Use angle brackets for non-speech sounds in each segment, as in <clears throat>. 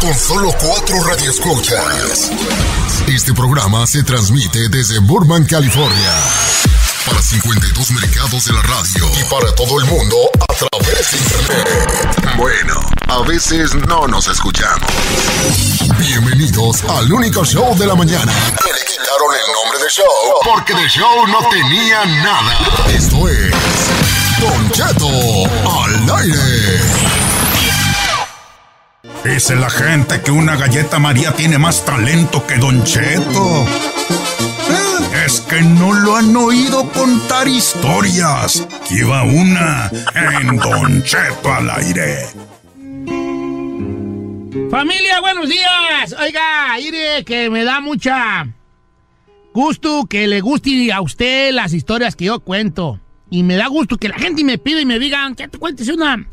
con solo cuatro radioescuchas. Este programa se transmite desde Burbank, California. Para 52 mercados de la radio y para todo el mundo a través de internet. Bueno, a veces no nos escuchamos. Bienvenidos al único show de la mañana. Que le quitaron el nombre de show porque de show no tenía nada. Esto es Don Cheto al aire. Dice la gente que una galleta María tiene más talento que Don Cheto. Eh, Es que no lo han oído contar historias. Aquí va una en Don Cheto al aire. Familia, buenos días. Oiga, mire que me da mucha gusto que le guste a usted las historias que yo cuento. Y me da gusto que la gente me pida y me digan que te cuentes una.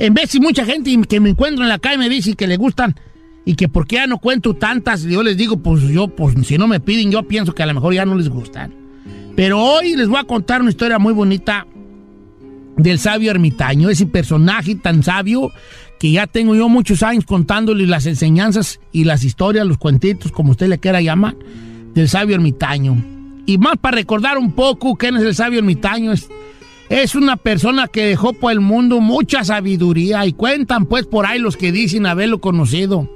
En vez de mucha gente que me encuentro en la calle me dice que le gustan y que por qué ya no cuento tantas, yo les digo, pues yo, pues si no me piden, yo pienso que a lo mejor ya no les gustan. Pero hoy les voy a contar una historia muy bonita del sabio ermitaño, ese personaje tan sabio que ya tengo yo muchos años contándole las enseñanzas y las historias, los cuentitos, como usted le quiera llamar, del sabio ermitaño. Y más para recordar un poco quién es el sabio ermitaño, es, es una persona que dejó por el mundo mucha sabiduría y cuentan pues por ahí los que dicen haberlo conocido.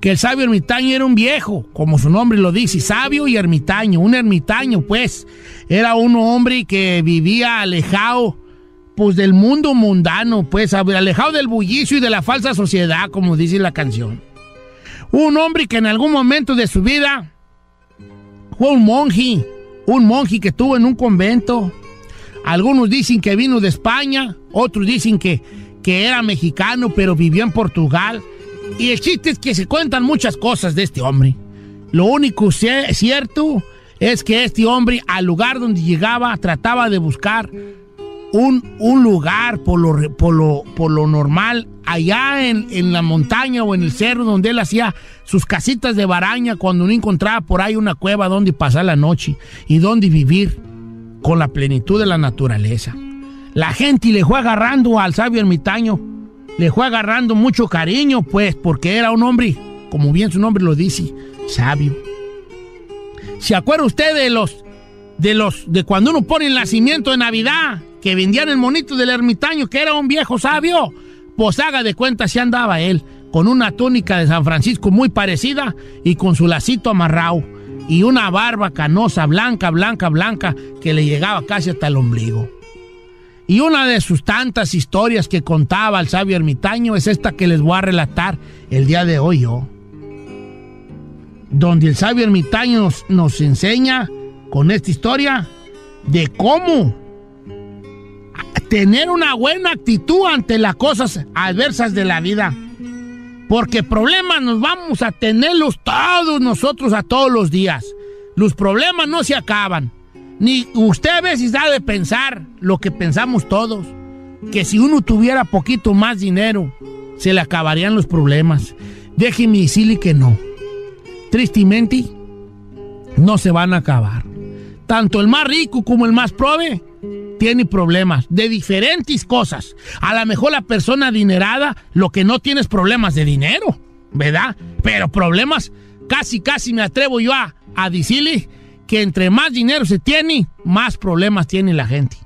Que el sabio ermitaño era un viejo, como su nombre lo dice, sabio y ermitaño, un ermitaño pues, era un hombre que vivía alejado pues del mundo mundano, pues alejado del bullicio y de la falsa sociedad, como dice la canción. Un hombre que en algún momento de su vida fue un monje, un monje que estuvo en un convento. Algunos dicen que vino de España, otros dicen que, que era mexicano, pero vivió en Portugal. Y el chiste es que se cuentan muchas cosas de este hombre. Lo único cie- cierto es que este hombre, al lugar donde llegaba, trataba de buscar un, un lugar por lo, por, lo, por lo normal, allá en, en la montaña o en el cerro donde él hacía sus casitas de baraña cuando no encontraba por ahí una cueva donde pasar la noche y donde vivir con la plenitud de la naturaleza. La gente le fue agarrando al sabio ermitaño, le fue agarrando mucho cariño, pues, porque era un hombre, como bien su nombre lo dice, sabio. ¿Se acuerda usted de los de los de cuando uno pone el nacimiento de Navidad, que vendían el monito del ermitaño, que era un viejo sabio? Pues haga de cuenta si andaba él, con una túnica de San Francisco muy parecida y con su lacito amarrado y una barba canosa, blanca, blanca, blanca, que le llegaba casi hasta el ombligo. Y una de sus tantas historias que contaba el sabio ermitaño es esta que les voy a relatar el día de hoy yo. Donde el sabio ermitaño nos, nos enseña con esta historia de cómo tener una buena actitud ante las cosas adversas de la vida. Porque problemas nos vamos a tenerlos todos nosotros a todos los días. Los problemas no se acaban. Ni usted a veces de pensar lo que pensamos todos. Que si uno tuviera poquito más dinero, se le acabarían los problemas. Déjeme decirle que no. Tristemente, no se van a acabar. Tanto el más rico como el más pobre tiene problemas de diferentes cosas. A lo mejor la persona adinerada lo que no tiene es problemas de dinero, ¿verdad? Pero problemas, casi, casi me atrevo yo a, decirle que entre más dinero se tiene, más problemas tiene la gente.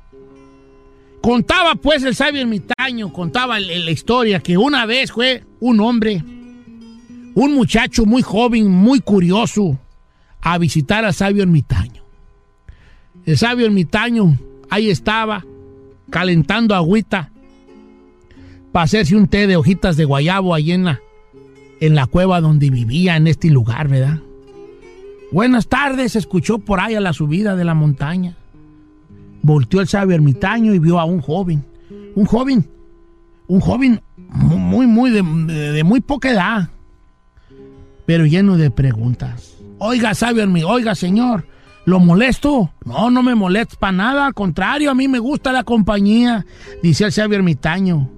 Contaba pues el sabio ermitaño, contaba la historia que una vez fue un hombre, un muchacho muy joven, muy curioso, a visitar al sabio ermitaño. El sabio ermitaño ahí estaba, calentando agüita para hacerse un té de hojitas de guayabo ahí en la, en la cueva donde vivía, en este lugar, ¿verdad? Buenas tardes, escuchó por ahí a la subida de la montaña. Volteó el sabio ermitaño y vio a un joven, un joven, un joven mu- muy, muy, de, de- de muy poca edad, pero lleno de preguntas. Oiga, sabio ermitaño, oiga, señor, ¿Lo molesto? No, no me molestes para nada. Al contrario, a mí me gusta la compañía, dice el sabio ermitaño.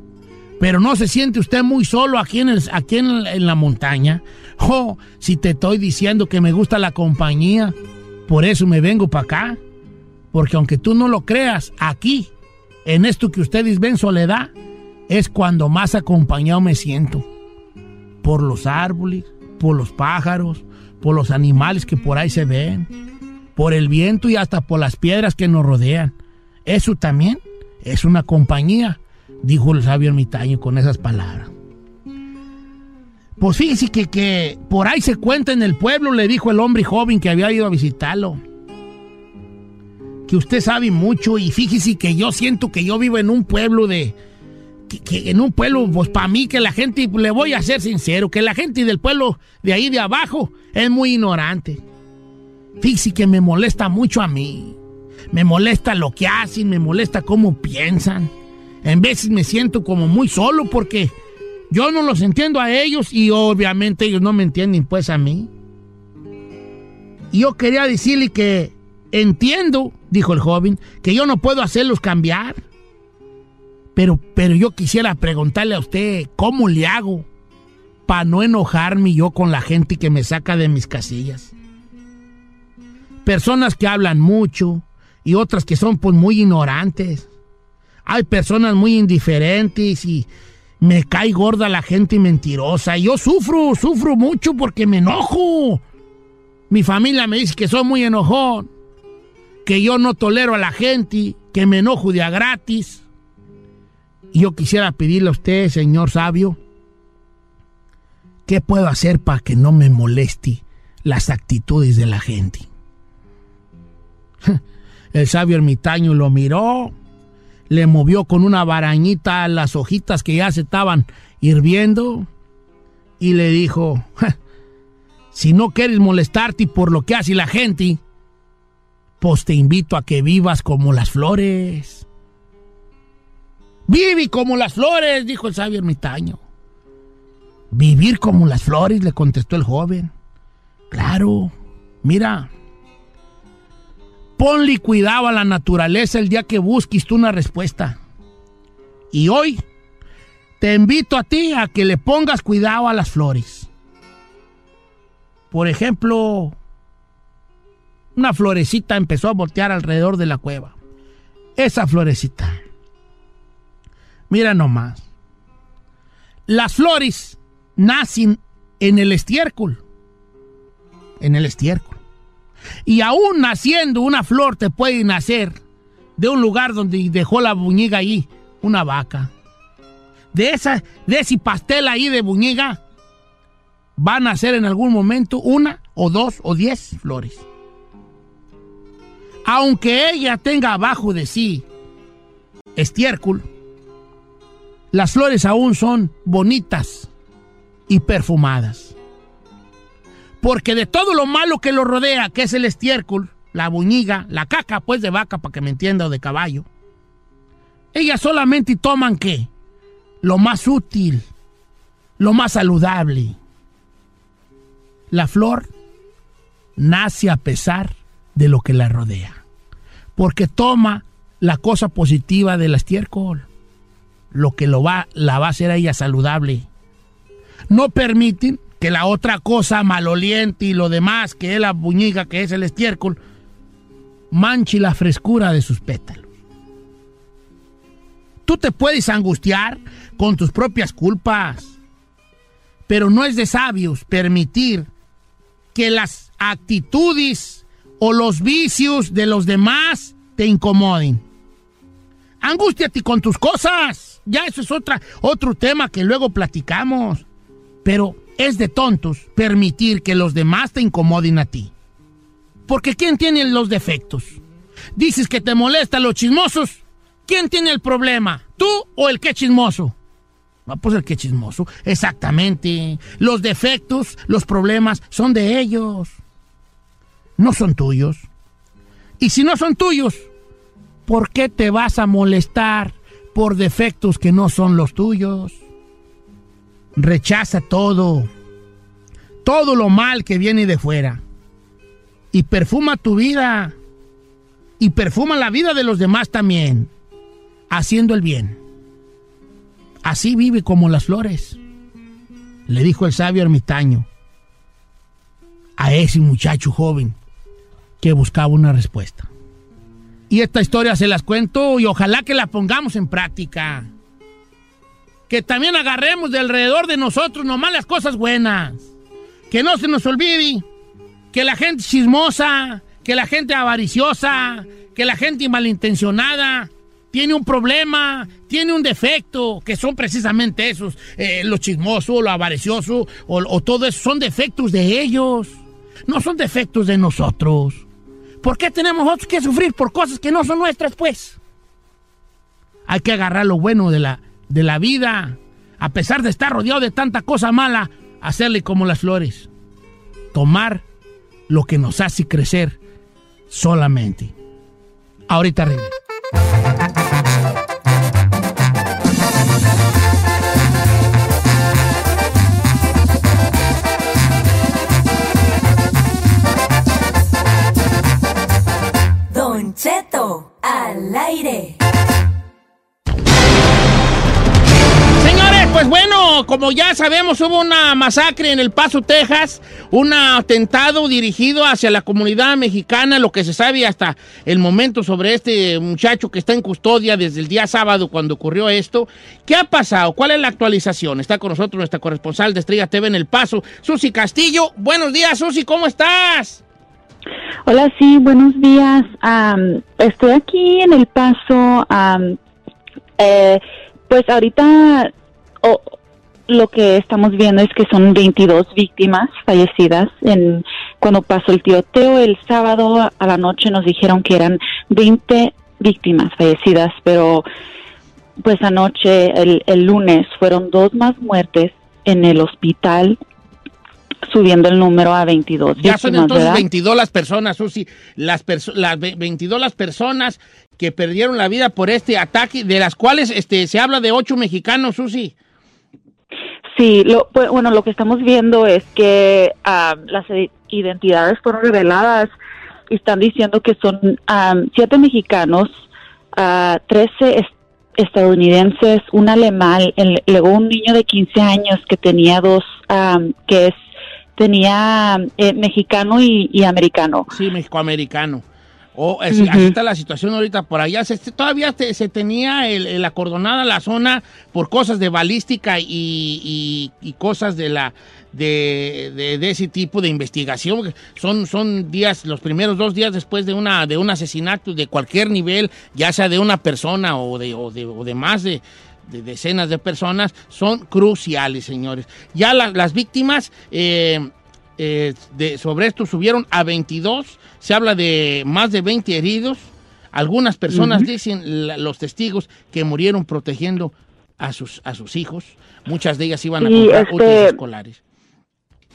Pero no se siente usted muy solo aquí en, en, la- montaña. Oh, si te estoy diciendo que me gusta la compañía, por eso me vengo para acá. Porque aunque tú no lo creas, aquí, en esto que ustedes ven soledad, es cuando más acompañado me siento. por los árboles, por los pájaros, por los animales que por ahí se ven, por el viento y hasta por las piedras que nos rodean. Eso también es una compañía, dijo el sabio ermitaño con esas palabras. Pues fíjese que, que por ahí se cuenta en el pueblo, le dijo el hombre joven que había ido a visitarlo. Que usted sabe mucho y fíjese que yo siento que yo vivo en un pueblo de... Que, en un pueblo, pues para mí que la gente, le voy a ser sincero, que la gente del pueblo de ahí de abajo es muy ignorante. Fíjese que me molesta mucho a mí. Me molesta lo que hacen, me molesta cómo piensan. En veces me siento como muy solo porque yo no los entiendo a ellos y obviamente ellos no me entienden pues a mí. Y yo quería decirle que entiendo, dijo el joven, que yo no puedo hacerlos cambiar. Pero, pero yo quisiera preguntarle a usted, ¿cómo le hago para no enojarme yo con la gente que me saca de mis casillas? Personas que hablan mucho y otras que son pues muy ignorantes. Hay personas muy indiferentes y, me cae gorda la gente mentirosa. Yo sufro, sufro mucho porque me enojo. Mi familia me dice que soy muy enojón, que yo no tolero a la gente, que me enojo de a gratis. Y yo quisiera pedirle a usted, señor sabio, ¿qué puedo hacer para que no me moleste las actitudes de la gente? <laughs> El sabio ermitaño lo miró le movió con una barañita las hojitas que ya se estaban hirviendo y le dijo, si no quieres molestarte por lo que hace la gente, pues te invito a que vivas como las flores. Vive como las flores, dijo el sabio ermitaño. Vivir como las flores, le contestó el joven. Claro, mira, Ponle cuidado a la naturaleza el día que busques tú una respuesta. Y hoy te invito a ti a que le pongas cuidado a las flores. Por ejemplo, una florecita empezó a voltear alrededor de la cueva. Esa florecita. Mira nomás. Las flores nacen en el estiércol. En el estiércol. Y aún naciendo una flor te puede nacer de un lugar donde dejó la buñiga ahí una vaca. De, esa, de ese pastel ahí de buñiga va a nacer en algún momento una o dos o diez flores. Aunque ella tenga abajo de sí estiércol, las flores aún son bonitas y perfumadas. Porque de todo lo malo que lo rodea, que es el estiércol, la buñiga, la caca, pues de vaca, para que me entienda, o de caballo, ellas solamente toman qué? Lo más útil, lo más saludable. La flor nace a pesar de lo que la rodea, porque toma la cosa positiva del estiércol, lo que lo va, la va a hacer a ella saludable. No permiten que la otra cosa maloliente y lo demás, que es la buñiga, que es el estiércol, manche la frescura de sus pétalos. Tú te puedes angustiar con tus propias culpas, pero no es de sabios permitir que las actitudes o los vicios de los demás te incomoden. Angústiate con tus cosas. Ya eso es otra, otro tema que luego platicamos. Pero es de tontos permitir que los demás te incomoden a ti. Porque ¿quién tiene los defectos? Dices que te molestan los chismosos. ¿Quién tiene el problema? ¿Tú o el que chismoso? Ah, pues el que chismoso. Exactamente. Los defectos, los problemas son de ellos. No son tuyos. Y si no son tuyos, ¿por qué te vas a molestar por defectos que no son los tuyos? Rechaza todo, todo lo mal que viene de fuera. Y perfuma tu vida. Y perfuma la vida de los demás también, haciendo el bien. Así vive como las flores, le dijo el sabio ermitaño a ese muchacho joven que buscaba una respuesta. Y esta historia se las cuento y ojalá que la pongamos en práctica. Que también agarremos de alrededor de nosotros nomás las cosas buenas. Que no se nos olvide que la gente chismosa, que la gente avariciosa, que la gente malintencionada tiene un problema, tiene un defecto, que son precisamente esos, eh, lo chismoso, lo avaricioso o, o todo eso, son defectos de ellos, no son defectos de nosotros. ¿Por qué tenemos nosotros que sufrir por cosas que no son nuestras, pues? Hay que agarrar lo bueno de la, de la vida, a pesar de estar rodeado de tanta cosa mala, hacerle como las flores, tomar lo que nos hace crecer solamente. Ahorita regreso. Como ya sabemos, hubo una masacre en El Paso, Texas, un atentado dirigido hacia la comunidad mexicana, lo que se sabe hasta el momento sobre este muchacho que está en custodia desde el día sábado cuando ocurrió esto. ¿Qué ha pasado? ¿Cuál es la actualización? Está con nosotros nuestra corresponsal de Estrella TV en El Paso, Susi Castillo. Buenos días, Susi, ¿cómo estás? Hola, sí, buenos días. Estoy aquí en El Paso. eh, pues ahorita o- lo que estamos viendo es que son 22 víctimas fallecidas. En, cuando pasó el tiroteo el sábado a la noche nos dijeron que eran 20 víctimas fallecidas, pero pues anoche, el, el lunes, fueron dos más muertes en el hospital, subiendo el número a 22 Ya son entonces ¿verdad? 22 las personas, Susi, las, perso- las ve- 22 las personas que perdieron la vida por este ataque, de las cuales este, se habla de ocho mexicanos, Susi. Sí, lo, pues, bueno, lo que estamos viendo es que ah, las identidades fueron reveladas y están diciendo que son ah, siete mexicanos, ah, 13 es- estadounidenses, un alemán, luego un niño de 15 años que tenía dos, ah, que es tenía eh, mexicano y, y americano. Sí, mexicoamericano. O, así, Ujú. así está la situación ahorita por allá. Se- se- todavía se, se tenía el, el acordonada la zona por cosas de balística y, y- y cosas de la de, de- de ese tipo de investigación. Son, son días, los primeros dos días después de una de un asesinato de cualquier nivel, ya sea de una persona o de, o de, o de más de, de decenas de personas, son cruciales, señores. Ya la- las víctimas eh, eh, de, sobre esto subieron a 22. Se habla de más de 20 heridos. Algunas personas dicen, la- los testigos, que murieron protegiendo a sus, a sus hijos. Muchas de ellas iban a comprar este- útiles escolares.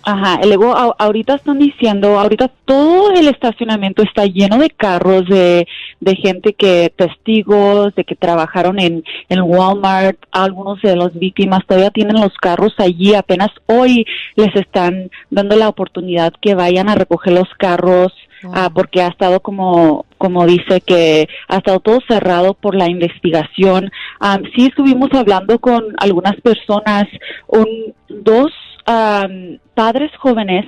Ajá, luego a- ahorita están diciendo, ahorita todo el estacionamiento está lleno de carros, de, de gente que, testigos, de que trabajaron en, en Walmart, algunos de las víctimas todavía tienen los carros allí, apenas hoy les están dando la oportunidad que vayan a recoger los carros, ah, porque ha estado como, como dice que ha estado todo cerrado por la investigación. Ah, sí estuvimos hablando con algunas personas, un, dos am, padres jóvenes,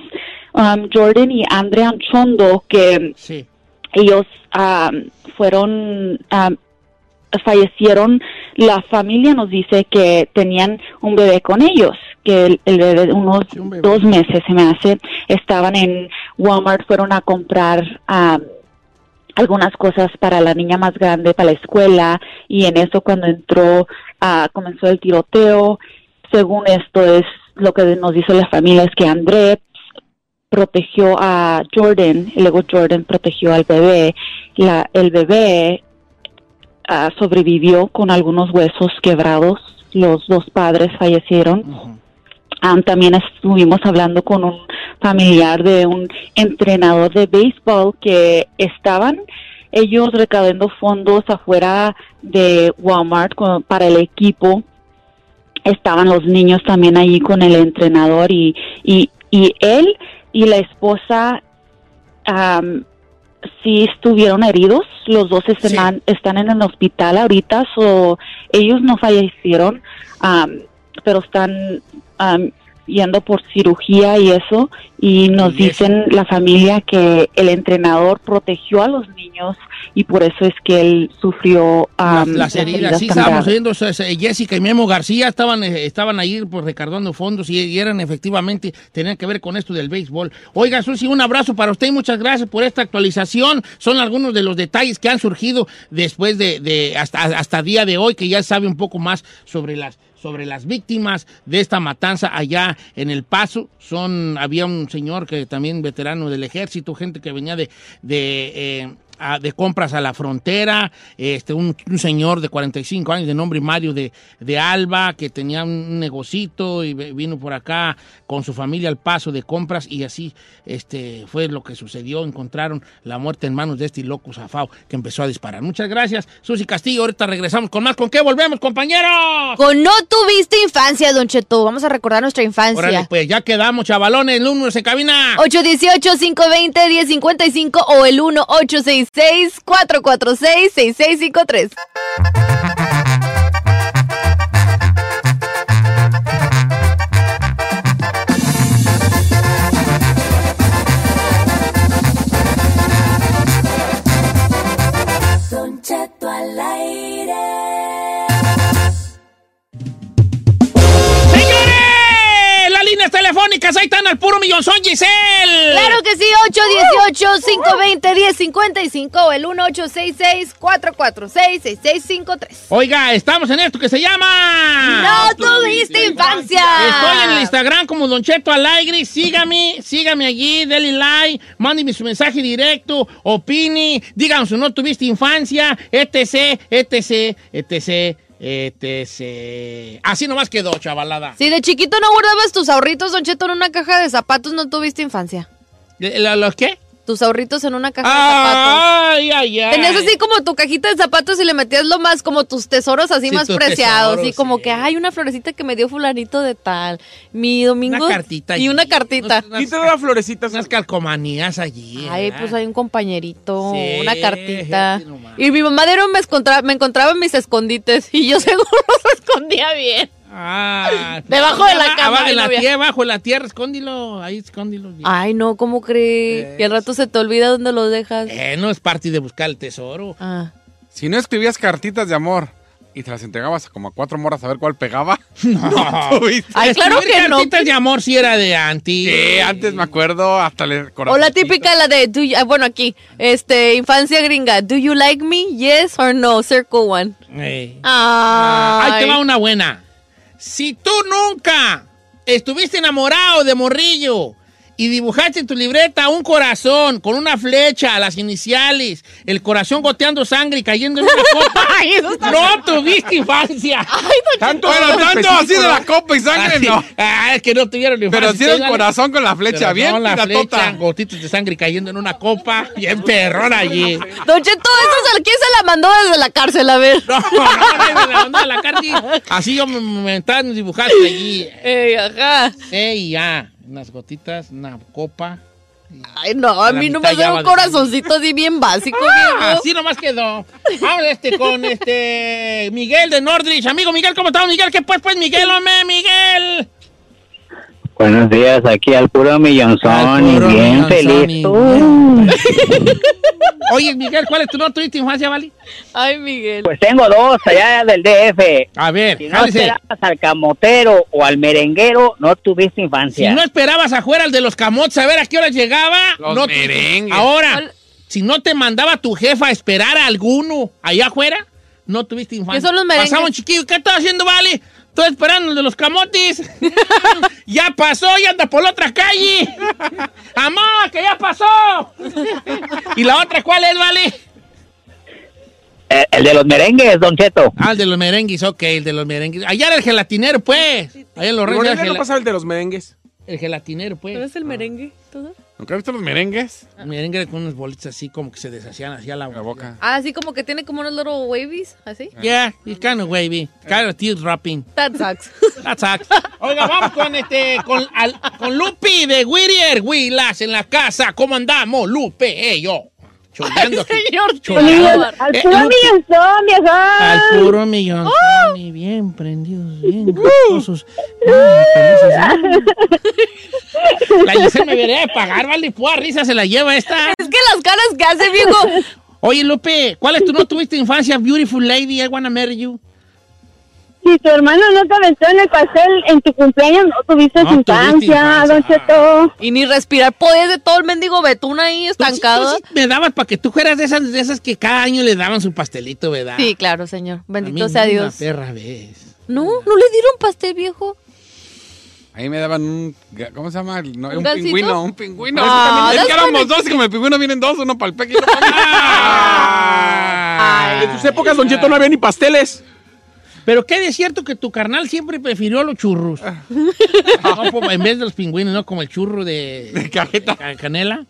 am, Jordan y Andrea Anchondo, que Sí. ellos am, fueron am, fallecieron la familia nos dice que tenían un bebé con ellos que el, el bebé de unos Sí, un bebé. dos meses se me hace estaban en Walmart fueron a comprar am, algunas cosas para la niña más grande para la escuela y en eso cuando entró ah, comenzó el tiroteo según esto es lo que nos dice la familia es que André protegió a Jordan y luego Jordan protegió al bebé la, el bebé ah, sobrevivió con algunos huesos quebrados los dos padres fallecieron. Ah, también estuvimos hablando con un familiar de un entrenador de béisbol que estaban ellos recaudando fondos afuera de Walmart con- para el equipo. Estaban los niños también allí con el entrenador y, y, y él y la esposa am, sí estuvieron heridos. Los dos están, están en el hospital ahorita, so, ellos no fallecieron, am, pero están am, yendo por cirugía y eso y nos Y eso. dicen la familia que el entrenador protegió a los niños y por eso es que él sufrió Las, am, las heridas, sí, estábamos graves. viendo o sea, ese- Jessica y Memo García estaban, eh, estaban ahí pues recargando fondos y, y eran efectivamente, tenían que ver con esto del béisbol. Oiga, Susi, un abrazo para usted y muchas gracias por esta actualización. Son algunos de los detalles que han surgido después de, de hasta, hasta día de hoy, que ya sabe un poco más sobre las sobre las víctimas de esta matanza allá en El Paso. Son, había un señor que también veterano del ejército, gente que venía de, de, eh, de compras a la frontera, este, un, señor de 45 años de nombre Mario de, de Alba, que tenía un negocito y vino por acá con su familia al paso de compras y así este, fue lo que sucedió. Encontraron la muerte en manos de este loco zafao que empezó a disparar. Muchas gracias, Susi Castillo. Ahorita regresamos con más. ¿Con qué volvemos, compañeros? Con No tuviste infancia, Don Cheto. Vamos a recordar nuestra infancia. Órale, pues ya quedamos, chavalones. El número se cabina. 818-520-1055 o el 1865 seis cuatro cuatro seis seis cinco tres. Telefónicas ahí están al puro millonzón, Giselle. Claro que sí, 818-520-1055 o el 1866-446-6653. Oiga, estamos en esto que se llama. ¡No tuviste infancia! Estoy en el Instagram como Don Cheto Alegre. Sígame, sígame allí, denle like, mándeme su mensaje directo, opine, díganos no tuviste infancia, etc, etc, etc, etc. Así nomás quedó, chavalada. Si de chiquito no guardabas tus ahorritos, Don Cheto, en una caja de zapatos, no tuviste infancia. ¿Lo- ¿Los qué? Tus ahorritos en una caja de zapatos. Ay, ay, ay. Tenías así como tu cajita de zapatos y le metías lo más, como tus tesoros así Sí, más preciados. y como sí. que, ay, una florecita que me dio fulanito de tal. Mi domingo. Una cartita Y una allí. cartita. ¿Quién te da florecitas? Unas calcomanías allí. Ay, ¿verdad? pues hay un compañerito, Sí, una cartita. Y mi mamá de me, encontraba, me encontraba en mis escondites <laughs> y yo seguro los escondía bien. Ah, <laughs> Debajo de la cama, En la tierra, bajo la tierra, escóndilo. Ahí, escóndilo. bien. Ay, no, ¿cómo cree? Y al rato se te olvida dónde los dejas. Eh, no es parte de buscar el tesoro. Ah. Si no escribías cartitas de amor y te las entregabas como a cuatro moras a ver cuál pegaba. <laughs> No. ¿Tuviste? Ay, claro que no. cartitas de amor si era de anti. Sí, antes me acuerdo hasta le O la típica, la de, do you- ah, bueno, aquí, este, infancia gringa. Do you like me? Yes or no? Circle one. Eh. Ay. Ahí te va una buena. Si tú nunca estuviste enamorado de morrillo y dibujaste en tu libreta un corazón con una flecha, las iniciales, el corazón goteando sangre y cayendo en una <laughs> copa, Ay, eso está- no tuviste infancia. Tanto, pero tanto así de la copa y sangre, Así- no. Ah, es que no tuvieron infancia. Pero sí era el corazón con la flecha, Pero bien no, la piratota. flecha, gotitos de sangre cayendo en una copa, bien perrón allí. Don Cheto, ¿esto se, ¿quién se la mandó desde la cárcel? A ver. No, <laughs> no, no, me la mandó a la cárcel. Así yo me, me estaban dibujando allí. Ey, ajá. Eh, y ya, unas gotitas, una copa. Ay, no, a mí no mitad me ya da va un corazoncito así bien básico, viejo. Así nomás quedó. Vamos este, con este Miguel de Nordrich. Amigo Miguel, ¿cómo estás, Miguel? ¿Qué pues, pues, Miguel, hombre, Miguel? Buenos días, aquí al puro millonzón y bien millonzón feliz. y Oye, Miguel, ¿cuál es tu no tuviste infancia, vale? Ay, Miguel. pues tengo dos allá del DF. A ver, Si no jálese. esperabas al camotero o al merenguero, no tuviste Si infancia. no esperabas afuera al de los camotes a ver a qué hora llegaba, Los no merengues. Ahora, si no te mandaba tu jefa a esperar a alguno allá afuera, no tuviste infancia. ¿Qué son los merengues? Pasaba un chiquillo, ¿qué estás haciendo, Vale? Estoy esperando el de los camotes. <laughs> ya pasó y anda por la otra calle. ¡Amá, que ya pasó! ¿Y la otra cuál es, Vale? El de los merengues, Don Cheto. Ah, el de los merengues, ok, el de los merengues. Allá era el gelatinero, pues. Allá en los Reyes ¿Por era qué el, no pasa el de los merengues? el gelatinero, pues. ¿No es el merengue todo? ¿Nunca has visto los merengues? El merengue con unas bolitas así como que se deshacían hacia la la boca. Ah, así como que tiene como unos little wavies, así. Yeah, it's kind of wavy. Kind of teardropping. That sucks. That sucks. Oiga, vamos con este, con, al- con Lupi de Whittier, Willas en la casa. ¿Cómo andamos, Lupe? Eh, yo. Choleando <laughs> aquí. Señor, Choleando. Al Eh, puro Lupe, millonzón, vieja. Al puro millón. ¡Oh! Y bien prendidos, bien gustosos. bien felices. <laughs> La Giselle me debería de pagar, vale. Pura risa se la lleva esta. Es que las caras que hace, viejo. Oye, Lupe, ¿cuál es tu no tuviste infancia? Beautiful lady, I wanna marry you. Si tu hermano no te aventó en el pastel en tu cumpleaños, no tuviste No infancia, don Cheto. Y ni respirar podías de todo el mendigo betún ahí Tú sí- estancado. tú sí me dabas para que tú fueras de esas, de esas que cada año le daban su pastelito, ¿verdad? Sí, claro, señor. A mí Bendito sea ni Dios. Una perra vez. No, no le dieron pastel, viejo. Ahí me daban un. ¿Cómo se llama? No, ¿Un pingüino, un pingüino. Ah, es que éramos dos y como el pingüino vienen dos, uno para el peque y otro para <laughs> En tus épocas, Don Cheto, no había ni pasteles. Pero qué de cierto que tu carnal siempre prefirió los churros. <laughs> No, pues, en vez de los pingüinos, ¿no? Como el churro de, De cajeta. ca- canela.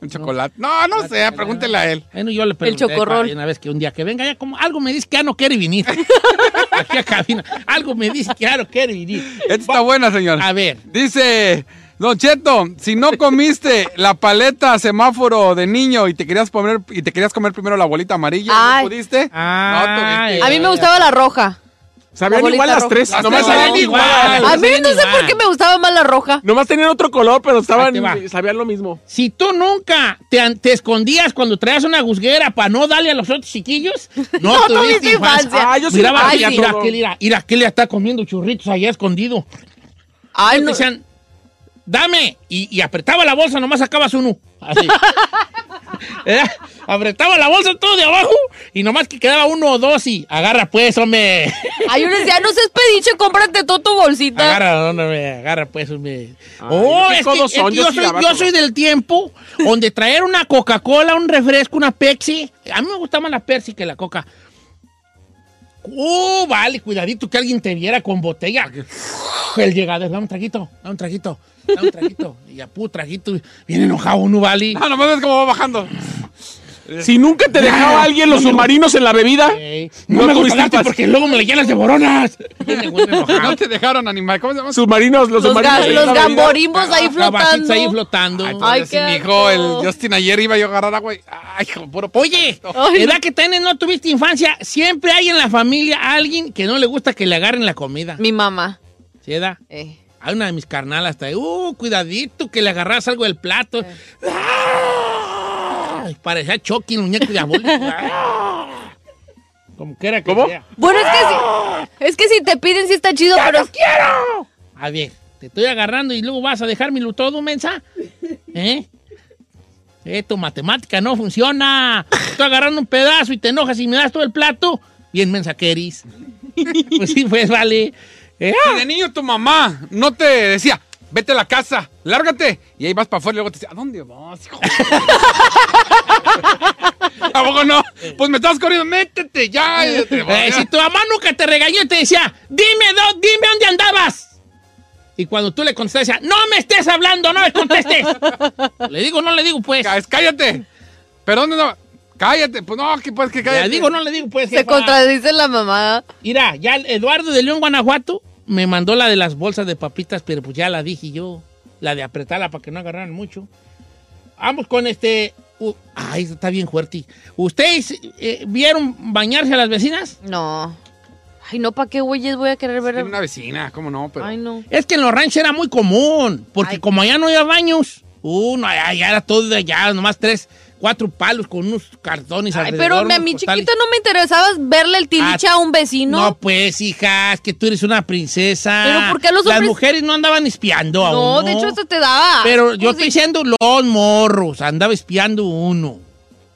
Un chocolate. No, no sé, pregúntele a él. Bueno, yo le pregunté chocorrol. pa- una vez que un día que venga, ya como algo me dice que ya no quiere venir. <laughs> Aquí a cabina. Algo me dice que ya no quiere venir. Esta está buena, señor. A ver. Dice, Don Cheto, si no comiste la paleta semáforo de niño y te querías poner y te querías comer primero la bolita amarilla, Ay. ¿no pudiste? Ah, no tuviste. A mí me gustaba la roja. Sabían La igual las roja. tres. Las Nomás tres sabían igual. igual. A mí no sé igual. por qué me gustaba más la roja. Nomás tenían otro color, pero estaban, sabían lo mismo. Si tú nunca te, escondías cuando traías una gusguera para no darle a los otros chiquillos, <laughs> no, No tuviste infancia. infancia. Ah, yo sí Mira, mira, mira, está comiendo churritos allá escondido. Ay, no. decían, dame, y, y apretaba la bolsa, nomás sacabas uno. Así. <laughs> ¿Eh? Apretaba la bolsa todo de abajo y nomás que quedaba uno o dos y agarra pues, hombre. Ay, yo les decía, no seas pediche, cómprate todo tu bolsita. Agarra, hombre, agarra pues, hombre. Ay, oh, es que, es son, que yo soy, yo del tiempo donde traer una Coca-Cola, un refresco, una Pepsi. A mí me gusta más la Pepsi que la Coca. Uh, vale, cuidadito que alguien te viera con botella. El llegador, dame un traguito, dame un traguito, un traguito. Y a pu traguito, bien enojado uno, vale. No, nomás ves cómo va bajando. Si nunca te dejaba alguien los submarinos en la bebida, No no, me tuviste gusta darte infancia. porque luego me le llenas de boronas. <laughs> Viene. No te dejaron animal. ¿Cómo se llama? submarinos, los, Los, submarinos. ga- los gamborimbos ahí Cabacitos flotando. ahí flotando. Ay, Ay, pues, qué mi hijo, el. Justin ayer iba yo a agarrar agua y... Ay, hijo, puro... Oye, Ay, edad que tienes, no tuviste infancia, siempre hay en la familia alguien que no le gusta que le agarren la comida. Mi mamá. ¿Sí, edad? Eh. Hay una de mis carnalas hasta ahí, uh, cuidadito que le agarras algo del plato. Ay, parecía Chucky, el muñeco diabólico. <laughs> Ah. Como quiera que ¿Cómo? sea. Bueno, es que si, es que si te piden sí está chido, pero quiero! A ver, te estoy agarrando y luego vas a dejármelo todo, mensa. ¿Eh? Eh, tu matemática no funciona. Estoy agarrando un pedazo y te enojas y me das todo el plato. Bien, mensa que eres. <laughs> Pues sí, pues vale. Eh, Si de niño tu mamá no te decía, vete a la casa, lárgate. Y ahí vas para afuera y luego te decía, ¿a dónde vas, hijo? <laughs> ¿A poco no? Pues me estás corriendo, métete ya. Eh, si tu mamá nunca te regañó y te decía, dime, do- dime dónde andabas. Y cuando tú le contestas, decía, no me estés hablando, no me contestes. <laughs> le digo, no le digo, pues. Cá- Cállate. ¿Pero dónde no? Cállate. Pues no, que pues que cállate. Le digo, no le digo, pues. se jefa. contradice la mamá. Mira, ya Eduardo de León, Guanajuato, me mandó la de las bolsas de papitas, pero pues ya la dije yo. La de apretarla para que no agarraran mucho. Vamos con este. u- ay, está bien fuerte. ¿Ustedes eh, vieron bañarse a las vecinas? No. Ay, no, ¿para qué güeyes voy a querer ver? Tiene una vecina, ¿cómo no? Pero... Ay, no. Es que en los ranchos era muy común, porque Ay. como allá no había baños, uh, no, allá, allá era todo de allá, nomás tres, cuatro palos con unos cartones Ay, alrededor. pero a mi costales. chiquita no me interesaba verle el tiliche Ah, a un vecino. No, pues, hija, es que tú eres una princesa. Pero ¿por qué los Las hombres- mujeres no andaban espiando a No, uno. de hecho, esto te daba. Pero yo estoy diciendo los morros, andaba espiando uno.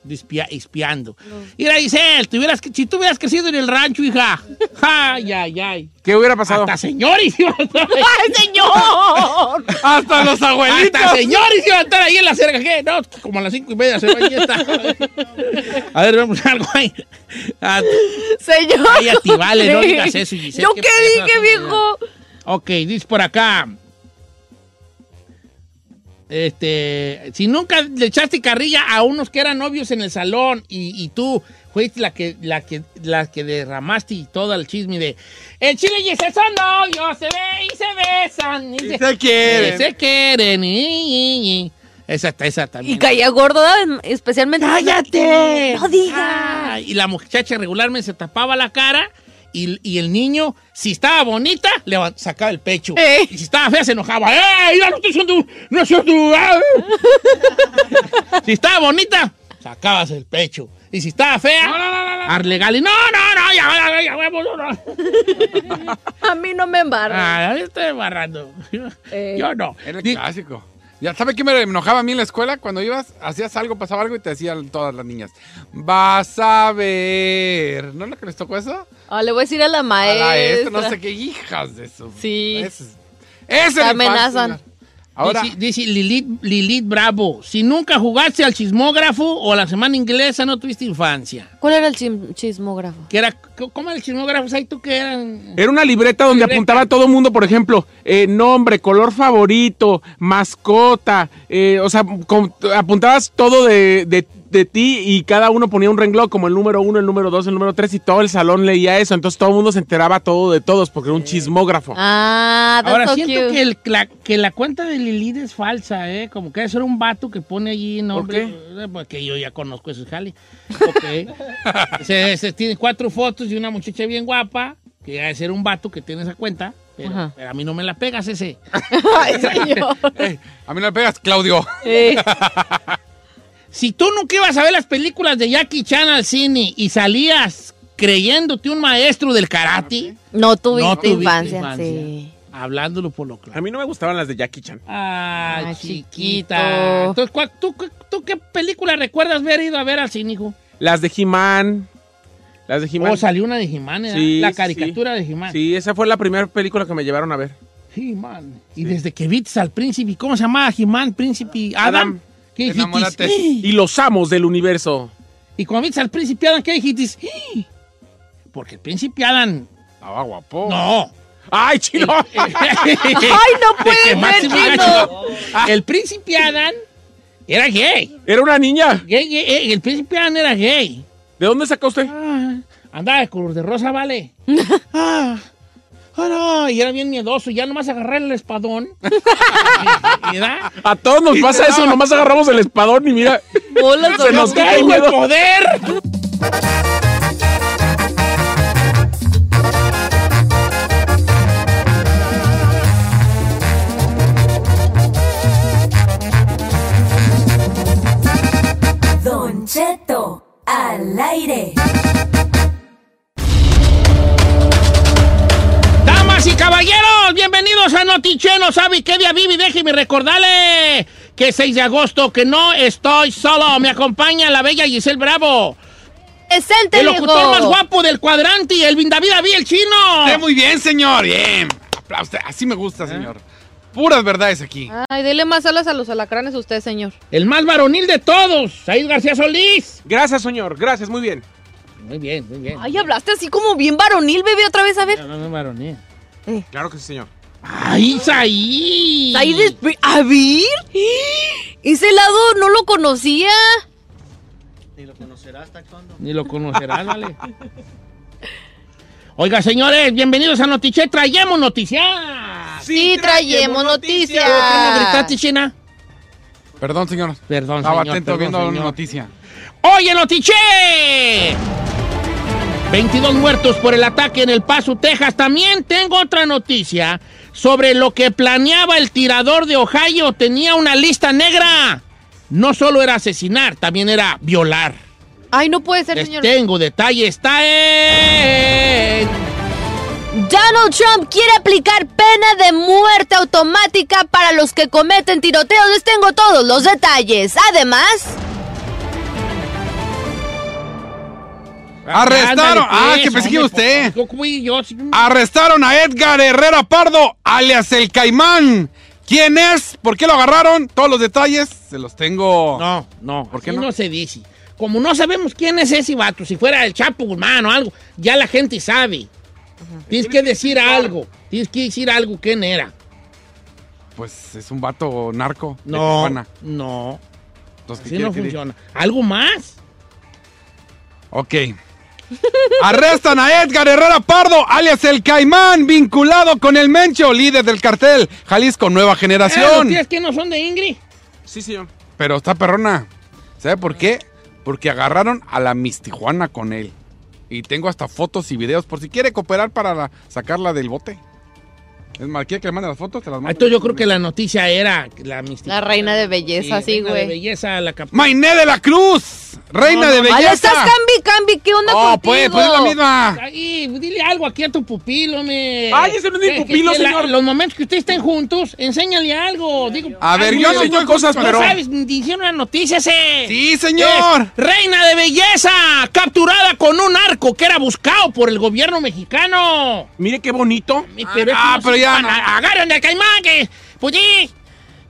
De espia- espiando. Mira, Giselle, tuvieras si tú hubieras crecido en el rancho, hija. <laughs> Ay, ay, ay. ¿Qué hubiera pasado? Hasta señores <laughs> iban a estar ahí. ¡Ay, señor! <laughs> Hasta los abuelitos. Hasta señores iban a estar ahí en la cerca. ¿Qué? No, como a las cinco y media se está. A ver, vamos a algo ahí. Ah, Señor. Ay, a ti vale, no digas eso, Giselle, ¿Yo qué qué dije, viejo? Ok, dice por acá. Este, si nunca le echaste carrilla a unos que eran novios en el salón y, y tú fuiste la que, la que, la que derramaste y todo el chisme de el chile y ese son novios, se ve y se besan y se, se quieren. y se quieren. y- y- y. Esa, esa también. Y caía gordo, especialmente. ¡Cállate! No diga. Ah, y la muchacha regularmente se tapaba la cara y, y el niño, si estaba bonita, le sacaba el pecho. Eh. Y si estaba fea, se enojaba. ¡Eh! No estoy siendo... No soy tu... ah". si estaba bonita, sacabas el pecho. Y si estaba fea, arlegal y no, no, no, ya, ya, ya, huevos, no, no. A mí no me embarra. Ah, yo estoy embarrando. Eh. Yo no. Era el clásico. Ya, ¿sabe qué me enojaba a mí en la escuela? Cuando ibas, hacías algo, pasaba algo y te decían todas las niñas, vas a ver. ¿No es lo que les tocó eso? Ah, le voy a decir a la A maestra. la esta, no sé qué hijas de eso. Sí. Era el amenazan. Ahora, Dice, dice Lilith, Lilith Bravo, si nunca jugaste al chismógrafo o a la semana inglesa, no tuviste infancia. ¿Cuál era el chim- chismógrafo? Que era, ¿Cómo era el chismógrafo? ¿Sabes tú qué eran? Era una libreta donde Libreta. apuntaba todo el mundo, por ejemplo, eh, nombre, color favorito, mascota, eh, o sea, con- apuntabas todo de, de- de ti y cada uno ponía un renglón como el número uno, el número dos, el número tres y todo el salón leía eso, entonces todo el mundo se enteraba todo de todos porque era un chismógrafo. Ah, that's Ahora so siento cute. que, el- la, que la cuenta de Lilith es falsa, ¿eh? Como que debe ser un vato que pone allí nombre. Eh, Porque yo ya conozco ese jale. Ok. <laughs> <laughs> se, se tiene cuatro fotos de una muchacha bien guapa, que debe ser un vato que tiene esa cuenta. Pero, a mí no me la pegas ese. <laughs> Ay, señor. a mí no me pegas, Claudio. <laughs> Si tú nunca ibas a ver las películas de Jackie Chan al cine y salías creyéndote un maestro del karate, no tuviste, No tuviste infancia, infancia. sí. hablándolo por lo claro. A mí no me gustaban las de Jackie Chan. Ay, Ah, chiquita. Entonces, ¿cuál- tú, tú qué película recuerdas haber ido a ver al cine, hijo? Las de He-Man. Las de He-Man. O salió una de He-Man, ¿eh? Sí, la sí, caricatura de He-Man. Sí, esa fue la primera película que me llevaron a ver. He-Man. Y desde que viste al príncipe, ¿cómo se llamaba He-Man? Príncipe Adam. Adam. ¿Qué? Enamórate. Y los amos del universo. Y cuando viste al príncipe Adam, ¿qué dijiste? Porque el príncipe Adam... Estaba guapo. No. ¡Ay, chino! <laughs> <laughs> Ay, no De puede que ser, chino. El príncipe Adam era gay. Era una niña. Gay, gay, eh, El príncipe Adam era gay. ¿De dónde sacó usted? Ah, andaba de color de rosa, vale. <laughs> Ah, ah, no, y era bien miedoso. Ya nomás agarrar el espadón. <laughs> A todos nos pasa eso, nomás agarramos el espadón y mira. Bolas Se nos cae el ¡Tengo el miedo. poder! Al aire. Damas y caballeros, bienvenidos a Noticheno. ¿Sabe qué día vive? Déjeme recordarle que 6 de agosto, que no estoy solo. Me acompaña la bella Giselle Bravo. Presente, El locutor más guapo del cuadrante, el David David, el chino. Esté muy bien, señor. Bien. Aplausos. Así me gusta, señor. Puras verdades aquí. Ay, dele más alas a los alacranes a usted, señor. El más varonil de todos, Said García Solís. Gracias, señor. Gracias, muy bien. Muy bien, muy bien. Ay, hablaste así como bien varonil, bebé, otra vez, a ver. No, no, no, varonil. Claro que sí, señor. ¡Ay, Said! Ahí despe- A ver. <gasps> Ese lado no lo conocía. Ni lo conocerás, vale. Oiga, señores, bienvenidos a Notiche. Traemos noticias. Sí, traemos noticias. ¿Qué no gritaste, China? Perdón, señor. Perdón, Estaba señor, atento perdón, viendo una señor. noticia. Oye, Notiche. 22 muertos por el ataque en El Paso, Texas. También tengo otra noticia sobre lo que planeaba el tirador de Ohio. Tenía una lista negra. No solo era asesinar, también era violar. Ay, no puede ser, Les señor. tengo detalles. Está en... Donald Trump quiere aplicar pena de muerte automática para los que cometen tiroteos. Les tengo todos los detalles. Además, Arrestaron. Ah, pues, que pensé que usted. pues. Arrestaron a Edgar Herrera Pardo, alias el Caimán. ¿Quién es? ¿Por qué lo agarraron? Todos los detalles se los tengo. No, no, ¿Por qué así no? no? se dice. Como no sabemos quién es ese vato, si fuera el Chapo Guzmán o algo, ya la gente sabe. Tienes que decir algo, tienes que decir algo quién era. Pues es un vato narco. No, no, Entonces, ¿qué así no diga? funciona. ¿Algo más? Ok. <laughs> Arrestan a Edgar Herrera Pardo, alias el Caimán, vinculado con el Mencho, líder del cartel Jalisco Nueva Eh, ¿Los Generación. tías que no son de Ingrid? Sí, señor. pero está perrona. ¿Sabe por qué? Porque agarraron a la Miss Tijuana con él. Y tengo hasta fotos y videos por si quiere cooperar para la- sacarla del bote. Es ¿quiere que le mande las fotos? Te las mando. Entonces yo creo que la noticia era la mística. La reina de belleza, sí, reina de güey. belleza, la cap- ¡Mainé de la Cruz! ¡Reina No, de belleza! Ay, estás cambi, cambi, ¿qué onda Oh, contigo? pues, pues es la misma. Ay, dile algo aquí a tu pupilo, me. Ay, ese no es mi pupilo, señor. los momentos que ustedes estén juntos, enséñale algo. Digo, A ver, yo estoy cosas, No pero- sabes, dijeron una noticia ese. Sí, señor. Es reina de belleza, capturada con un arco que era buscado por el gobierno mexicano. Mire qué bonito. Pero ah, pero ya nada. Agarren al caimán que. Pues sí.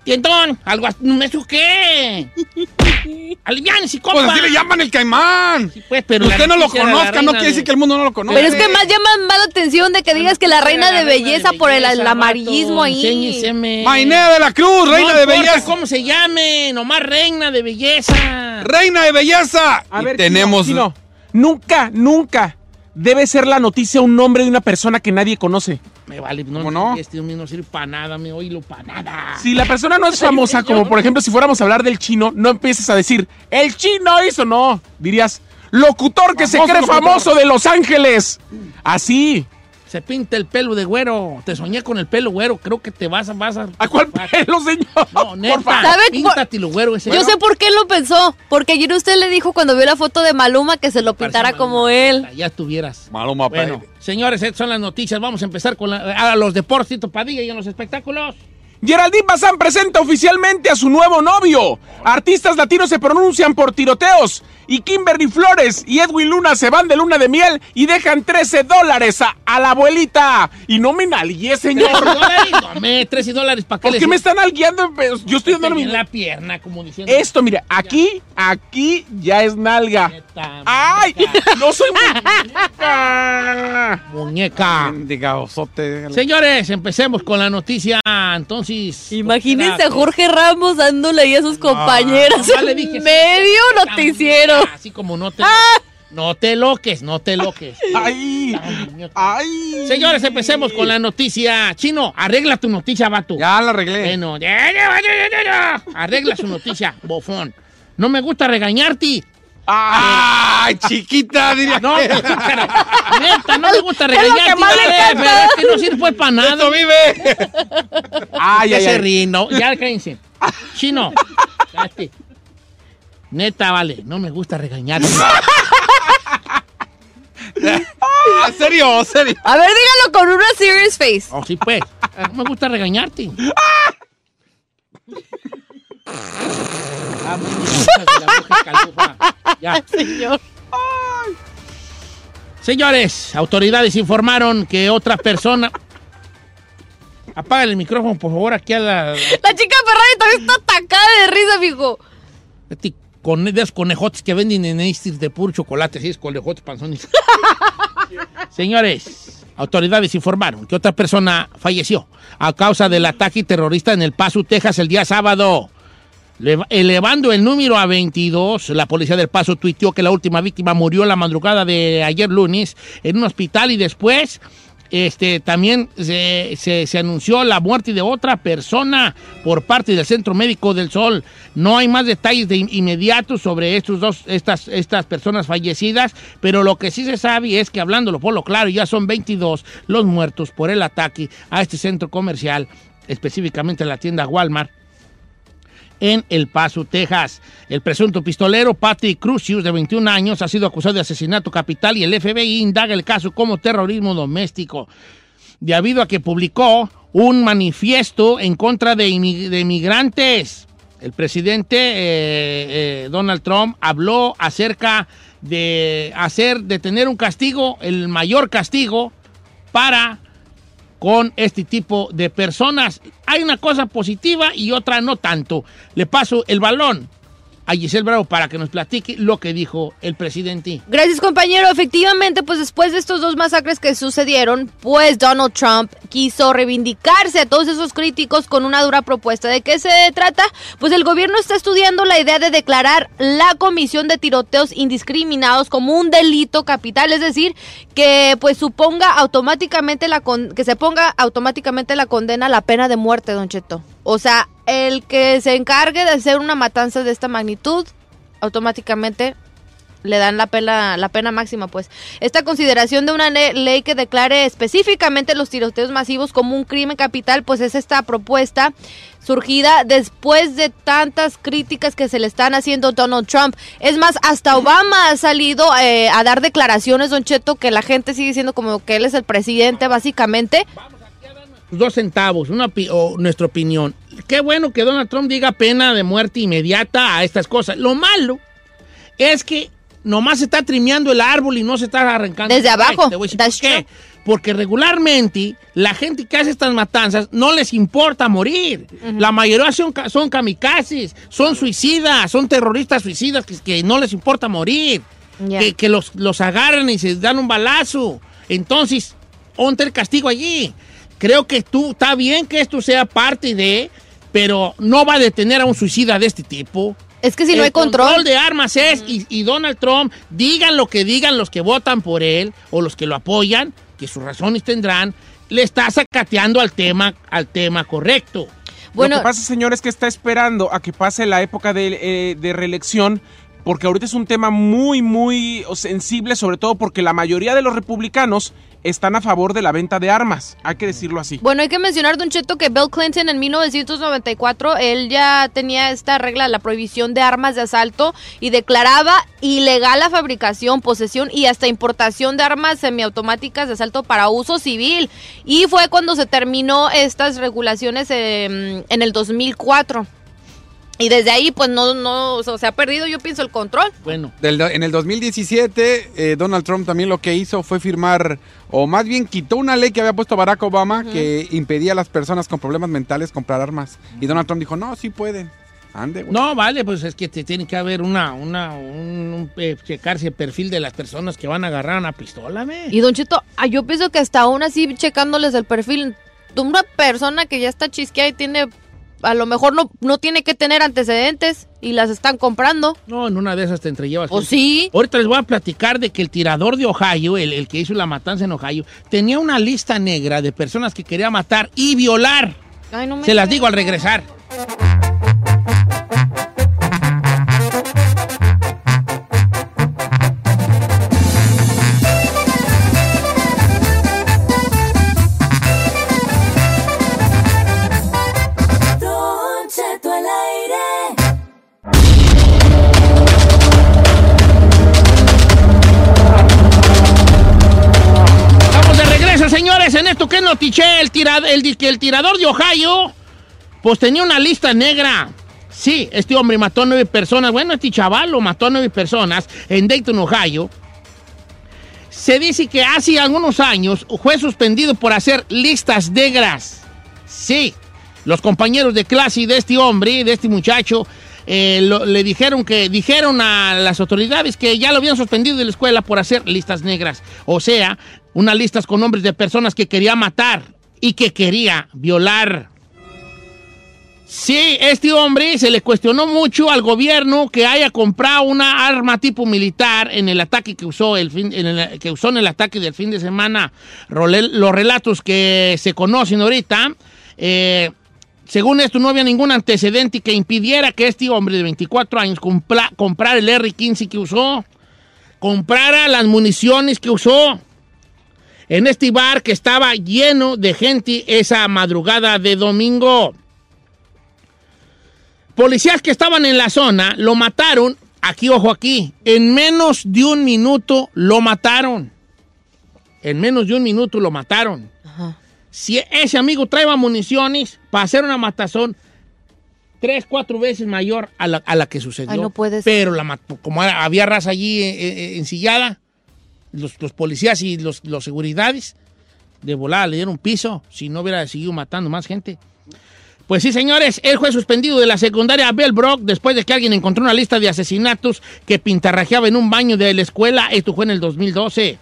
Tientón, algo así. ¿Me su qué? <laughs> Aliviánese, compa. Pues así le llaman el caimán. Sí, pues, pero Usted no lo conozca, no quiere de- decir que el mundo no lo conozca. Pero es que más llama más la atención de que digas que la reina de reina belleza por el, el amarillismo ahí. enséñeseme. Mainé de la Cruz, reina No de importa belleza. cómo se llame, nomás reina de belleza. Reina de belleza. A Y ver, tenemos. Chino, Chino, nunca, nunca debe ser la noticia un nombre de una persona que nadie conoce. Me vale, no, ¿Cómo no? Este no sirve para nada, me oílo para nada. Si la persona no es <laughs> famosa, como por ejemplo si fuéramos a hablar del chino, no empieces a decir, el chino hizo, no. Dirías, locutor que se cree locutor. famoso de Los Ángeles. Así. Se pinta el pelo de güero. Te soñé con el pelo güero. Creo que te vas a. Vas a, ¿A cuál <laughs> pelo, señor? No, neta. ¿Sabe Píntatelo güero ese. Yo sé por qué lo pensó. Porque ayer usted le dijo cuando vio la foto de Maluma que se lo pintara Parece como Maluma. él. Ya estuvieras. Maluma, Bueno, señores, estas son las noticias. Vamos a empezar con la- a los deportes, Padilla y en los espectáculos. Geraldine Bazán presenta oficialmente a su nuevo novio. Artistas latinos se pronuncian por tiroteos. Y Kimberly Flores y Edwin Luna se van de luna de miel y dejan 13 dólares a, a la abuelita. Y no me nalgué, señor. ¿13 dólares? No, me, 13 dólares. ¿Para qué ¿Por qué me están nalgueando? Yo estoy dando mi... en la pierna, como diciendo. Esto, mire, aquí, aquí ya es nalga. ¡Ay! muñeca. ¡No soy muñeca! Muñeca. Señores, empecemos con la noticia. Entonces. Imagínense a ¿por qué Jorge Ramos dándole ahí a sus compañeras nomás le en dije, medio noticiero. Así como no te. No te loques, no te loques. <laughs> ¡Ay! ¡Ay! Señores, empecemos con la noticia. Chino, arregla tu noticia, vato. Ya la arreglé. Bueno, ya, ya, ya, ya, ya. arregla su noticia, bofón. No me gusta regañarte. ¡Ay, chiquita! Diría. No, neta, no me gusta <laughs> Es lo que regañarte. más le pero es que no sirve para nada. ¡Esto vive! ¡Ay, Ya ay, se ay! ríen, no, ya cállense. Chino, cállate. Neta, vale, no me gusta regañarte. Ah, serio, serio. A ver, dígalo con una serious face. Oh, sí, pues. No me gusta regañarte. <laughs> Ah, muy bien, de la bruja calzufa. Ya. Señor. Señores, autoridades informaron que otra persona. Apaga el micrófono, por favor, aquí a la. La chica Ferrari también está atacada de risa, mijo. Este, con conejotes que venden en Eastis de puro chocolate, así es, conejotes panzones. Señores, autoridades informaron que otra persona falleció a causa del ataque terrorista en El Paso, Texas, el día sábado. Leva- Elevando el número a 22, la policía del Paso tuiteó que la última víctima murió la madrugada de ayer lunes en un hospital y después este, también se, se- anunció la muerte de otra persona por parte del Centro Médico del Sol. No hay más detalles de in- inmediatos sobre estos dos, estas, estas personas fallecidas, pero lo que sí se sabe es que hablándolo por lo claro, ya son 22 los muertos por el ataque a este centro comercial, específicamente la tienda Walmart en El Paso, Texas. El presunto pistolero Patrick Crucius, de 21 años, ha sido acusado de asesinato capital y el FBI indaga el caso como terrorismo doméstico. Debido a que publicó un manifiesto en contra de, inmi- de inmigrantes. El presidente eh, eh, Donald Trump habló acerca de hacer, de tener un castigo, el mayor castigo para con este tipo de personas. Hay una cosa positiva y otra no tanto. Le paso el balón a Giselle Bravo para que nos platique lo que dijo el presidente. Gracias, compañero. Efectivamente, pues después de estos dos masacres que sucedieron, pues Donald Trump quiso reivindicarse a todos esos críticos con una dura propuesta. ¿De qué se trata? Pues el gobierno está estudiando la idea de declarar la comisión de tiroteos indiscriminados como un delito capital, es decir, que pues suponga automáticamente la con- que se ponga automáticamente la condena a la pena de muerte, Don Cheto. O sea, el que se encargue de hacer una matanza de esta magnitud, automáticamente le dan la pena, la pena máxima, pues. Esta consideración de una le- ley que declare específicamente los tiroteos masivos como un crimen capital, pues es esta propuesta surgida después de tantas críticas que se le están haciendo a Donald Trump. Es más, hasta Obama ha salido eh, a dar declaraciones, Don Cheto, que la gente sigue diciendo como que él es el presidente, básicamente. Dos centavos, una o nuestra opinión. Qué bueno que Donald Trump diga pena de muerte inmediata a estas cosas. Lo malo es que nomás se está trimeando el árbol y no se está arrancando. Desde abajo. Te voy a decir That's por qué. Porque regularmente la gente que hace estas matanzas no les importa morir. La mayoría son, son kamikazes, son suicidas, son terroristas suicidas que, que no les importa morir. Que, que los, los agarran y se dan un balazo. Entonces, ¿dónde el castigo allí? Creo que tú, está bien que esto sea parte de, pero no va a detener a un suicida de este tipo. Es que si no hay control. de armas es, y, y Donald Trump, digan lo que digan los que votan por él o los que lo apoyan, que sus razones tendrán, le está sacateando al tema, al tema correcto. Bueno, Lo que pasa, señor, es que está esperando a que pase la época de, eh, de reelección, porque ahorita es un tema muy, muy sensible, sobre todo porque la mayoría de los republicanos están a favor de la venta de armas. Hay que decirlo así. Bueno, hay que mencionar, Don Cheto, que Bill Clinton en 1994, él ya tenía esta regla, la prohibición de armas de asalto, y declaraba ilegal la fabricación, posesión y hasta importación de armas semiautomáticas de asalto para uso civil. Y fue cuando se terminó estas regulaciones eh, en el 2004. Y desde ahí, pues no, no, o sea, se ha perdido, yo pienso, el control. Bueno, Del- en el 2017, eh, Donald Trump también lo que hizo fue firmar, o más bien quitó una ley que había puesto Barack Obama que impedía a las personas con problemas mentales comprar armas. Y Donald Trump dijo, no, sí pueden. Ande, güey. no, vale, pues es que te tiene que haber una, una, un, un, eh, checarse el perfil de las personas que van a agarrar una pistola, ¿ve? Y Don Cheto, ah, yo pienso que hasta aún así checándoles el perfil de una persona que ya está chisqueada y tiene, a lo mejor no, no tiene que tener antecedentes y las están comprando. No, en una de esas te entrellevas. ¿O sí? Ahorita les voy a platicar de que el tirador de Ohio, el, el que hizo la matanza en Ohio, tenía una lista negra de personas que quería matar y violar. Ay, no me Se las digo al regresar. Es notiché, el, el, el tirador de Ohio, pues tenía una lista negra. Sí, este hombre mató a nueve personas. Bueno, este chaval lo mató a nueve personas en Dayton, Ohio. Se dice que hace algunos años fue suspendido por hacer listas negras. Sí, los compañeros de clase de este hombre, de este muchacho, eh, le dijeron que dijeron a las autoridades que ya lo habían suspendido de la escuela por hacer listas negras. O sea, unas listas con nombres de personas que quería matar y que quería violar. Sí, este hombre se le cuestionó mucho al gobierno que haya comprado una arma tipo militar en el ataque que usó, el fin, en el- que usó en el ataque del fin de semana. Los relatos que se conocen ahorita, eh, según esto no había ningún antecedente que impidiera que este hombre de 24 años compra- comprara el R-15 que usó, comprara las municiones que usó en este bar que estaba lleno de gente esa madrugada de domingo. Policías que estaban en la zona lo mataron, aquí ojo aquí, en menos de un minuto lo mataron. En menos de un minuto lo mataron. Si ese amigo traía municiones para hacer una matazón tres, cuatro veces mayor a la, a la que sucedió. Ay, no puede ser. Pero la como había raza allí eh, eh, ensillada, los, los policías y los, los seguridades de volada le dieron piso si no hubiera seguido matando más gente. Pues sí, señores, él fue suspendido de la secundaria Bell Brook después de que alguien encontró una lista de asesinatos que pintarrajeaba en un baño de la escuela. Esto fue en el 2012.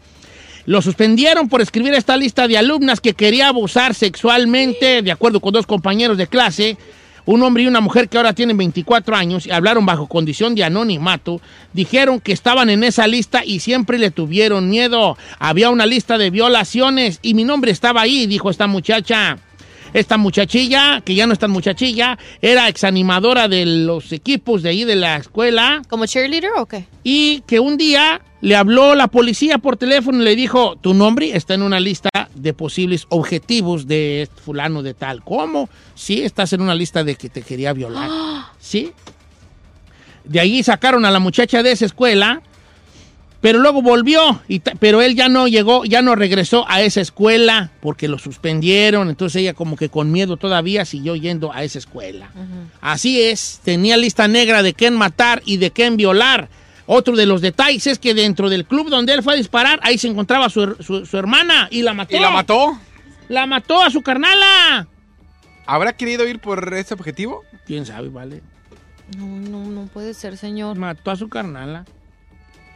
Lo suspendieron por escribir esta lista de alumnas que quería abusar sexualmente, de acuerdo con dos compañeros de clase. Un hombre y una mujer que ahora tienen 24 años y hablaron bajo condición de anonimato, dijeron que estaban en esa lista y siempre le tuvieron miedo. Había una lista de violaciones y mi nombre estaba ahí, dijo esta muchacha. Esta muchachilla, que ya no es tan muchachilla, era exanimadora de los equipos de ahí de la escuela ¿Como cheerleader o qué? y que un día le habló la policía por teléfono y le dijo, tu nombre está en una lista de posibles objetivos de fulano de tal. ¿Cómo? Sí, estás en una lista de que te quería violar. <gasps> ¿Sí? De ahí sacaron a la muchacha de esa escuela, pero luego volvió, y pero él ya no llegó, ya no regresó a esa escuela porque lo suspendieron, entonces ella como que con miedo todavía siguió yendo a esa escuela. Así es, tenía lista negra de quién matar y de quién violar. Otro de los detalles es que dentro del club donde él fue a disparar, ahí se encontraba su, su hermana y la mató. ¿Y la mató? La mató a su carnala. ¿Habrá querido ir por ese objetivo? ¿Quién sabe, vale? No, no, no puede ser, señor. Mató a su carnala.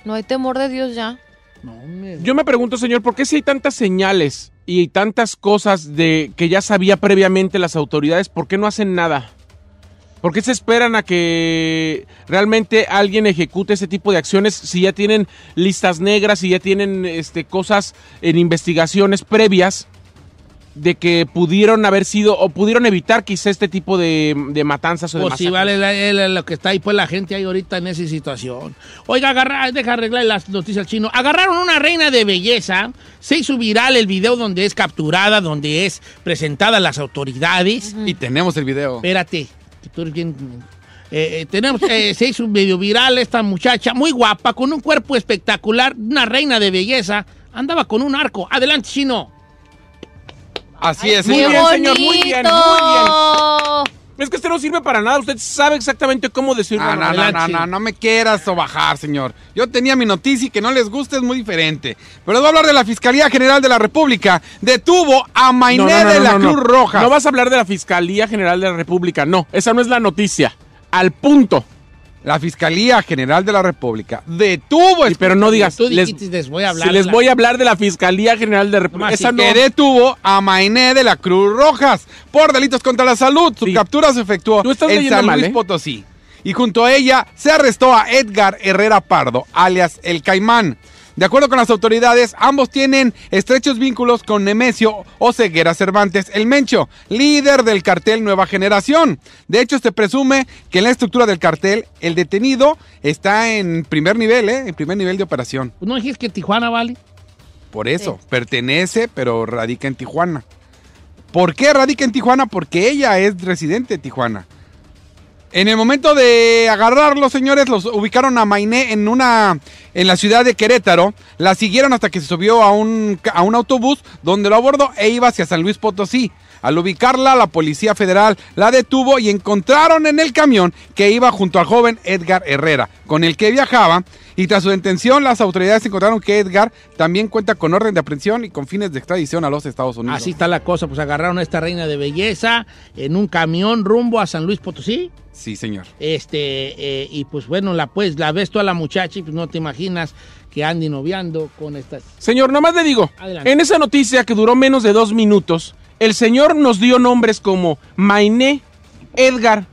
No hay temor de Dios ya. No, me... Yo me pregunto, señor, ¿por qué si hay tantas señales y tantas cosas de que ya sabía previamente las autoridades, por qué no hacen nada? ¿Por qué se esperan a que realmente alguien ejecute ese tipo de acciones si ya tienen listas negras, si ya tienen este, cosas en investigaciones previas de que pudieron haber sido o pudieron evitar quizá este tipo de, de matanzas o de Pues sí, masacres? vale, la- la- lo que está ahí, pues la gente ahí ahorita en esa situación. Oiga, agarra, deja arreglar las noticias al chino. Agarraron una reina de belleza, se hizo viral el video donde es capturada, donde es presentada a las autoridades. Y tenemos el video. Espérate, que tú eres bien... Eh, eh, tenemos, eh, se hizo medio viral esta muchacha, muy guapa, con un cuerpo espectacular, una reina de belleza, andaba con un arco. Adelante, chino. Así es, Muy ¡Qué señor. bien, señor, muy bien, muy bonito! Es que este no sirve para nada, usted sabe exactamente cómo decirlo. Ah, no, no, no, no, no me quieras sobajar, señor. Yo tenía mi noticia y que no les guste es muy diferente. Pero les voy a hablar de la Fiscalía General de la República. Detuvo a Mainé No, no, no, de la. Cruz Roja. No vas a hablar de la Fiscalía General de la República, no, esa no es la noticia. Al punto. La Fiscalía General de la República detuvo... Sí, pero no digas, Tú les, les voy a hablar. si les de la- voy a hablar de la Fiscalía General de la República. Esa no. que detuvo a Mainé de la Cruz Rojas por delitos contra la salud. Su Sí. captura se efectuó en San mal, Luis ¿eh? Potosí. Y junto a ella se arrestó a Edgar Herrera Pardo, alias El Caimán. De acuerdo con las autoridades, ambos tienen estrechos vínculos con Nemesio Oseguera Cervantes, el Mencho, líder del cartel Nueva Generación. De hecho, se presume que en la estructura del cartel, el detenido está en primer nivel, ¿eh? En primer nivel de operación. ¿No dijiste que Tijuana vale? Por eso, pertenece, pero radica en Tijuana. ¿Por qué radica en Tijuana? Porque ella es residente de Tijuana. En el momento de agarrarlos, señores, los ubicaron a Mainé en una en la ciudad de Querétaro. La siguieron hasta que se subió a un, a un autobús donde lo abordó e iba hacia San Luis Potosí. Al ubicarla, la Policía Federal la detuvo y encontraron en el camión que iba junto al joven Edgar Herrera, con el que viajaba. Y tras su detención, las autoridades encontraron que Edgar también cuenta con orden de aprehensión y con fines de extradición a los Estados Unidos. Así está la cosa, pues agarraron a esta reina de belleza en un camión rumbo a San Luis Potosí. Sí, señor. Este, eh, y pues bueno, la pues la ves tú a la muchacha y pues no te imaginas que ande noviando con estas. Señor, nomás le digo, Adelante. en esa noticia que duró menos de dos minutos, el señor nos dio nombres como Mainé, Edgar,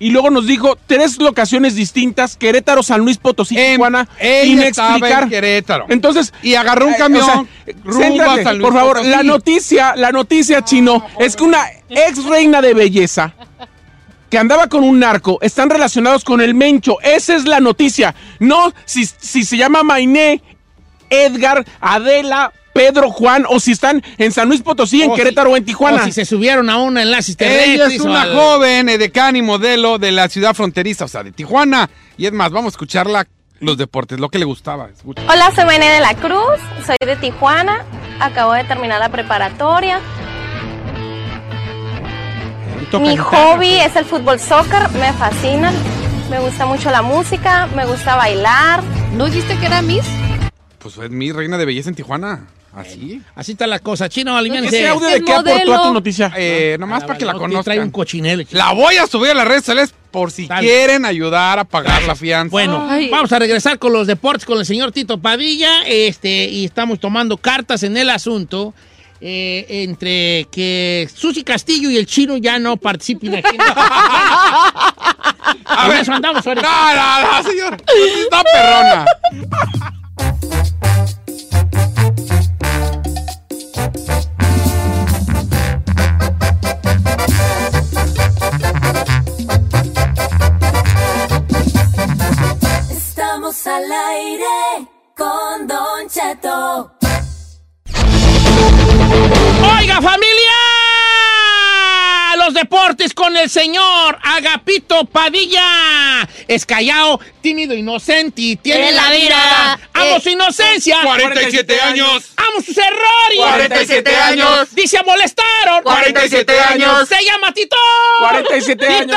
y luego nos dijo tres locaciones distintas, Querétaro, San Luis Potosí, Tijuana, ella sin estaba explicar. en Querétaro. Entonces, Y agarró un eh, camión o sea, rumbo céntrate, a San Luis por favor, Potosí. la noticia, la noticia chino es que una ex reina de belleza que andaba con un narco están relacionados con el Mencho. Esa es la noticia. No si, si se llama Mainé, Edgar, Adela, Pedro, Juan, o si están en San Luis Potosí, en O si- Querétaro o en Tijuana. O si se subieron a un enlace Ella terrestre. es una joven edecán y modelo de la ciudad fronteriza, o sea, de Tijuana. Y es más, vamos a escucharla los deportes, lo que le gustaba. Escucha. Hola, soy Maine de la Cruz, soy de Tijuana, acabo de terminar la preparatoria. Mi hobby es el fútbol soccer, me fascina, me gusta mucho la música, me gusta bailar. ¿No dijiste que era Miss? Pues fue mi reina de belleza en Tijuana. Así. Así está la cosa. Chino, aliviánese. ¿Ese audio de qué aportó a tu noticia? Eh, nomás Ah, para que la no, conozcan. Trae un cochinelo. La voy a subir a las redes sociales por si Dale. quieren ayudar a pagar la fianza. Bueno, Ay. vamos a regresar con los deportes con el señor Tito Padilla. Este, y estamos tomando cartas en el asunto. eh, entre que Susi Castillo y el chino ya no participen aquí. en- a ver. eso andamos No, no, no, señor. Está perrona. Al aire con Don Cheto. ¡Oiga, familia! Los deportes con el señor Agapito Padilla. Es callado, tímido, inocente y tiene la vida. Amo su eh, inocencia. Eh, 47 años. Amo sus errores. 47 años. Dice a molestaron. 47 años. Se llama Tito. 47 años.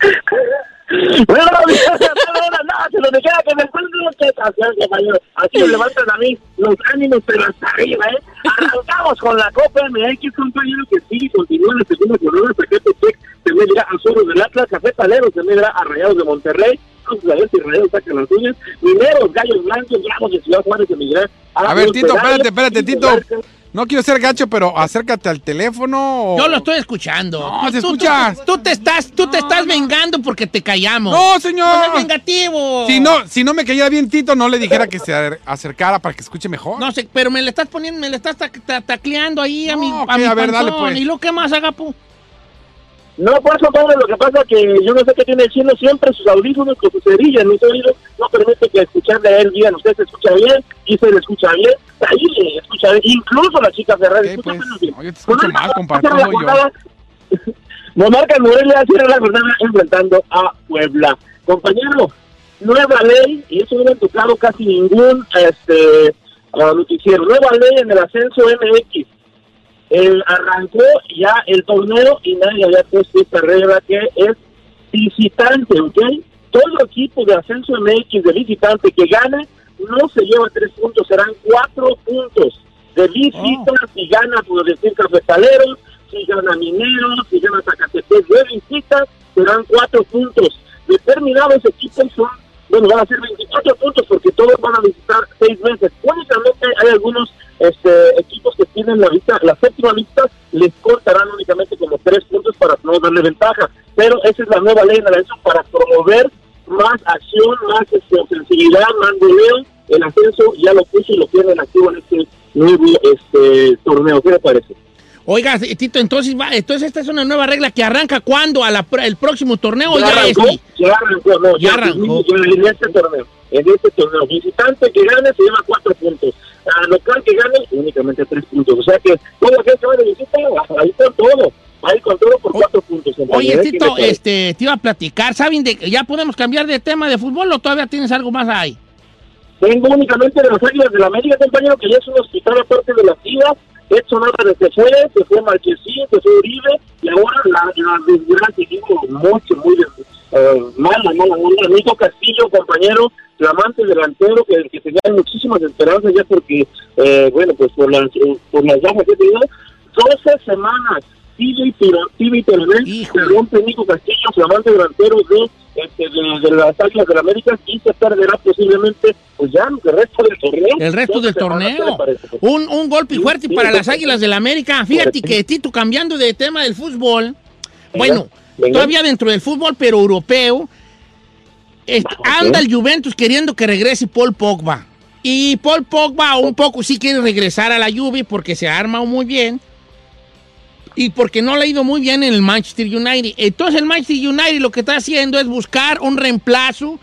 Tito. Bueno, no, no, se lo dejé a que me encuentren ustedes así, compañero. Así me levantan a mí los ánimos, pero hasta arriba, ¿eh? Arrancamos con la Copa MX, compañero, que sigue y continúa en la segunda jornada. Zacatepec se medirá a Soros del Atlas, Café Talero se medirá a Rayados de Monterrey. A ver si Rayados sacan las suyas. Mineros, Gallos Blancos, Bravos de Ciudad Juárez se medirá A ver, los Tito, espérate, espérate, y Tito. No quiero ser gacho, pero acércate al teléfono. o- Yo lo estoy escuchando. No, Tú- se tú- escucha. Tú, tú te estás, tú te estás vengando porque te callamos. No, No señor. seas vengativo. Si no, si no me caía bien Tito, no le dijera que se acercara para que escuche mejor. No sé, pero me le estás poniendo, me le estás ta- ta- tacleando ahí a mi, a mi a ver, dale, pues. ¿Y lo que más, Agapu? No, por eso, padre, lo que pasa es que yo no sé qué tiene el chino siempre sus audífonos con su cerilla en mis oídos, no permite que escucharle a él bien. Usted se escucha bien y se le escucha bien, ahí le escucha bien. Incluso la chica Ferrari escucha pues, menos bien. no, yo te escucho mal, compa, cierra no la soy yo. jornada- <laughs> Monarcas Morelia cierra la jornada enfrentando a Puebla. Compañero, nueva ley, y eso no ha tocado casi ningún este ah, noticiero. Nueva ley en el ascenso MX. El, arrancó ya el torneo y nadie había puesto esta regla que es visitante, ¿ok? Todo equipo de ascenso MX de visitante que gane no se lleva tres puntos, serán cuatro puntos de visita si gana, por decir, Cafetaleros, si gana Mineros, si gana Zacatepec de visita, serán cuatro puntos. Determinados equipos son, bueno, van a ser 24 puntos porque todos van a visitar seis meses. Únicamente hay algunos este, equipos que tienen la vista, la séptima lista, les contarán únicamente como tres puntos para no darle ventaja. Pero esa es la nueva ley en la para promover más acción, más este, ofensividad, más goleo. El ascenso ya lo puso y lo tienen activo en este nuevo este, torneo. ¿Qué le parece? Oiga, Tito, entonces, va, entonces esta es una nueva regla que arranca cuando a la, el próximo torneo ya ya, arrancó, este. ya arrancó, no, Ya ya, arrancó. en este torneo, en este torneo, visitante que gane se lleva cuatro puntos, a local que gane únicamente tres puntos, o sea que todo aquel que va de visita, ahí con todo, ahí con todo por cuatro puntos. Oye, compañero. ¿Qué Tito, este, te iba a platicar, ¿saben de ya podemos cambiar de tema de fútbol o todavía tienes algo más ahí? Vengo únicamente de las Águilas de la América, compañero, que ya es un hospital aparte de las Chivas. Edson Álvarez se fue, se fue Marquesín, se fue Uribe, y ahora la, la desgracia, digo, mucho, muy eh, mala, mala onda. Nico Castillo, compañero, flamante delantero, que, que tenía muchísimas esperanzas ya porque, eh, bueno, pues por las, eh, por las bajas que tenía, 12 semanas, Tibia y Tironel, se rompe Nico Castillo, flamante delantero de, este, de, de las Águilas de la América, y se perderá posiblemente, pues ya, el resto del torneo. El resto del 12 semanas, ¿qué le torneo. parece? Un, un golpe fuerte sí, para sí, las sí. Águilas del América. Fíjate que, Tito, cambiando de tema del fútbol, bueno, venga. todavía dentro del fútbol, pero europeo, es- anda el Juventus queriendo que regrese Paul Pogba. Y Paul Pogba un poco sí quiere regresar a la Juve porque se ha armado muy bien. Y porque no le ha ido muy bien en el Manchester United. Entonces el Manchester United lo que está haciendo es buscar un reemplazo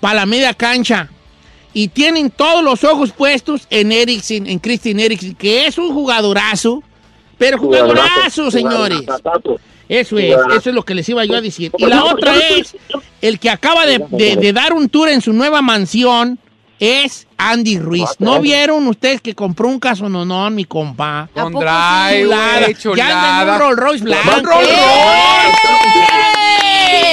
para la media cancha. Y tienen todos los ojos puestos en Eriksen, en Christian Eriksen, que es un jugadorazo. Pero jugadorazo, señores. Eso es, eso es lo que les iba yo a decir. Y la otra es, el que acaba de, de- de dar un tour en su nueva mansión es Andy Ruiz. ¿No vieron ustedes que compró un casononón, mi compa? Con drive, Chulada. Ya anda en un Rolls Royce blanco. Un Rolls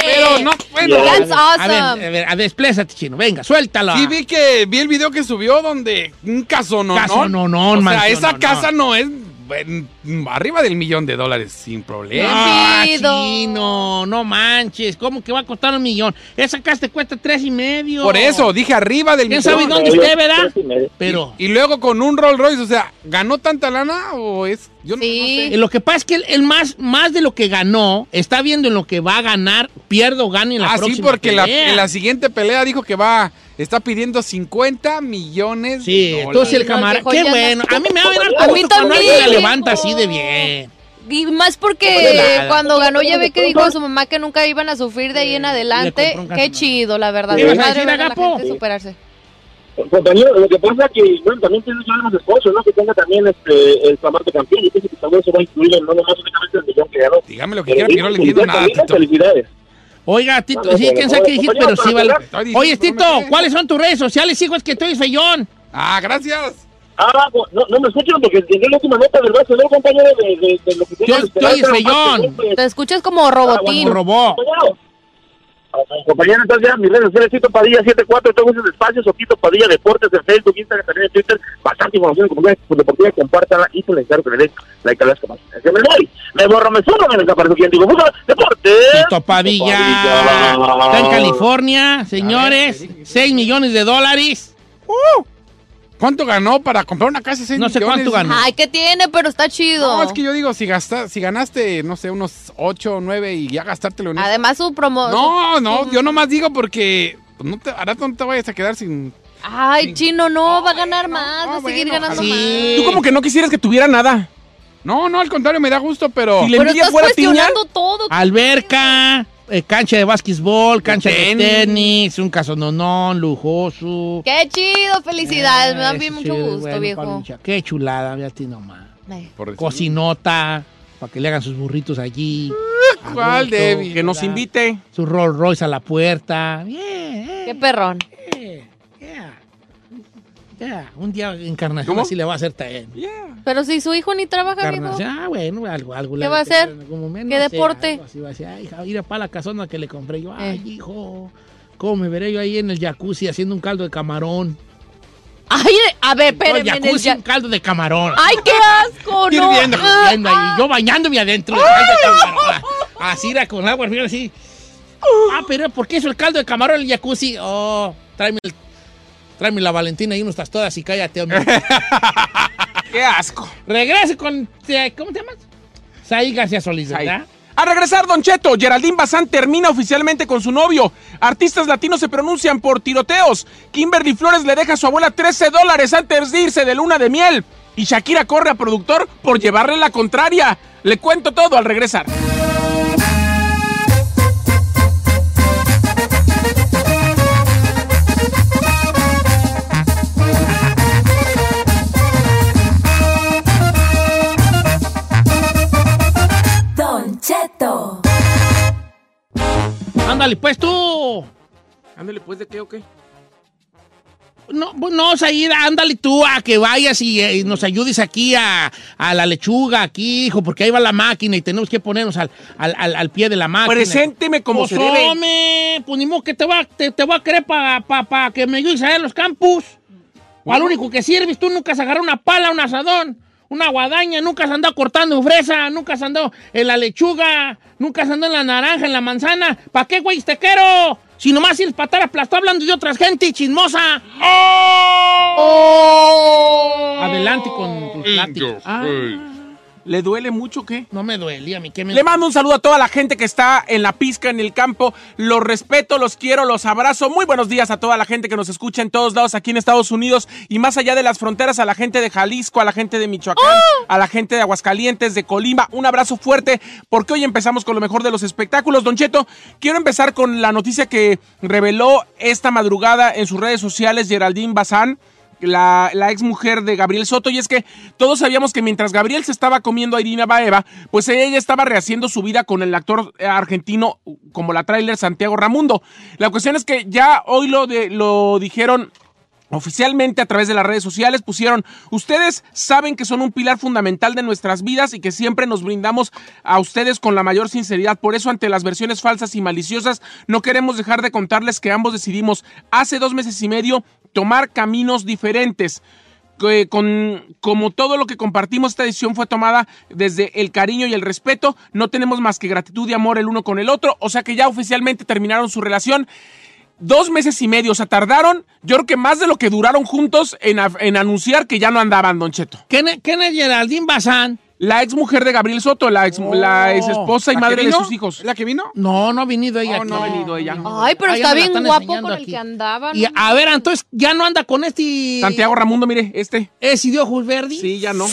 Pero no, bueno. That's A ver, a awesome. ver, a ver, desplésate, chino. Venga, suéltalo. Sí, vi que vi el video que subió donde un caso no, Casononón, O sea, esa casa no es bueno, arriba del millón de dólares sin problema. Chino, no manches. ¿Cómo que va a costar un millón? Esa casa te cuesta tres y medio. Por eso, dije arriba del ¿Quién millón. sabe dónde esté, verdad? Pero Y luego con un Rolls Royce, o sea, ¿ganó tanta lana o es? Yo no- Sí. eh, lo que pasa es que el, más, más de lo que ganó, está viendo en lo que va a ganar, pierdo o gane en la Ah, próxima sí, porque la- pelea. en la siguiente pelea dijo que va, está pidiendo 50 millones Sí, de dólares. entonces el Sí, nos camarada... Qué bueno. A mí me va a ver A mí cuando alguien la levanta así de bien. Y más porque cuando ganó ya ve que dijo a su mamá que nunca iban a sufrir de ahí en adelante. Qué chido, la verdad. ¿Qué ibas a Padre decir, ver a la gente superarse. Compañero, lo que pasa es que, bueno, también tiene problemas de esposo, ¿no? Que tenga también este, el flamante campeón. Yo pienso que también se va a incluir en no nomás únicamente el millón que ganó. Dígame lo que quiera, que yo no le entiendo nada. Felicidades. Oiga, Tito, No, no, sí, quién sabe qué dijiste, pero sí vale. Oye, Tito. ¿cuáles son tus redes sociales, hijo? Es que estoy feyón. Ah, gracias. Ah, no, no, no me escuchan porque llegué la última nota del vaso, ¿no, compañero? De, de, de lo que tiene Yo estoy feyón. golpe. Te escuchas como robotín. Como robó. Compañero. Compañero, entonces ya mis redes sociales, Tito Padilla 74, tengo esos espacios, o Tito Padilla Deportes en Facebook, Instagram, también en Twitter, bastante información como deportiva, compártanla y se les encargo que le den like a las camas. Que me voy, me borro, me subo, me desaparezco, quien digo, Fuga, Deportes. Tito Padilla. Está en California, señores. 6 millones de dólares. ¿Cuánto ganó para comprar una casa? No sé millones? cuánto ganó. Ay, ¿qué tiene? Pero está chido. No, es que yo digo, si, gasta, si ganaste, no sé, unos 8 o 9 y ya gastártelo en eso. Además, su promo. No, no, yo nomás digo porque pues, no te, ahora no te vayas a quedar sin... Ay, chino, no, va a ganar más, va a seguir bueno, ganando Sí. Tú como que no quisieras que tuviera nada. No, no, al contrario, me da gusto, pero... Si le más. Pero estás fuera piña. todo. Alberca, eh, cancha de básquetbol, cancha de Tenis. tenis, un casononón lujoso. Qué chido, felicidades, me da bien mucho gusto, bueno, viejo. Palucha. Qué chulada, mira a ti nomás. Cocinota, para que le hagan sus burritos allí. A ¿Cuál, Debbie? Que nos invite. Su Rolls Royce a la puerta. Bien, eh, Qué perrón. eh, yeah. Yeah, Un día encarnación ¿Cómo? así le va a hacer también. Pero si su hijo ni trabaja. Encarnación, ah, bueno, algo, algo. le ¿Qué va a hacer? momento, ¿Qué deporte? así va a decir, ay, hija, ir para la casona que le compré yo. Ay, Eh. hijo, ¿cómo me veré yo ahí en el jacuzzi haciendo un caldo de camarón? Ay, a ver, No, el jacuzzi, ya- un caldo de camarón. Ay, qué asco, <laughs> no. hirviendo, ahí, yo bañándome adentro del caldo de camarón. Así era con agua así. Ah, pero ¿por qué hizo el caldo de camarón en el jacuzzi? Oh, tráeme, el- tráeme la Valentina y unos tostadas y cállate, hombre. <laughs> Qué asco. Regrese con, eh, ¿cómo te llamas? Saí García Solís. ¿verdad? A regresar, Don Cheto, Geraldine Bazán termina oficialmente con su novio. Artistas latinos se pronuncian por tiroteos. Kimberly Flores le deja a su abuela 13 dólares antes de irse de luna de miel. Y Shakira corre a productor por llevarle la contraria. Le cuento todo al regresar. Ándale, pues tú. Ándale, pues, ¿de qué o qué? No, pues, no, Saída, ándale tú a que vayas y, eh, nos ayudes aquí a, a la lechuga, aquí, hijo, porque ahí va la máquina y tenemos que ponernos al, al, al- al pie de la máquina. Presénteme como pues, se debe. hombre, pues ni modo que te va, te, te voy a querer para pa, pa que me ayudes a ver los campus. Para lo único que sirves, tú nunca has agarrado una pala, un asadón, una guadaña, nunca has andado cortando fresa, nunca has andado en la lechuga, nunca has andado en la naranja, en la manzana. ¿Para qué, güey, te quiero? Si nomás sirves para estar aplastado hablando de otras gente chismosa. ¡Oh! Adelante con tus pláticas. Ah, ¿Le duele mucho o qué? no me duele, a mí que me... Le mando un saludo a toda la gente que está en la pizca, en el campo. Los respeto, los quiero, los abrazo. Muy buenos días a toda la gente que nos escucha en todos lados aquí en Estados Unidos y más allá de las fronteras, a la gente de Jalisco, a la gente de Michoacán, a la gente de Aguascalientes, de Colima. Un abrazo fuerte porque hoy empezamos con lo mejor de los espectáculos. Don Cheto, quiero empezar con la noticia que reveló esta madrugada en sus redes sociales Geraldine Bazán la, la ex mujer de Gabriel Soto, y es que todos sabíamos que mientras Gabriel se estaba comiendo a Irina Baeva, pues ella estaba rehaciendo su vida con el actor eh, argentino como la trailer Santiago Ramundo. La cuestión es que ya hoy lo, de, lo dijeron Oficialmente a través de las redes sociales pusieron, ustedes saben que son un pilar fundamental de nuestras vidas y que siempre nos brindamos a ustedes con la mayor sinceridad. Por eso ante las versiones falsas y maliciosas no queremos dejar de contarles que ambos decidimos hace dos meses y medio tomar caminos diferentes. Que con, como todo lo que compartimos, esta decisión fue tomada desde el cariño y el respeto. No tenemos más que gratitud y amor el uno con el otro. O sea que ya oficialmente terminaron su relación dos meses y medio. O sea, tardaron, yo creo que más de lo que duraron juntos en, en anunciar que ya no andaban, Don Cheto. ¿Quién es, quién es Geraldine Bazán? La ex mujer de Gabriel Soto, la ex, la ex esposa y ¿La madre de sus hijos. ¿Es la que vino? No, no ha venido ella. Oh, aquí. no ha venido ella. Ay, pero Ahí está bien guapo con el que andaba. Y a ver, entonces ya no anda con este. Santiago Ramundo, mire, este. ¿Es de ojos verdes? Sí, ya no.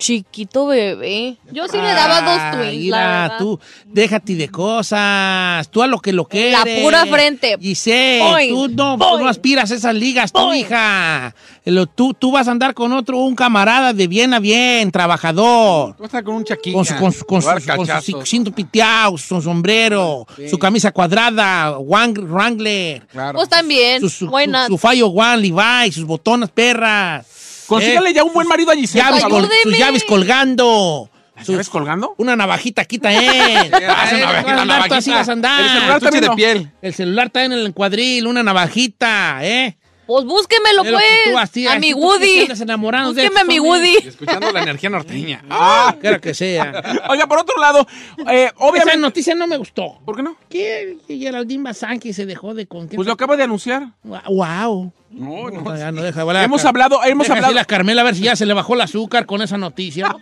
Chiquito bebé. Yo sí le daba dos twins, mira, la verdad. tú, déjate de cosas. Tú a lo que lo que La pura frente. Giselle, Boing, tú no, aspiras a esas ligas, tú, Boing. hija. Lo- tú, tú vas a andar con otro, un camarada de bien a bien, trabajador. Tú vas a estar con un chaquilla. Con su, con su, con su- con su cinto piteado, su sombrero, su camisa cuadrada, Wang- Wrangler, Claro. Pues también. su, su, Why su- not? su fallo One Levi, sus botonas perras. Consígale Eh, ya un buen marido a Giselle. llaves col- sus llaves colgando. ¿Las Sus- llaves colgando? una navajita quita <laughs> él. Haz una navajita, Vas a andar, tú así navajita. vas a andar. El celular Estuche también de no. piel. El celular está en el cuadril, una navajita, ¿eh? Pues búsquemelo, que tú pues. así- a así mi tú que te Woody. andas enamorando de Búsqueme a mi estos hombres. Woody. Y escuchando la energía norteña. <laughs> Ah, quiera que sea. <laughs> Oiga, por otro lado, eh, Esa obviamente... noticia no me gustó. ¿Por qué no? ¿Qué? Que Geraldine Bazán que se dejó de con? Pues lo acaba de anunciar. Wow. No, no. No, ya no deja volar. Hemos hablado, hemos Deja hablado. así la Carmela a ver si ya se le bajó el azúcar con esa noticia. <laughs>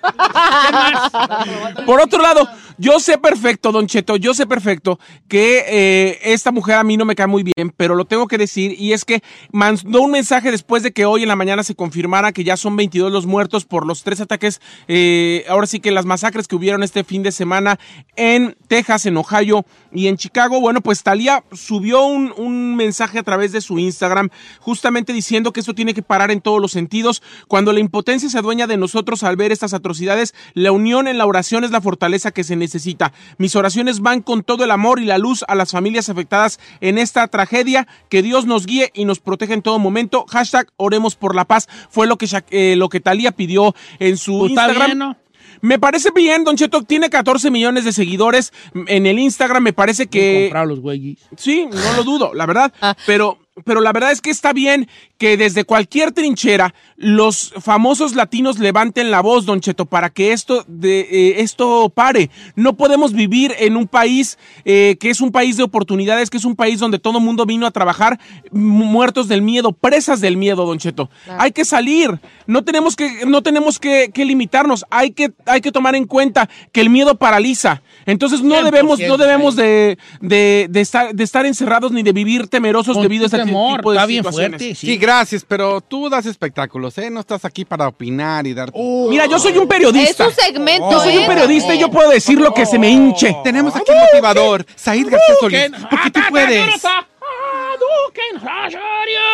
Por otro lado, yo sé perfecto, Don Cheto, yo sé perfecto que eh, esta mujer a mí no me cae muy bien, pero lo tengo que decir y es que mandó un mensaje después de que hoy en la mañana se confirmara que ya son 22 los muertos por los tres ataques, eh, ahora sí que las masacres que hubieron este fin de semana en Texas, en Ohio y en Chicago. Bueno, pues Talía subió un, un mensaje a través de su Instagram justamente diciendo que esto tiene que parar en todos los sentidos. Cuando la impotencia se adueña de nosotros al ver estas atrocidades, la unión en la oración es la fortaleza que se necesita. Mis oraciones van con todo el amor y la luz a las familias afectadas en esta tragedia. Que Dios nos guíe y nos proteja en todo momento. Hashtag oremos por la paz. Fue lo que, eh, lo que Talía pidió en su Pues Instagram. bien, ¿no? Me parece bien, Don Cheto, tiene 14 millones de seguidores en el Instagram, me parece que... Comprado los güeyes. Sí, no lo dudo, la verdad. Pero, pero la verdad es que está bien que desde cualquier trinchera los famosos latinos levanten la voz, Don Cheto, para que esto, de, eh, esto pare. No podemos vivir en un país eh, que es un país de oportunidades, que es un país donde todo mundo vino a trabajar mu- muertos del miedo, presas del miedo, Don Cheto. Hay que salir. No tenemos que, no tenemos que, que limitarnos. Hay que, hay que tomar en cuenta que el miedo paraliza. Entonces no 100% debemos, no debemos de, de, de estar, de estar encerrados ni de vivir temerosos Con debido a este temor, tipo de está bien situaciones. fuerte. Sí, Sí. gracias, pero tú das espectáculos, ¿eh? No estás aquí para opinar y dar... Mira, yo soy un periodista. Es un segmento, Yo soy un ¿eh? periodista y yo puedo decir lo que se me hinche. Tenemos aquí un motivador, Said García Solís, porque tú Ah, puedes. ah.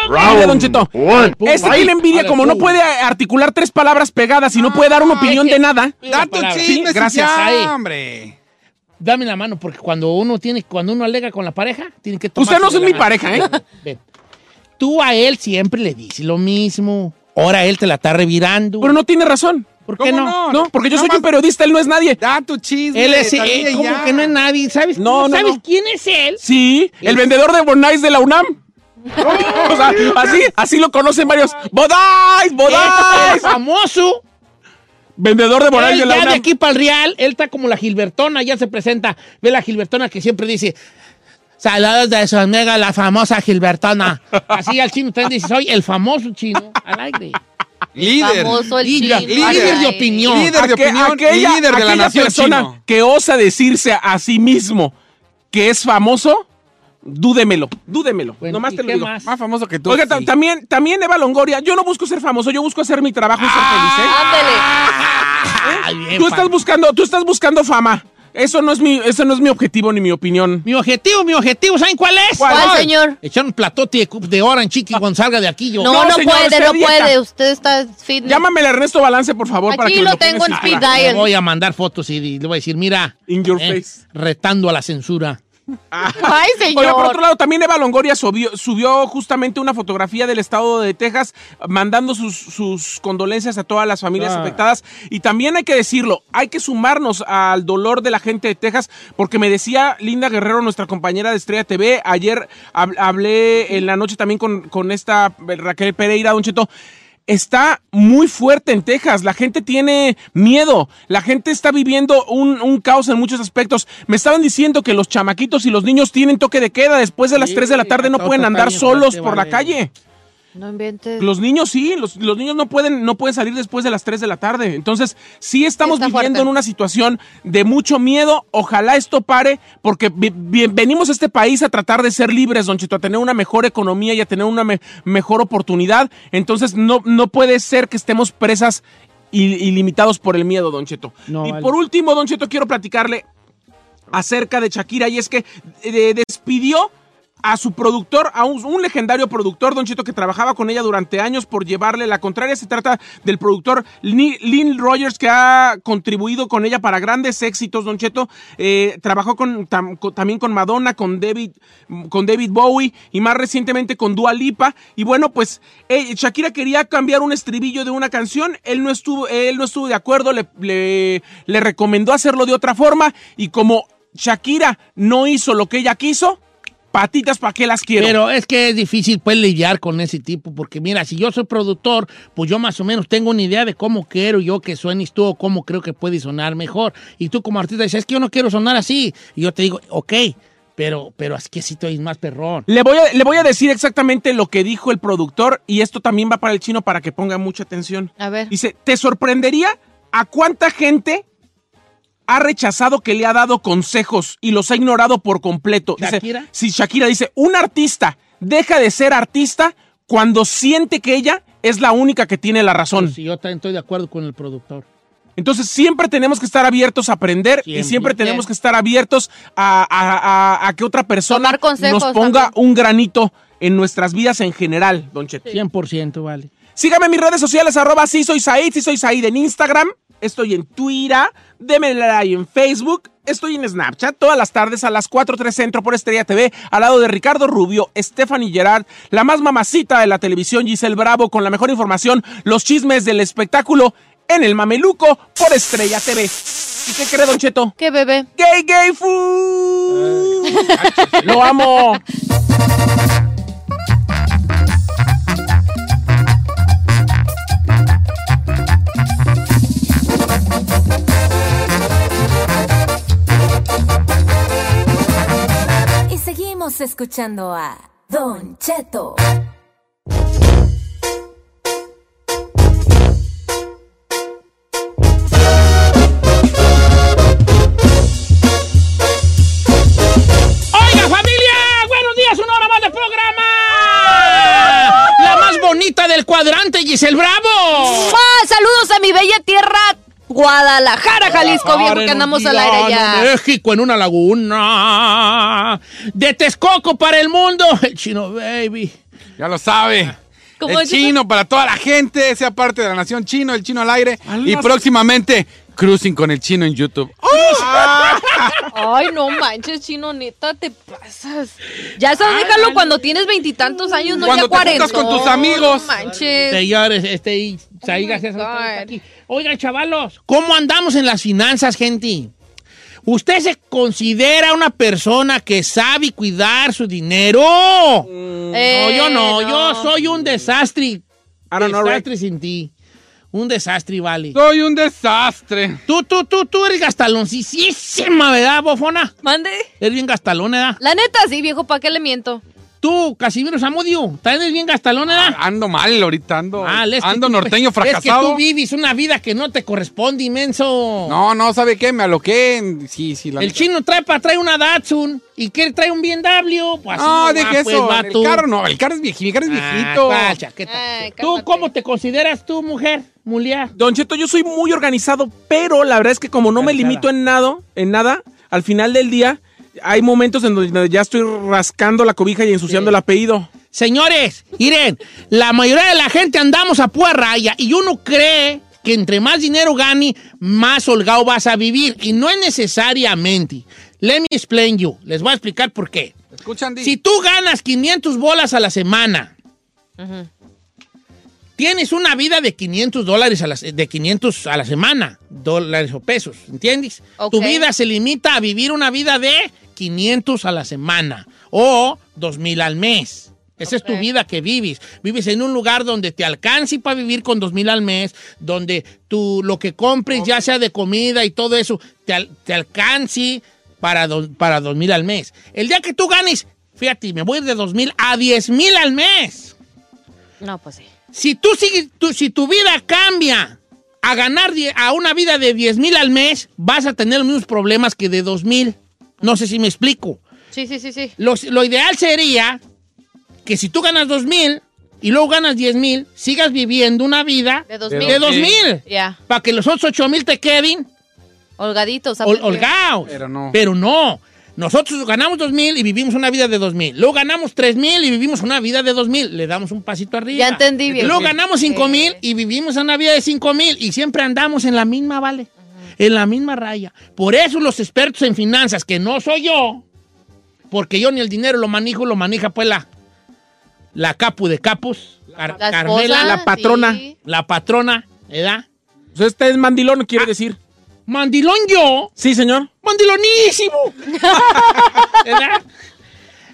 Mira, Don Cheto, este tiene envidia como no puede articular tres palabras pegadas y no puede dar una opinión de nada. Da tu chisme, gracias, hombre. Dame la mano, porque cuando uno tiene, cuando uno alega con la pareja, tiene que tomar. Usted no es mi pareja, ¿eh? Ven. Tú a él siempre le dices lo mismo. Ahora él te la está revirando. Pero no tiene razón. ¿Por qué ¿Cómo no? No, porque yo Nada soy más un periodista, él no es nadie. Da tu chisme. Él es, eh, ¿cómo ya. que no es nadie? ¿Sabes, No, no, ¿sabes no. quién es él? Sí, el vendedor de Bonais de la UNAM. <laughs> o sea, así, así lo conocen varios. ¡Bodais! Es ¡Bodais! famoso. Vendedor de Él de la ya de UNAM. aquí para el Real, él está como la Gilbertona, ya se presenta. Ve la Gilbertona que siempre dice, saludos de su amiga, la famosa Gilbertona. <laughs> Así al chino también dice, soy el famoso chino, al aire. Líder. Famoso el Líder, chino. líder de opinión. Líder de opinión y líder de la aquella nación persona chino. que osa decirse a sí mismo que es famoso, dúdemelo, dúdemelo. Bueno, Nomás ¿y te lo digo. más? Más famoso que tú. Oiga, sí. también, también Eva Longoria, yo no busco ser famoso, yo busco hacer mi trabajo y ser feliz, ¿eh? Ándele. Ay, bien, Tú estás buscando, tú estás buscando fama. Eso no es mi, eso no es mi objetivo ni mi opinión. Mi objetivo, mi objetivo, ¿saben cuál es? ¿Cuál, señor? Echar un platote de, cup- de Orange Chiqui cuando salga de aquí yo. No, No, no, señor, puede, no dieta. puede. Usted está fitness. Llámame a Ernesto Balance, por favor, para Aquí que me lo ponga tengo en speed dial. Le voy a mandar fotos y, y le voy a decir, mira. In your eh, face. Retando a la censura. <laughs> Ay, señor. Oiga, por otro lado, también Eva Longoria subió, subió justamente una fotografía del estado de Texas mandando sus, sus condolencias a todas las familias Ah. afectadas. Y también hay que decirlo, hay que sumarnos al dolor de la gente de Texas, porque me decía Linda Guerrero, nuestra compañera de Estrella TV, ayer hab- hablé en la noche también con, con esta Raquel Pereira, Don Cheto. Está muy fuerte en Texas, la gente tiene miedo, la gente está viviendo un, un caos en muchos aspectos. Me estaban diciendo que los chamaquitos y los niños tienen toque de queda, después de las Sí, 3 de la tarde no pueden andar solos por la calle. No inventes. Los niños sí, los, los niños no pueden, no pueden salir después de las 3 de la tarde. Entonces, sí estamos Está viviendo fuerte. en una situación de mucho miedo. Ojalá esto pare, porque vi- vi- venimos a este país a tratar de ser libres, Don Chito, a tener una mejor economía y a tener una me- mejor oportunidad. Entonces, no, no puede ser que estemos presas il- ilimitados por el miedo, Don Cheto. No, y vale. por último, Don Cheto, quiero platicarle acerca de Shakira y es que eh, despidió a su productor, a un, legendario productor, Don Cheto, que trabajaba con ella durante años por llevarle la contraria. Se trata del productor Lynn Rogers, que ha contribuido con ella para grandes éxitos, Don Cheto. Eh, trabajó con, tam- con- también con Madonna, con David, con David Bowie y más recientemente con Dua Lipa. Y bueno, pues eh, Shakira quería cambiar un estribillo de una canción. Él no estuvo, él no estuvo de acuerdo, le- le recomendó hacerlo de otra forma. Y como Shakira no hizo lo que ella quiso, patitas, ¿para qué las quiero? Pero es que es difícil pues lidiar con ese tipo, porque mira, si yo soy productor, pues yo más o menos tengo una idea de cómo quiero yo que suenes tú o cómo creo que puede sonar mejor. Y tú como artista dices, es que yo no quiero sonar así. Y yo te digo, ok, pero, pero es que si estoy más perrón. Le voy, a, le voy a decir exactamente lo que dijo el productor y esto también va para el chino para que ponga mucha atención. A ver. Dice, ¿te sorprendería a cuánta gente ha rechazado que le ha dado consejos y los ha ignorado por completo? Dice, ¿Shakira? sí, Shakira dice, un artista deja de ser artista cuando siente que ella es la única que tiene la razón. Pues sí, yo también estoy de acuerdo con el productor. Entonces siempre tenemos que estar abiertos a aprender y Siempre. tenemos que estar abiertos a, a- a- a que otra persona consejos nos ponga también. un granito en nuestras vidas en general, Don Cheto. 100% vale. Sígame en mis redes sociales, arroba sí soy Said, sí soy Said en Instagram, estoy en Twitter, déme like en Facebook, estoy en Snapchat todas las tardes a las 4.3 Centro por Estrella TV, al lado de Ricardo Rubio, Stephanie Gerard, la más mamacita de la televisión Giselle Bravo, con la mejor información, los chismes del espectáculo en el Mameluco por Estrella TV. ¿Y qué cree, Don Cheto? ¿Qué bebé? ¡Gay, gay, food! ¡Lo amo! <laughs> Seguimos escuchando a Don Cheto. Oiga, familia, buenos días, una hora más de programa. La más bonita del cuadrante, Giselle Bravo. ¡Ah! Saludos a mi bella tierra, Guadalajara, Jalisco, viejo, que andamos al aire ya. México en una laguna. De Texcoco para el mundo. <laughs> El chino, baby. Ya lo sabe. ¿Cómo El chino para toda la gente, sea parte de la nación chino, el chino al aire. Y próximamente, cruising con el chino en YouTube. <laughs> Ay, no manches, chino, neta, te pasas. Ya eso déjalo cuando tienes veintitantos años, no Cuando ya cuarenta. juntas con tus amigos. No manches. Señores, este, aquí. Oigan, chavalos, ¿cómo andamos en las finanzas, gente? ¿Usted se considera una persona que sabe cuidar su dinero? Eh, no, yo no, yo soy un desastre. I don't know, desastre sin ti. Un desastre, vale. Soy un desastre. Tú, tú, tú, tú eres gastaloncísima, ¿verdad, bofona? Mande. Eres bien gastalón, ¿verdad? La neta, sí, viejo, ¿para qué le miento? Tú, Casimiro Zamudio, también bien gastalón, ¿verdad? Ando mal ahorita, ando, Ah, es que ando tú- norteño Es que fracasado. tú vives una vida que no te corresponde, inmenso. No, no, ¿sabe qué? Me aloqué. Sí, sí, la El chino trae para traer una Datsun y que trae un BMW. Pues así No, va, deje pues, eso. el carro no, el carro es viejito. Mi carro es Ah, viejito. ¿cuál chaqueta? Ay, ¿Tú cómo te consideras tú, mujer? Mulia. Don Cheto, yo soy muy organizado, pero la verdad es que como no me limito en nada, en nada, al final del día hay momentos en donde ya estoy rascando la cobija y ensuciando el apellido. Señores, miren, la mayoría de la gente andamos a pura raya y uno cree que entre más dinero gane, más holgado vas a vivir. Y no es necesariamente. Let me explain you. Les voy a explicar por qué. ¿Escuchan? Si tú ganas 500 bolas a la semana, tienes una vida de 500 dólares a la, de 500 a la semana, dólares o pesos, ¿entiendes? Tu vida se limita a vivir una vida de 500 a la semana o 2000 al mes. Esa es tu vida que vives. Vives en un lugar donde te alcance para vivir con 2000 al mes, donde tú lo que compres, ya sea de comida y todo eso, te, al- te alcance para, do- para 2000 al mes. El día que tú ganes, fíjate, me voy de 2000 a 10000 al mes. No, pues sí. Si tú sigues, tú- si tu vida cambia a ganar a una vida de 10 mil al mes, vas a tener los mismos problemas que de 2 mil. No sé si me explico. Sí, sí, sí, sí. Lo, lo ideal sería que si tú ganas 2 mil y luego ganas 10 mil, sigas viviendo una vida De dos De mil. de 2 mil. Ya. Para que los otros 8 mil te queden Holgaditos. hol- aparte. holgados. Pero no. Pero no. Nosotros ganamos 2 mil y vivimos una vida de 2 mil. Luego ganamos 3 mil y vivimos una vida de 2 mil. Le damos un pasito arriba. Ya entendí, viejo. luego ganamos 5 mil Eh. y vivimos una vida de 5 mil. Y siempre andamos en la misma, ¿vale? En la misma raya. Por eso los expertos en finanzas, que no soy yo, porque yo ni el dinero lo manejo, lo maneja pues la, la capu de capus, Car- La Carmela, esposa, la patrona, sí. la patrona, ¿verdad? O sea, este es mandilón, quiere decir. Mandilón yo, Sí, señor. mandilonísimo. <laughs> ¿Verdad?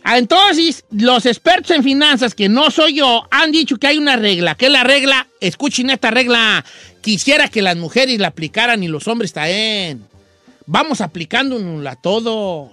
Ah, Entonces, los expertos en finanzas, que no soy yo, han dicho que hay una regla. ¿Qué es la regla? Escuchen esta regla. Quisiera que las mujeres la aplicaran y los hombres también. Vamos aplicándonosla todos.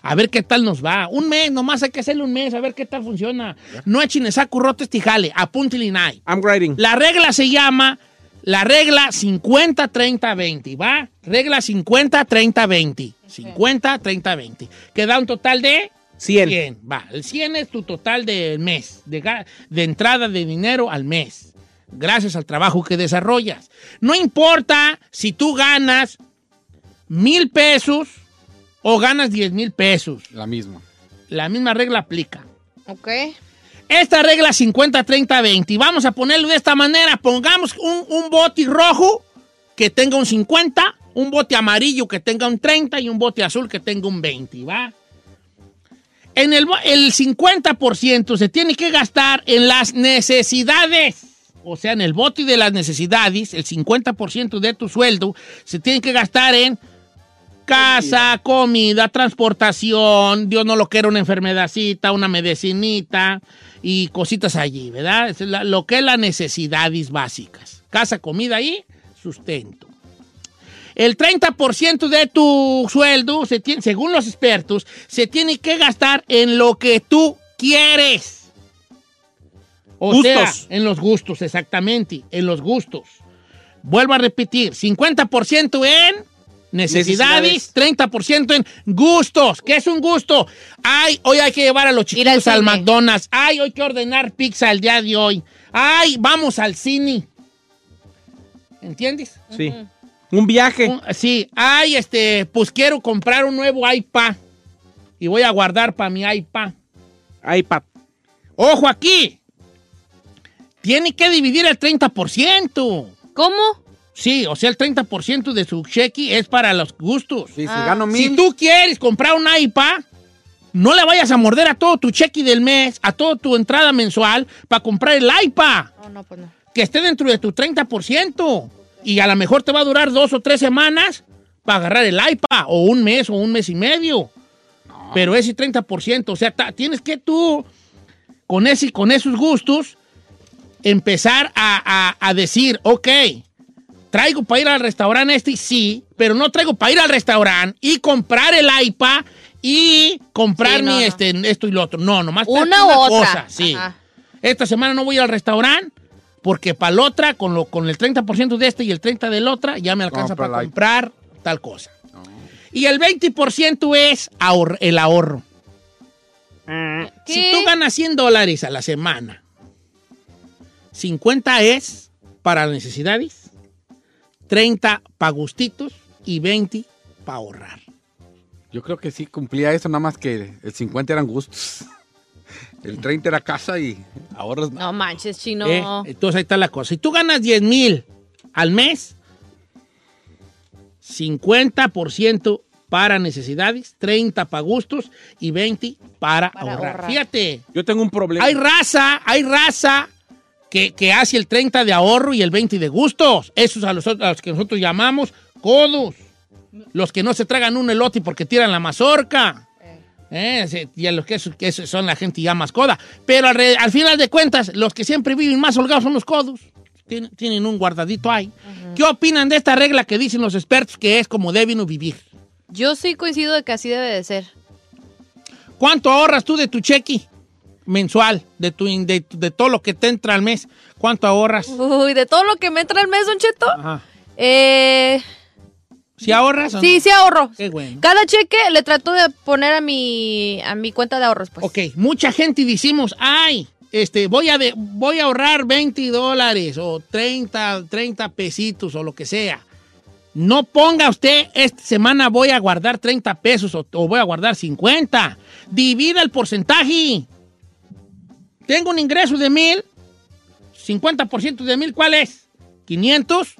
A ver qué tal nos va. Un mes, nomás hay que hacerle un mes, a ver qué tal funciona. No echen esa currote este jale, apúntele y nai. I'm writing. La regla se llama la regla 50-30-20, ¿va? Regla 50-30-20. 50-30-20. Que da un total de 100. 100. Va, el 100 es tu total del mes, de, de entrada de dinero al mes. Gracias al trabajo que desarrollas. No importa si tú ganas mil pesos o ganas 10 mil pesos. La misma. La misma regla aplica. Ok. Esta regla 50-30-20, y vamos a ponerlo de esta manera, pongamos un, un bote rojo que tenga un 50, un bote amarillo que tenga un 30 y un bote azul que tenga un 20, ¿va? En el, el 50% se tiene que gastar en las necesidades. O sea, en el bote de las necesidades, el 50% de tu sueldo se tiene que gastar en casa, comida, transportación, Dios no lo quiera, una enfermedadcita, una medicinita y cositas allí, ¿verdad? Es la- lo que es las necesidades básicas. Casa, comida y sustento. El 30% de tu sueldo, se tiene, según los expertos, se tiene que gastar en lo que tú quieres. O Gustos. sea, en los gustos, exactamente, en los gustos. Vuelvo a repetir, 50% en necesidades, 30% en gustos. ¿Qué es un gusto? Ay, hoy hay que llevar a los al chiquitos al. McDonald's. Ay, hoy hay que ordenar pizza el día de hoy. Ay, vamos al cine. ¿Entiendes? Sí. Un viaje. Un- sí, ay, este, pues quiero comprar un nuevo iPad. Y voy a guardar para mi iPad. iPad. Ojo aquí. Tiene que dividir el 30%. ¿Cómo? Sí, o sea, el 30% de su cheque es para los gustos. Sí, si Ah. gano mil. Si tú quieres comprar un iPad, no le vayas a morder a todo tu cheque del mes, a toda tu entrada mensual para comprar el iPad, No, no, pues no. que esté dentro de tu 30%. Y a lo mejor te va a durar dos o tres semanas para agarrar el iPad, o un mes o un mes y medio. Pero ese 30%, o sea, tienes que tú, con, ese, con esos gustos, empezar a, a- a decir, ok, traigo para ir al restaurante este, sí, pero no traigo para ir al restaurante y comprar el iPad y comprar Sí, no, mi, no. este, esto y lo otro. No, nomás Una traigo u otra. cosa, sí. Ajá. Esta semana no voy al restaurante porque para la otra, con, lo, con el 30% de este y el 30% del otra, ya me alcanza Compra para comprar tal cosa. Y el 20% es ahor- el ahorro. ¿Qué? Si tú ganas 100 dólares a la semana, 50 es para necesidades, 30 para gustitos y 20 para ahorrar. Yo creo que sí cumplía eso, nada más que el 50 eran gustos. <laughs> El 30 era casa y ahorras. No manches, chino. ¿eh? Entonces ahí está la cosa. Si tú ganas 10 mil al mes, 50% para necesidades, 30 para gustos y 20 para, Para ahorrar. ahorrar. Fíjate, Yo tengo un problema. hay raza, hay raza que, que hace el 30 de ahorro y el 20 de gustos. Esos a los, a los que nosotros llamamos codos. Los que no se tragan un elote porque tiran la mazorca. Eh, sí, y a los que, esos- que esos son la gente ya más coda. Pero al, re- al final de cuentas, los que siempre viven más holgados son los codos. Tienen, tienen un guardadito ahí. ¿Qué opinan de esta regla que dicen los expertos que es como deben vivir? Yo sí coincido de que así debe de ser. ¿Cuánto ahorras tú de tu cheque mensual? De, tu, de, de todo lo que te entra al mes. ¿Cuánto ahorras? Uy, de todo lo que me entra el mes, Don Cheto. Ajá. Eh, ¿Sí ahorras? o sí, no? sí ahorro. Qué bueno. Cada cheque le trato de poner a mi, a mi cuenta de ahorros, pues. Ok, mucha gente decimos, ay, este, voy a, de- voy a ahorrar 20 dólares o 30, 30 pesitos o lo que sea. No ponga usted, esta semana voy a guardar 30 pesos o, o voy a guardar 50. Divida el porcentaje. Tengo un ingreso de mil, 50% de mil, ¿cuál es? 500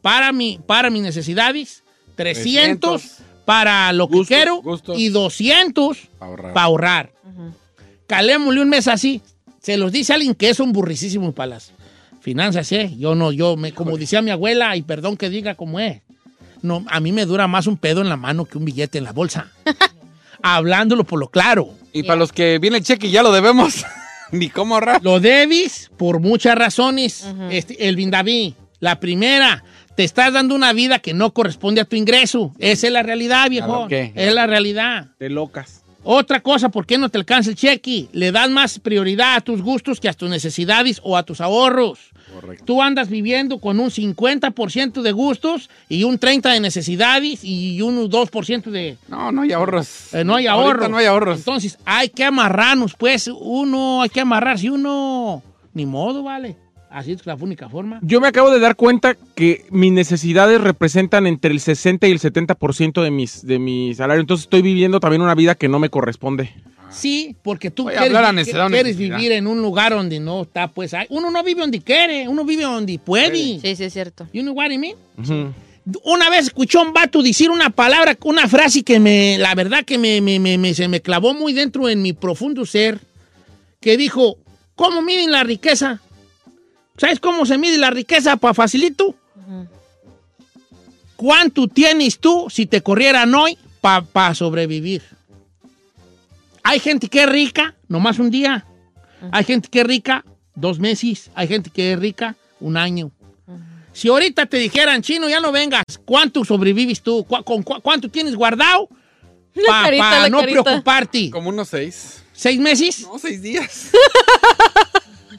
para, mi, para mis necesidades, 300, 300 para lo que quiero y 200 Ahorrar. para ahorrar. Calémosle un mes así. Se los dice alguien que es un burricísimo para las finanzas, ¿eh? Yo no, yo, me, como decía mi abuela, y perdón que diga cómo es, no, a mí me dura más un pedo en la mano que un billete en la bolsa. <laughs> Hablándolo por lo claro. Y para los que viene el cheque y ya lo debemos, <laughs> ni cómo ahorrar. Lo debes por muchas razones. Este, el David, la primera, te estás dando una vida que no corresponde a tu ingreso. Esa es la realidad, viejo. ¿qué? Es la realidad. De locas. Otra cosa, ¿por qué no te alcanza el cheque? Le das más prioridad a tus gustos que a tus necesidades o a tus ahorros. Correcto. Tú andas viviendo con un 50% de gustos y un 30% de necesidades y un 2% de... No, no hay ahorros. eh, no hay Ahorita ahorros. no hay ahorros. Entonces, hay que amarrarnos, pues. Uno, hay que amarrarse uno. Ni modo, vale. Así es la única forma. Yo me acabo de dar cuenta que mis necesidades representan entre el 60 y el 70% de mis, de mi salario. Entonces estoy viviendo también una vida que no me corresponde. Sí, porque tú quieres, necesidad quieres necesidad. vivir en un lugar donde no está, pues. hay- Uno no vive donde quiere, uno vive donde puede. Sí, sí, es cierto. You know what I mean? Ujú. Una vez escuché a un vato decir una palabra, una frase que me, la verdad que me, me- me- me- se me clavó muy dentro en mi profundo ser, que dijo, ¿cómo miden la riqueza? ¿Sabes cómo se mide la riqueza para facilito? ¿Cuánto tienes tú si te corrieran hoy para sobrevivir? Hay gente que es rica, nomás un día. Hay gente que es rica, dos meses. Hay gente que es rica, un año. Si ahorita te dijeran, chino, ya no vengas, ¿cuánto sobrevives tú? ¿Cu- con cu- ¿Cuánto tienes guardado? Carita, la no carita. preocuparte. Como unos seis. ¿Seis meses? No, seis días. <laughs>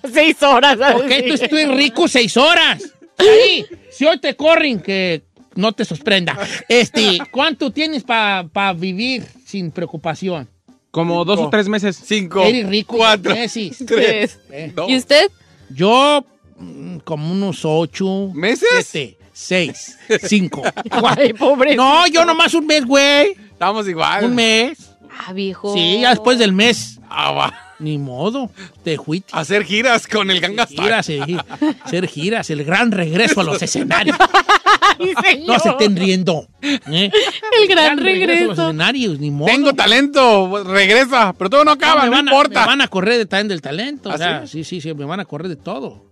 <laughs> Seis horas. Ok, tú estoy rico seis horas. Ahí, si hoy te corren, que no te sorprenda. Este, ¿cuánto tienes para vivir sin preocupación? Como dos o tres meses. Cinco. Eres rico Cuatro. meses. <laughs> Tres. Eh. ¿Y usted? Yo, mm, como unos ocho. ¿Meses? Siete, seis, cinco. <laughs> Ay, pobre. No, yo nomás un mes, güey. Estamos igual. Un mes. Ah, viejo. Sí, ya después del mes. Ah, va. Ni modo. Te fuiste. Hacer giras con el Gangnam Style. Giras, eh, hacer giras, el gran regreso a los escenarios. <laughs> Ay, señor. No se estén riendo. ¿eh? El gran a los regreso. escenarios, ni modo. Tengo talento, regresa, pero todo no acaba, me no, van a- importa. me van a correr de, también del talento. ¿Ah, o sea, sí, sí, sí, me van a correr de todo.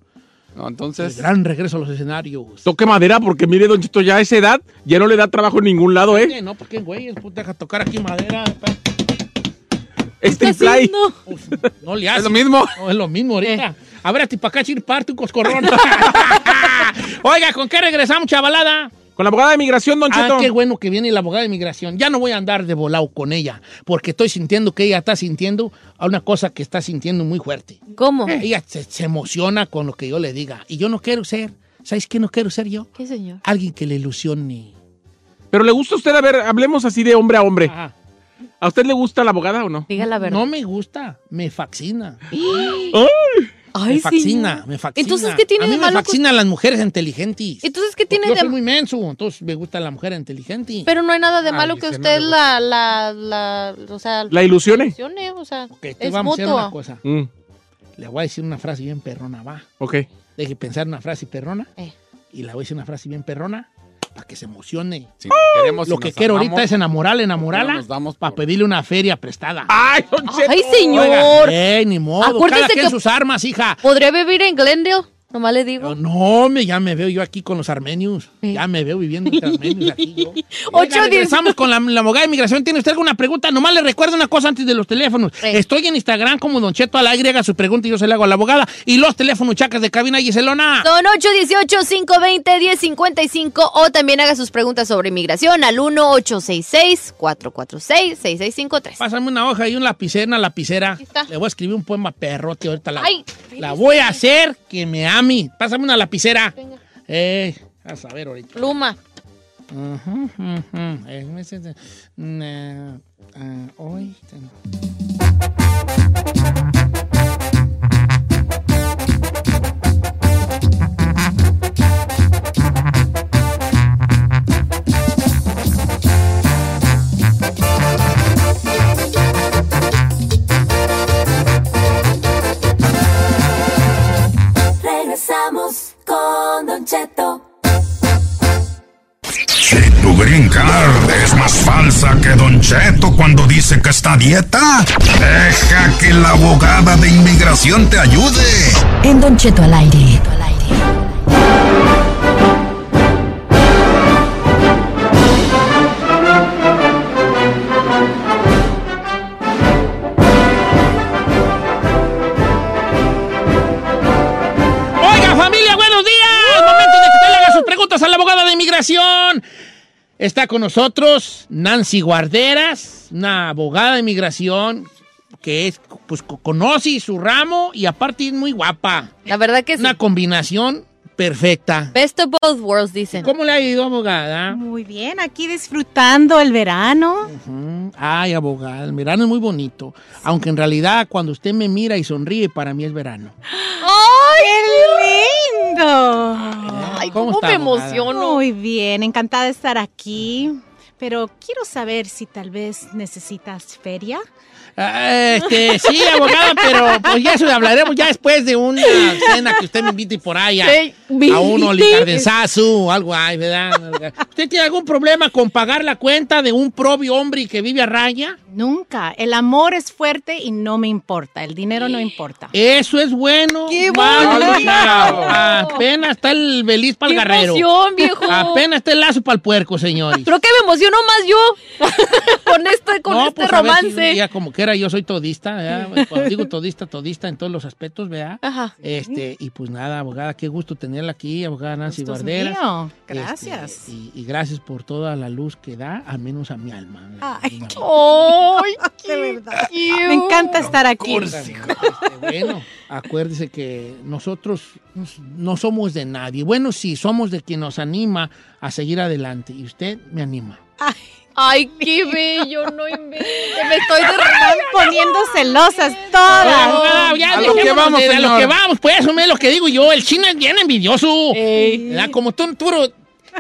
No, El entonces, gran regreso a los escenarios. Toque madera porque mire, Don Chito, ya a esa edad ya no le da trabajo en ningún lado, ¿eh? No, porque güey, deja tocar aquí madera. Es ¿Qué está triple no le hace. es lo mismo. No, es lo mismo ahorita. A ver, a ti para acá, chir, parte un coscorrón. <laughs> Oiga, ¿con qué regresamos, chavalada? Con la abogada de migración, Don Ah, Cheto. qué bueno que viene la abogada de inmigración. Ya no voy a andar de volado con ella, porque estoy sintiendo que ella está sintiendo a una cosa que está sintiendo muy fuerte. ¿Cómo? Ella se, se emociona con lo que yo le diga. Y yo no quiero ser, ¿sabes qué no quiero ser yo? ¿Qué, señor? Alguien que le ilusione. Pero le gusta a usted, a ver, hablemos así de hombre a hombre. Ajá. ¿A usted le gusta la abogada o no? Diga la verdad. No me gusta, me fascina. <gasps> Ay, me fascina, señor. me fascina. Entonces, ¿qué tiene a mí de me malo? con- fascinan las mujeres inteligentes. Entonces, ¿qué tiene Yo de soy muy menso, entonces me gusta la mujer inteligente. Pero no hay nada de Ay, malo que usted la, la, la, o sea, ¿La ilusione? ilusione, o sea, es vamos a hacer mutuo. una cosa. Mm, Le voy a decir una frase bien perrona, va. ok. Deje pensar una frase perrona Eh. y le voy a decir una frase bien perrona para que se emocione. Queremos, Lo si que quiero amamos, ahorita es enamorarla, enamorarla, nos damos para pedirle una feria prestada. ¡Ay, Don Cheto! Ay, señor. Oiga, ey, ni modo. Acuérdese Cada quien que- sus armas, hija. ¿Podría vivir en Glendale? Nomás le digo. No, me, ya me veo yo aquí con los armenios. Sí. Ya me veo viviendo entre armenios aquí yo. <laughs> Ocho, regresamos con la, la abogada de inmigración. ¿Tiene usted alguna pregunta? Nomás le recuerdo una cosa antes de los teléfonos. Sí. Estoy en Instagram como Don Cheto a la Y, haga su pregunta y yo se la hago a la abogada. Y los teléfonos chacas de cabina Giselona. Son 818-520-1055 o también haga sus preguntas sobre inmigración al 1-866-446-6653. Pásame una hoja y un lapicera, una lapicera. Le voy a escribir un poema perrote ahorita. La, Ay, la voy a hacer que me ame. Pásame una lapicera. Venga. Eh, a saber ahorita. Pluma. Eh, con Don Cheto. Si tu green card es más falsa que Don Cheto cuando dice que está dieta, deja que la abogada de inmigración te ayude. En Don Cheto al aire. Está con nosotros Nancy Guarderas, una abogada de inmigración que es, pues, co- conoce su ramo y aparte es muy guapa. La verdad que sí. Una combinación perfecta. Best of both worlds, dicen. ¿Cómo le ha ido, abogada? Muy bien, aquí disfrutando el verano. Ay, abogada, el verano es muy bonito. Aunque en realidad cuando usted me mira y sonríe, para mí es verano. ¡Ay, qué lindo! Ay, ¿Cómo ¿cómo, está, me abogada? emociono? Muy bien, encantada de estar aquí. Pero quiero saber si tal vez necesitas feria. Ah, Este, sí, abogada, pero pues ya eso hablaremos ya después de una cena que usted me invite por ahí a, a un oligardensazo o algo ahí, ¿verdad? ¿Usted tiene algún problema con pagar la cuenta de un propio hombre que vive a raya? Nunca. El amor es fuerte y no me importa. El dinero no importa. Eso es bueno. ¡Qué hija. Apenas está el beliz para el ¡Qué guerrero. emoción, viejo! Apenas está el lazo para el puerco, señores. Creo que me emociono más yo <laughs> con este, con este pues, ver romance. ya como que era, yo soy todista, ¿verdad? Cuando digo todista, todista en todos los aspectos, ¿verdad? Ajá. Este, y pues nada, abogada, qué gusto tenerla aquí, abogada Nancy mío. Este, Gracias. y, y gracias por toda la luz que da, al menos a mi alma. Ay, ¡Ay, <laughs> de verdad. Me encanta estar aquí. Este, bueno, acuérdese que nosotros no somos de nadie. Bueno, sí, somos de quien nos anima a seguir adelante. Y usted me anima. ¡Ay, qué <laughs> bello! No inventes. Me estoy derramando. poniendo celosas todas. abogada, ya A lo que vamos, de- a lo que vamos, pues, eso es lo que digo yo. El chino es bien envidioso. Como tú, tú,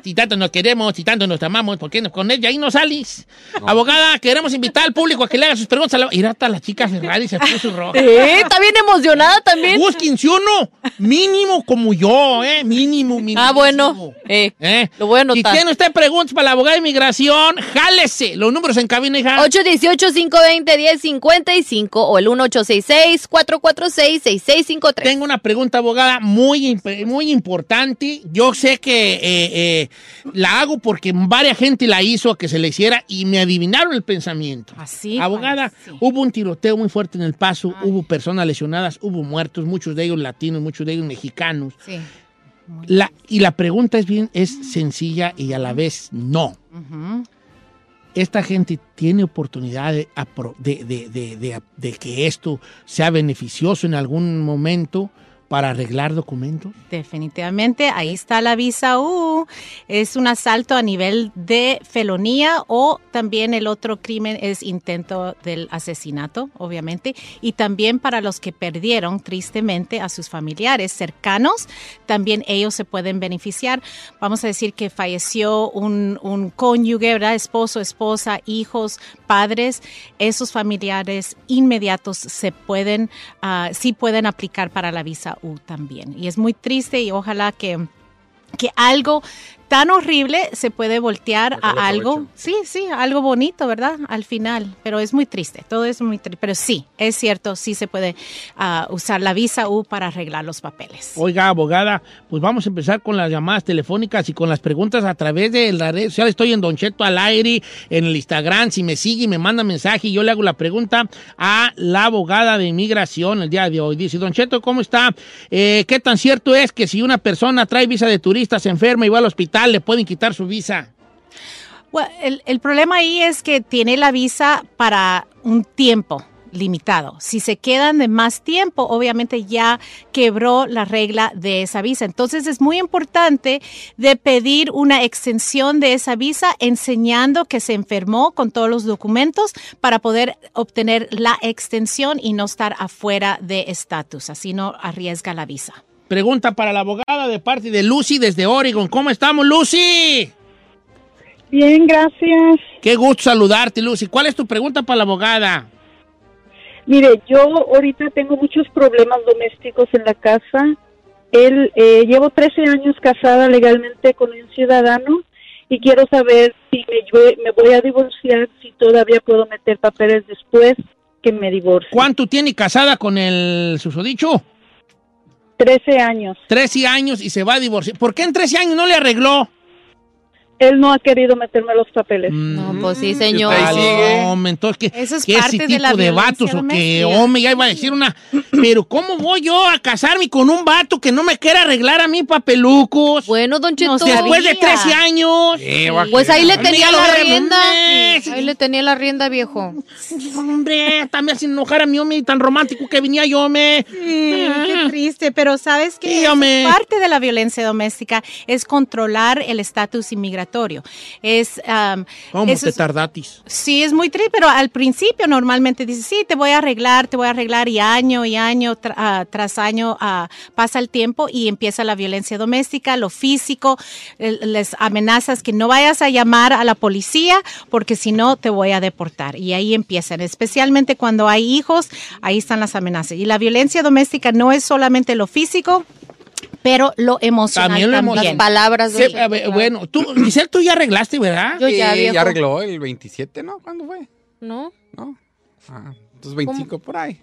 si tanto nos queremos, si tanto nos amamos, ¿por qué con él de ahí no sales? Abogada, queremos invitar al público a que le haga sus preguntas. A la... Mira, hasta la chica Ferrari se puso <laughs> roja. Eh, Está bien emocionada también. Búsquense uno, mínimo como yo, ¿eh? Mínimo, mínimo. Ah, bueno. Eh, ¿Eh? Lo voy a Si anotar. tiene usted preguntas para la abogada de inmigración, jálese. Los números en cabina, hija. 818-520-1055 o el 1866-446-6653. Tengo una pregunta, abogada, muy, muy importante. Yo sé que eh, la hago porque varias gente la hizo a que se le hiciera y me adivinaron el pensamiento. Así. Abogada, hubo un tiroteo muy fuerte en El Paso, hubo personas lesionadas, hubo muertos, muchos de ellos latinos, muchos de ellos mexicanos. Sí. La, y la pregunta es bien, es sencilla y a la vez no. Esta gente tiene oportunidad de- de que esto sea beneficioso en algún momento para arreglar documentos. Definitivamente, ahí está la visa U. Es un asalto a nivel de felonía o también el otro crimen es intento del asesinato, obviamente. Y también para los que perdieron tristemente a sus familiares cercanos, también ellos se pueden beneficiar. Vamos a decir que falleció un, cónyuge, ¿verdad? Esposo, esposa, hijos, padres. Esos familiares inmediatos se pueden, ah, sí pueden aplicar para la visa También. Y es muy triste y ojalá que, que algo tan horrible se puede voltear a algo, sí, sí, algo bonito, ¿verdad? Al final, pero es muy triste, todo es muy triste, pero sí, es cierto, sí se puede ah, usar la visa U para arreglar los papeles. Oiga, abogada, pues vamos a empezar con las llamadas telefónicas y con las preguntas a través de la red social. Estoy en Don Cheto al aire, en el Instagram. Si me sigue y me manda mensaje, yo le hago la pregunta a la abogada de inmigración el día de hoy. Dice, Don Cheto, ¿cómo está? Eh, ¿Qué tan cierto es que si una persona trae visa de turista, se enferma y va al hospital, le pueden quitar su visa? El, el problema ahí es que tiene la visa para un tiempo limitado. Si se quedan de más tiempo, obviamente ya quebró la regla de esa visa. Entonces es muy importante de pedir una extensión de esa visa enseñando que se enfermó con todos los documentos para poder obtener la extensión y no estar afuera de estatus. Así no arriesga la visa. Pregunta para la abogada de parte de Lucy desde Oregon. ¿Cómo estamos, Lucy? Bien, gracias. Qué gusto saludarte, Lucy. ¿Cuál es tu pregunta para la abogada? Mire, yo ahorita tengo muchos problemas domésticos en la casa. Él, eh, llevo 13 años casada legalmente con un ciudadano y quiero saber si me, voy- me voy a divorciar, si todavía puedo meter papeles después que me divorcie. ¿Cuánto tiene casada con el susodicho? 13 años. 13 años y se va a divorciar. ¿Por qué en 13 años no le arregló? Él no ha querido meterme los papeles. No, pues sí, señor. Ah, hombre, entonces, ¿qué, Eso es qué parte ese de tipo la de, vatos o que, hombre, ya iba a decir una... Pero ¿cómo voy yo a casarme con un vato que no me quiere arreglar a mí papelucos? Bueno, Don Cheto. Después de 13 años. Pues ahí le tenía la rienda. Ahí le tenía la rienda, viejo. Hombre, también sin enojar a mi hombre tan romántico que venía yo, me. Qué triste, pero ¿sabes qué? Sí, es parte de la violencia doméstica es controlar el estatus inmigratorio. Es, am, ¿Cómo eso te es- tardatis? Sí, es muy triste, pero al principio normalmente dices, sí, te voy a arreglar, te voy a arreglar, y año y año tra- ah, tras año ah, pasa el tiempo y empieza la violencia doméstica, lo físico, les amenazas que no vayas a llamar a la policía porque si no te voy a deportar. Y ahí empiezan, especialmente cuando hay hijos, ahí están las amenazas. Y la violencia doméstica no es solamente lo físico, pero lo emocional También también. lo hemos- Las palabras. Sí, a ver, bueno, tú, Giselle, tú ya arreglaste, ¿verdad? Yo ya, viejo. ya arregló el 27, ¿no? ¿Cuándo fue? ¿No? ¿No? Ah, entonces 25 por ahí.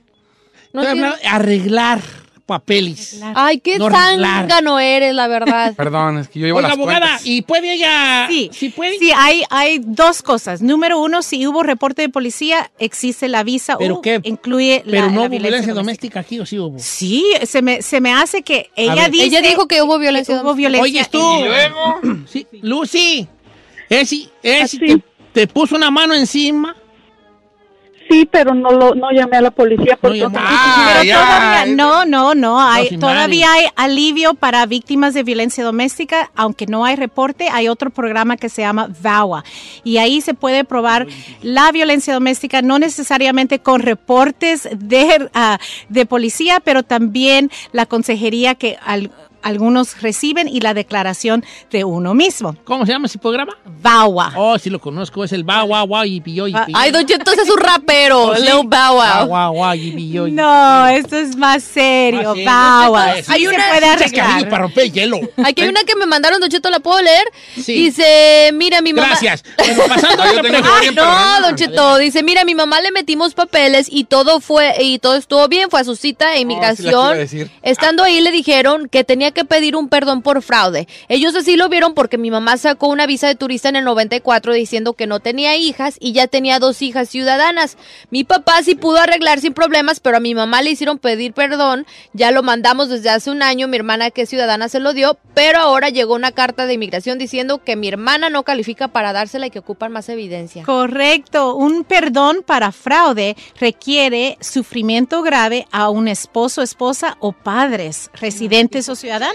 No Estoy hablando de arreglar papeles. Ay, qué No zángano eres, la verdad. <laughs> Perdón, es que yo llevo Oiga, las abogada, cuentas. ¿y puede ella...? Sí, ¿Sí puede? Sí, hay, hay dos cosas. Número uno, si hubo reporte de policía, existe la visa ¿Pero o qué? incluye la, Pero no la hubo violencia doméstica aquí, ¿o sí hubo? Sí, se me, se me hace que ella ver. dice Ella dijo que hubo violencia hubo doméstica. violencia. Oye, tú. Y luego, Sí, Lucy, ¿esi, esi te, te puso una mano encima? Sí, pero no lo no llamé a la policía porque llamó. Ah, Pero todavía, no, no, no, hay, todavía hay alivio para víctimas de violencia doméstica, aunque no hay reporte, hay otro programa que se llama VAWA y ahí se puede probar la violencia doméstica, no necesariamente con reportes de, ah, de policía, pero también la consejería que al- algunos reciben y la declaración de uno mismo. ¿Cómo se llama ese programa? VAWA. Oh, sí lo conozco, es el ba, guau, guau, y pillo, y pillo. Ay, Don Cheto, ese es un rapero. Oh, sí. Lil Bow Ba, Wow. guau, guau, y pillo, y- No, esto es más serio, Ah, Sí hay una- para romper el hielo. Aquí hay una que me mandaron, Don Cheto, ¿la puedo leer? Sí. Dice, mira, mi mamá... Gracias. <laughs> No, Don Cheto, dice, mira, mi mamá le metimos papeles y todo fue, y todo estuvo bien, fue a su cita de Oh, inmigración. sí la quiero decir. Estando ahí le dijeron que tenía que pedir un perdón por fraude. Ellos así lo vieron porque mi mamá sacó una visa de turista en el 94 diciendo que no tenía hijas y ya tenía dos hijas ciudadanas. Mi papá sí pudo arreglar sin problemas, pero a mi mamá le hicieron pedir perdón. Ya lo mandamos desde hace un año, mi hermana que es ciudadana se lo dio, pero ahora llegó una carta de inmigración diciendo que mi hermana no califica para dársela y que ocupan más evidencia. Correcto. Un perdón para fraude requiere sufrimiento grave a un esposo, esposa o padres, residentes o ciudadanos.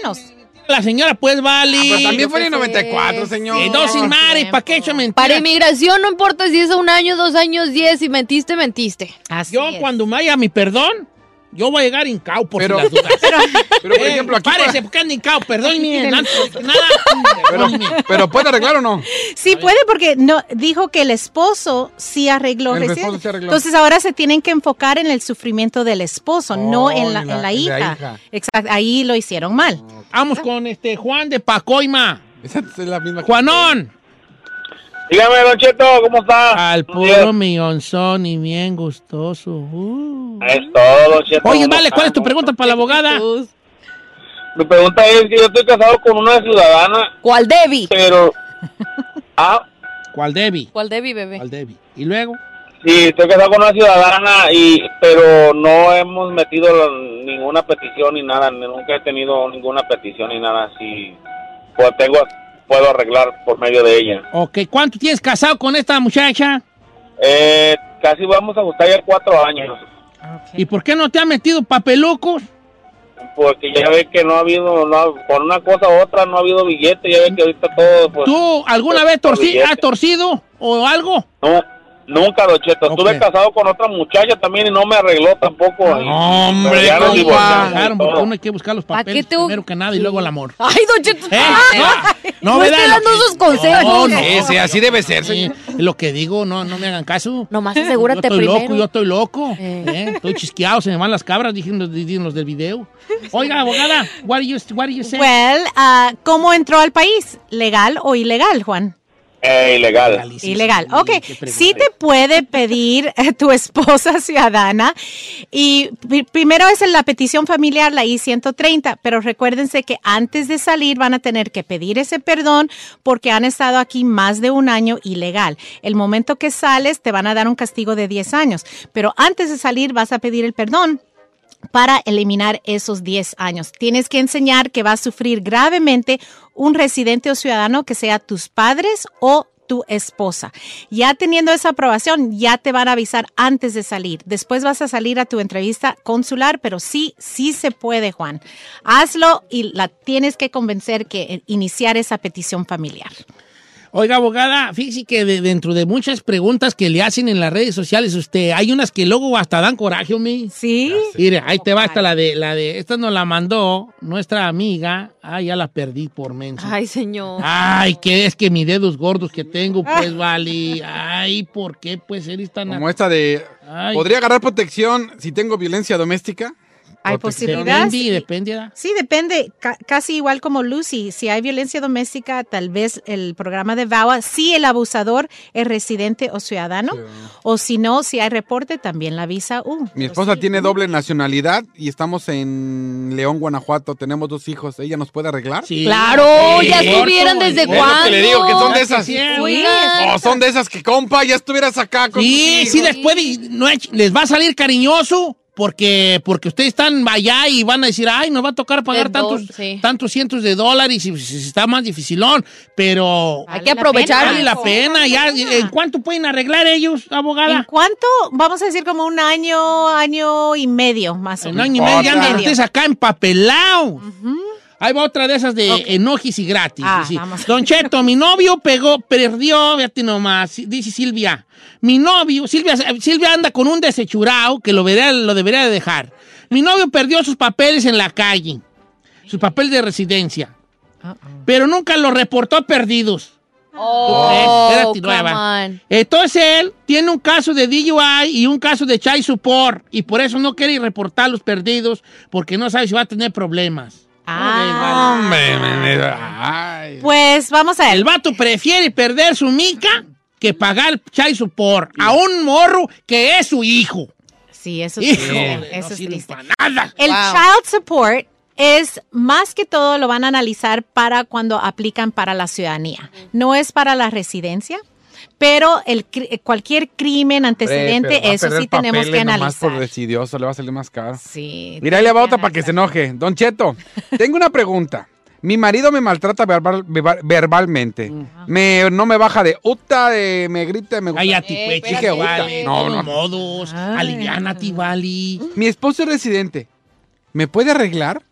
La señora, pues, vale. Pues también fue en el yo qué 94, sé. señor. Eh, no, sin madre, ¿para qué hecho mentira? Para inmigración no importa si es un año, dos años, diez, si mentiste, mentiste. Así Yo es. cuando me haya mi perdón, yo voy a llegar hincao por Pero- si las dudas. <laughs> Pero, por Eh, ejemplo, aquí... Párese, para- porque anda hincao, que nada. <laughs> Pero, ¿puede arreglar o no? Sí puede porque no dijo que el esposo sí arregló. El recién. esposo sí arregló. Entonces ahora se tienen que enfocar en el sufrimiento del esposo, no Oh, en la, en la- en la en la hija. hija. Exacto, ahí lo hicieron mal. Vamos con este Juan de Pacoima. Esa es la misma. Juanón. Dígame, Don Cheto, ¿cómo está? Al puro millonzón y bien gustoso. Uh. Es todo, Don Cheto. Oye, ¿cómo vale? ¿cuál es tu pregunta para la abogada? Mi pregunta es que yo estoy casado con una ciudadana, ¿Cuál Debbie? pero... <laughs> Ah, ¿Cuál Debbie? ¿Cuál Debbie, bebé? ¿Cuál Debbie? ¿Y luego? sí, estoy casado con una ciudadana, y pero no hemos metido la- ninguna petición ni nada, ni- nunca he tenido ninguna petición ni nada así. Pues tengo, puedo arreglar por medio de ella. Ok, ¿cuánto tienes casado con esta muchacha? Eh, casi vamos a gustar ya cuatro años. ¿Y por qué no te ha metido papelucos? Porque ya ve que no ha habido, no, por una cosa u otra no ha habido billete, ya ve que ahorita todo, pues... ¿Tú alguna pues, vez torci- has torcido o algo? No, nunca, Don Cheto. Ok. Estuve casado con otra muchacha también y no me arregló tampoco. Y- Hombre, y Claro, uno hay que buscar los ¿Pa' qué papeles te- primero que nada y luego el amor. Ay, Don Cheto. ¿Eh? No, no ¿verdad? estoy dando esos consejos. No, no. Ese, así debe ser, Sí, señor. lo que digo, no, no me hagan caso. Nomás <laughs> Yo asegúrate estoy primero. loco, yo estoy loco. Eh. ¿eh? Estoy chisqueado, se me van las cabras, dijeron los, los del video. Oiga, abogada, what do you, what do you say? Well, ah, ¿cómo entró al país? ¿Legal o ilegal, Juan? Eh, ilegal. Ilegal. Ok, sí te puede pedir eh, tu esposa <laughs> ciudadana y pri- primero es en la petición familiar, la I-130, pero recuérdense que antes de salir van a tener que pedir ese perdón porque han estado aquí más de un año ilegal. El momento que sales te van a dar un castigo de 10 años, pero antes de salir vas a pedir el perdón para eliminar esos 10 años. Tienes que enseñar que vas a sufrir gravemente un residente o ciudadano que sea tus padres o tu esposa. Ya teniendo esa aprobación, ya te van a avisar antes de salir. Después vas a salir a tu entrevista consular, pero sí, sí se puede, Juan. Hazlo y la tienes que convencer que iniciar esa petición familiar. Oiga, abogada, fíjese que de- dentro de muchas preguntas que le hacen en las redes sociales, usted, hay unas que luego hasta dan coraje, hombre. Sí. Mire, ahí te va hasta la de, la de, esta nos la mandó nuestra amiga. Ah, ya la perdí por menso. Ay, señor. Ay, que es que mis dedos gordos que tengo, pues, vale. Ay, ¿por qué, pues, eres tan... Como esta de. Ay. ¿Podría agarrar protección si tengo violencia doméstica? Hay posibilidades. Depende. ¿verdad? Sí, depende. Ca- casi igual como Lucy. Si hay violencia doméstica, tal vez el programa de VAWA, si el abusador es residente o ciudadano, o si no, si hay reporte, también la visa U. Mi esposa tiene doble nacionalidad y estamos en León, Guanajuato. Tenemos dos hijos. ¿Ella nos puede arreglar? Sí. Claro, Sí. ya estuvieran desde cuándo. le digo, que son de esas. quisieran. Oigan. O son de esas que, compa, ya estuvieras acá con Sí, sí, después de- no es- les va a salir cariñoso porque, porque ustedes están allá y van a decir, ay, nos va a tocar pagar do- tantos, sí. tantos cientos de dólares y, y está más dificilón, pero Hay que aprovechar. vale la pena. Ya, ¿En cuánto pueden arreglar ellos, ¿En abogada? cuánto? Vamos a decir como un año, año y medio, más o En un menos. año y medio ya andan Medio. ustedes acá empapelados. Ahí va otra de esas de enojis y gratis. Ah. Don Cheto, mi novio pegó, perdió, fíjate nomás, dice Silvia. Mi novio, Silvia, Silvia anda con un desechurao que lo, debería, lo debería de dejar. Mi novio perdió sus papeles en la calle, sus papeles de residencia, pero nunca los reportó perdidos. Oh, nueva. on. Entonces él tiene un caso de DUI y un caso de child support y por eso no quiere reportar los perdidos porque no sabe si va a tener problemas. Ah. Hombre, me- me- ay. Pues vamos a ver. El vato prefiere perder su mica que pagar child support a un morro que es su hijo. Sí, eso es Hijo, triste. Eso no es triste. para nada. El Wow. child support es más que todo lo van a analizar para cuando aplican para la ciudadanía. No es para la residencia, pero el, cri- cualquier crimen antecedente, eso sí tenemos que analizar. por decidioso, le va a salir más caro. Sí. Mira, ahí le va otra para que se enoje. Don Cheto, <laughs> tengo una pregunta. Mi marido me maltrata verbal- verbal- verbalmente. Me, no me baja de uta, de, me grita, me gusta. Cállate, pues, chica, uta. vale. No, No, no. modos. Ay. Aliviánate, vale. Mi esposo es residente. ¿Me puede arreglar?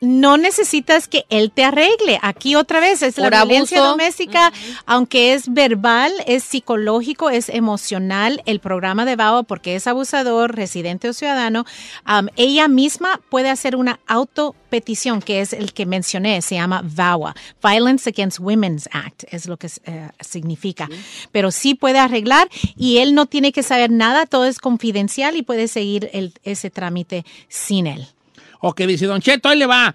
No necesitas que él te arregle. Aquí otra vez es Por la violencia abuso. doméstica, aunque es verbal, es psicológico, es emocional. El programa de VAWA, porque es abusador, residente o ciudadano, am, ella misma puede hacer una autopetición, que es el que mencioné, se llama VAWA, Violence Against Women's Act, es lo que eh, significa. Pero sí puede arreglar y él no tiene que saber nada, todo es confidencial y puede seguir el- ese trámite sin él. O que dice, Don Cheto, ahí le va.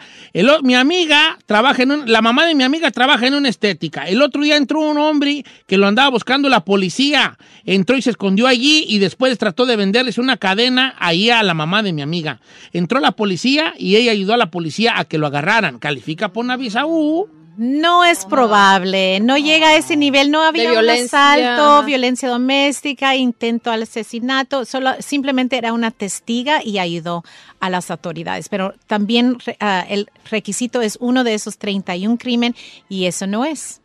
Mi amiga trabaja en un- la mamá de mi amiga trabaja en una estética. El otro día entró un hombre que lo andaba buscando la policía. Entró y se escondió allí y después trató de venderles una cadena ahí a la mamá de mi amiga. Entró la policía y ella ayudó a la policía a que lo agarraran. Califica por una visa U. No es probable, no llega a ese nivel, no había un asalto, violencia doméstica, intento al asesinato, solo simplemente era una testiga y ayudó a las autoridades. Pero también ah, el requisito es uno de esos 31 crimen y eso no es.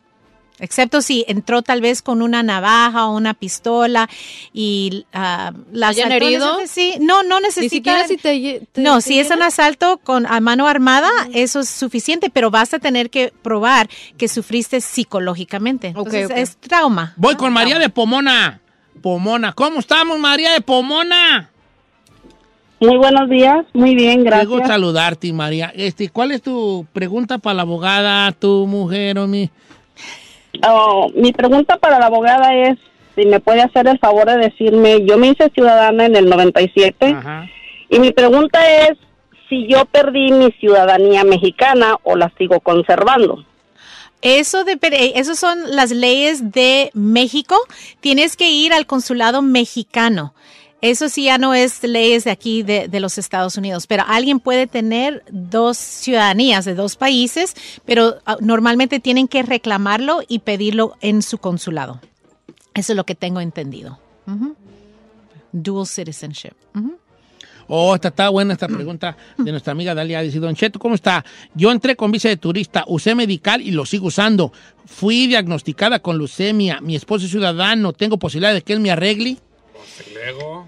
Excepto si entró tal vez con una navaja o una pistola y ah, la ¿Hayan herido? Sí, no, no necesita. Ni siquiera si te, te- No, te si es un asalto con a mano armada, eso es suficiente, pero vas a tener que probar que sufriste psicológicamente. Ok, Entonces, es trauma. Voy con María de Pomona. Pomona. ¿Cómo estamos, María de Pomona? Muy buenos días, muy bien, gracias. saludarte, María. Este, ¿Cuál es tu pregunta para la abogada, tu mujer o mi? Oh, mi pregunta para la abogada es si me puede hacer el favor de decirme, yo me hice ciudadana en el 97 Ajá. y mi pregunta es si yo perdí mi ciudadanía mexicana o la sigo conservando. Eso depende, esos son las leyes de México. Tienes que ir al consulado mexicano. Eso sí ya no es leyes de aquí de, de los Estados Unidos, pero alguien puede tener dos ciudadanías de dos países, pero ah, normalmente tienen que reclamarlo y pedirlo en su consulado. Eso es lo que tengo entendido. Dual citizenship. Oh, esta está buena esta pregunta de nuestra amiga Dalia. Dice, Don Cheto, ¿cómo está? Yo entré con visa de turista, usé medical y lo sigo usando. Fui diagnosticada con leucemia. Mi esposo es ciudadano. ¿Tengo posibilidad de que él me arregle?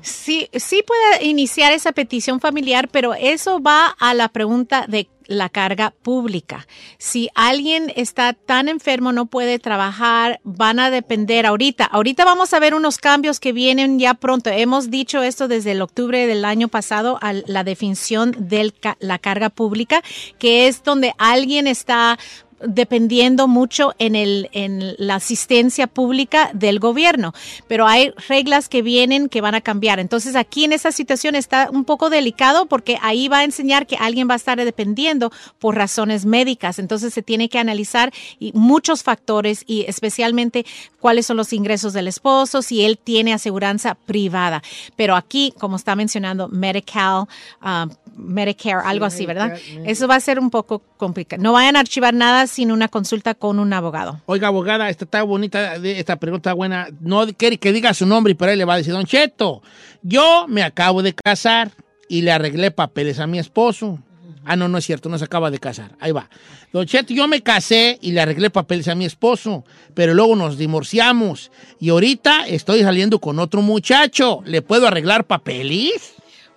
Sí, sí puede iniciar esa petición familiar, pero eso va a la pregunta de la carga pública. Si alguien está tan enfermo, no puede trabajar, van a depender ahorita. Ahorita vamos a ver unos cambios que vienen ya pronto. Hemos dicho esto desde el octubre del año pasado a la definición de la carga pública, que es donde alguien está dependiendo mucho en, el, en la asistencia pública del gobierno, pero hay reglas que vienen que van a cambiar. Entonces aquí en esa situación está un poco delicado porque ahí va a enseñar que alguien va a estar dependiendo por razones médicas. Entonces se tiene que analizar y muchos factores y especialmente cuáles son los ingresos del esposo, si él tiene aseguranza privada. Pero aquí, como está mencionando, Medical, uh, Medicare, algo así, ¿verdad? Eso va a ser un poco complicado. No vayan a archivar nada sin una consulta con un abogado. Oiga, abogada, esta está bonita, esta pregunta buena. No quiere que diga su nombre, pero él le va a decir, Don Cheto, yo me acabo de casar y le arreglé papeles a mi esposo. Ah, no, no es cierto, no se acaba de casar. Ahí va. Don Cheto, yo me casé y le arreglé papeles a mi esposo, pero luego nos divorciamos y ahorita estoy saliendo con otro muchacho. ¿Le puedo arreglar papeles?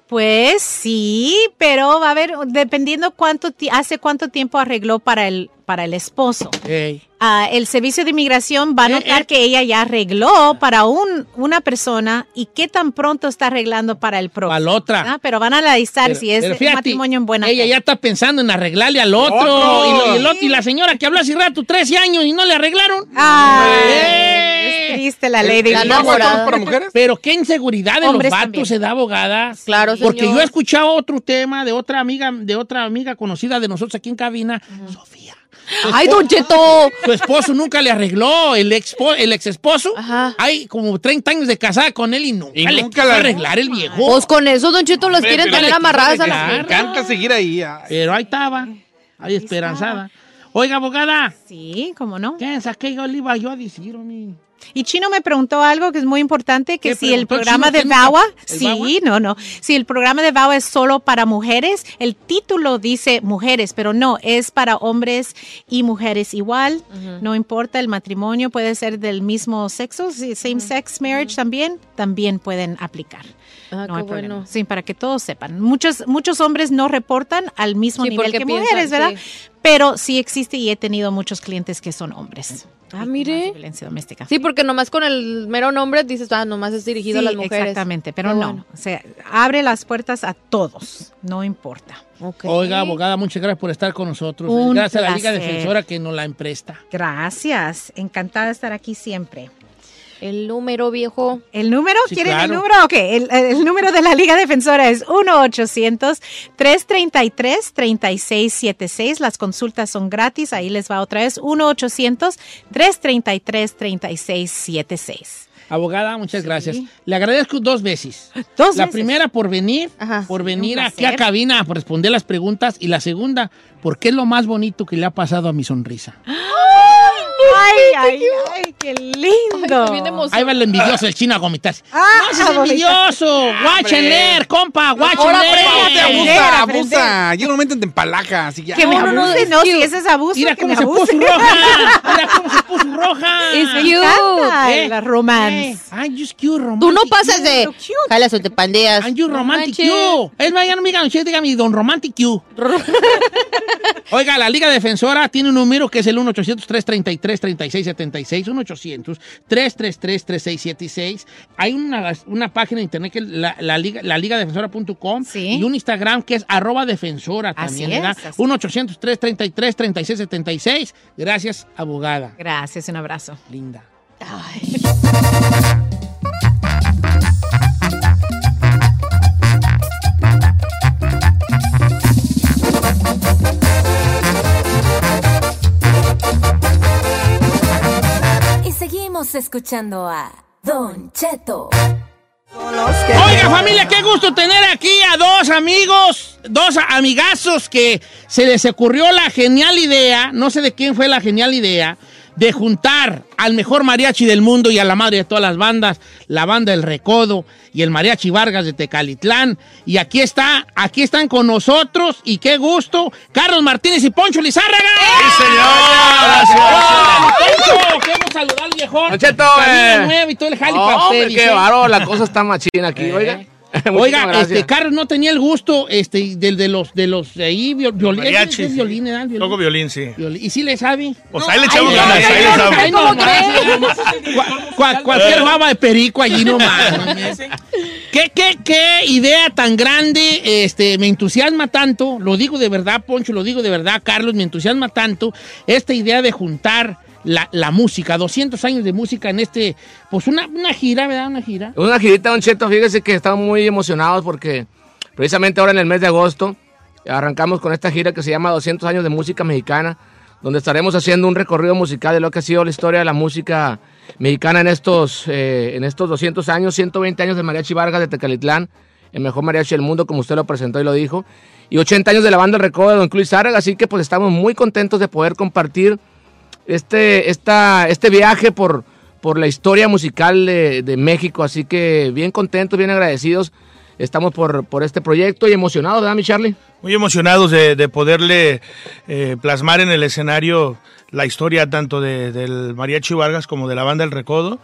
Pues sí, pero va a ver, dependiendo cuánto ti- hace cuánto tiempo arregló para el, para el esposo. Ah, el servicio de inmigración Eh, va a notar que ella ya arregló para un, una persona y qué tan pronto está arreglando para el próximo. Para la otra. Ah, pero van a analizar Pero- si es un matrimonio en buena Ella fe. ya está pensando en arreglarle al otro. Otro. Y, lo- y el otro- y la señora que habló hace rato, 13 años, y no le arreglaron. Ay, ¡Eh! Triste la ley de ¿El La enamorada. para mujeres? Pero qué inseguridad de los vatos también. se da abogada. Claro, señor. Porque yo he escuchado otro tema de otra amiga, de otra amiga conocida de nosotros aquí en cabina, Sofía. ¡Ay, Don Cheto! Su esposo nunca le arregló, el ex el ex esposo. Ajá. Hay como 30 años de casada con él y nunca, Y le nunca la- arreglar el viejo. Pues con eso, Don Cheto, los quieren tener amarradas a quiso la arreglar. Me encanta seguir ahí. ay. Pero ahí estaba, ahí esperanzada. Oiga, abogada, Sí, cómo no. ¿qué es que yo le iba yo a decir, hombre? Y Chino me preguntó algo que es muy importante, que ¿Qué si el programa Chino? de ¿Qué nunca- VAWA, sí, no, no, si el programa de VAWA es solo para mujeres, el título dice mujeres, pero no, es para hombres y mujeres igual, no importa, el matrimonio puede ser del mismo sexo, same sex marriage también, también pueden aplicar. Ah, no qué hay problema. bueno. Sí, para que todos sepan. Muchos, muchos hombres no reportan al mismo Sí, nivel que piensan, mujeres, ¿verdad? sí. Pero sí existe y he tenido muchos clientes que son hombres. Ah, mire. de Violencia doméstica. Sí, porque nomás con el mero nombre dices, ah, nomás es dirigido Sí, a las mujeres. Exactamente, pero no. bueno. O sea, abre las puertas a todos, no importa. Oiga, abogada, muchas gracias por estar con nosotros. Un gracias a la Liga. Defensora que nos la empresta. Gracias, encantada de estar aquí siempre. El número viejo. ¿El número? Sí, ¿Quieren claro. el número? Ok, el, el número de la Liga Defensora es 1-800-333-3676. Las consultas son gratis, ahí les va otra vez, 1-800-333-3676. Abogada, muchas gracias. Le agradezco dos veces. Dos la veces. primera por venir, Ajá. por venir aquí a cabina a responder las preguntas. Y la segunda, porque es lo más bonito que le ha pasado a mi sonrisa. Ay, ay, ay, qué lindo. Ay. Ahí va el envidioso, el chino a gomitarse. <laughs> Ah, ¡No seas a vomitar. envidioso! ¡Guáchenler, compa! Ahora ¡Guáchenler! Abusa, abusa. Llega un momento en te empalaca, así ya. Que me No, no, no, si ese es abuso, Mira que cómo me se puso roja. <laughs> Mira cómo se puso roja. Es cute. Eh, la romance. Eh, just cute, romantic. Tú no pasas de. so cute. Jala te pandeas. You romantic you. Es más, ya no me digan dígame don romantic you. <laughs> Oiga, la Liga Defensora tiene un número que es el 1-800-333-3676. 1-800-333-3676. Hay una, una página de internet que es la, la liga, la ligadefensora.com Sí. y un Instagram que es arroba defensora Así también, es, ¿verdad? así. 1-800-333-3676. Gracias, abogada. Gracias, un abrazo. Linda. Escuchando a Don Cheto. Oiga, familia, qué gusto tener aquí a dos amigos, dos amigazos que se les ocurrió la genial idea, no sé de quién fue la genial idea, de juntar al mejor mariachi del mundo y a la madre de todas las bandas, la banda El Recodo y el Mariachi Vargas de Tecalitlán. Y aquí está, aquí están con nosotros y qué gusto, Carlos Martínez y Poncho Lizárraga. ¡Sí, señor! ¡Qué hemos saludar al viejón! Cheto, eh. y todo el jali para Hombre, qué bárbaro, la cosa está machina aquí, Eh. oiga. <laughs> Oiga, este, Carlos no tenía el gusto este, del de los de los de ahí, viol- violín. Mariachi, ¿Es sí. violín, ¿eh? Violín. Toco violín, sí. Violín. ¿Y si le sabe? Pues ahí le echamos Ay, ganas, ay, ahí ay, le no Cualquier baba de perico allí nomás. <laughs> ¿Qué, qué, qué idea tan grande? Este, me entusiasma tanto, lo digo de verdad, Poncho, lo digo de verdad, Carlos, me entusiasma tanto esta idea de juntar la, la música, 200 años de música en este, pues una, una gira, ¿verdad? Una gira. Una girita, Don Cheto, fíjese que estamos muy emocionados porque precisamente ahora en el mes de agosto arrancamos con esta gira que se llama 200 años de música mexicana, donde estaremos haciendo un recorrido musical de lo que ha sido la historia de la música mexicana en estos, eh, en estos 200 años, 120 años de Mariachi Vargas de Tecalitlán, el mejor mariachi del mundo, como usted lo presentó y lo dijo, y 80 años de la banda El Recodo de Don Luis Zárraga, así que pues estamos muy contentos de poder compartir este, esta, este viaje por, por la historia musical de, de México. Así que bien contentos, bien agradecidos. Estamos por, por este proyecto y emocionados, ¿verdad, mi Charlie? Muy emocionados de, de poderle eh, plasmar en el escenario la historia tanto de- del Mariachi Vargas como de la banda El Recodo.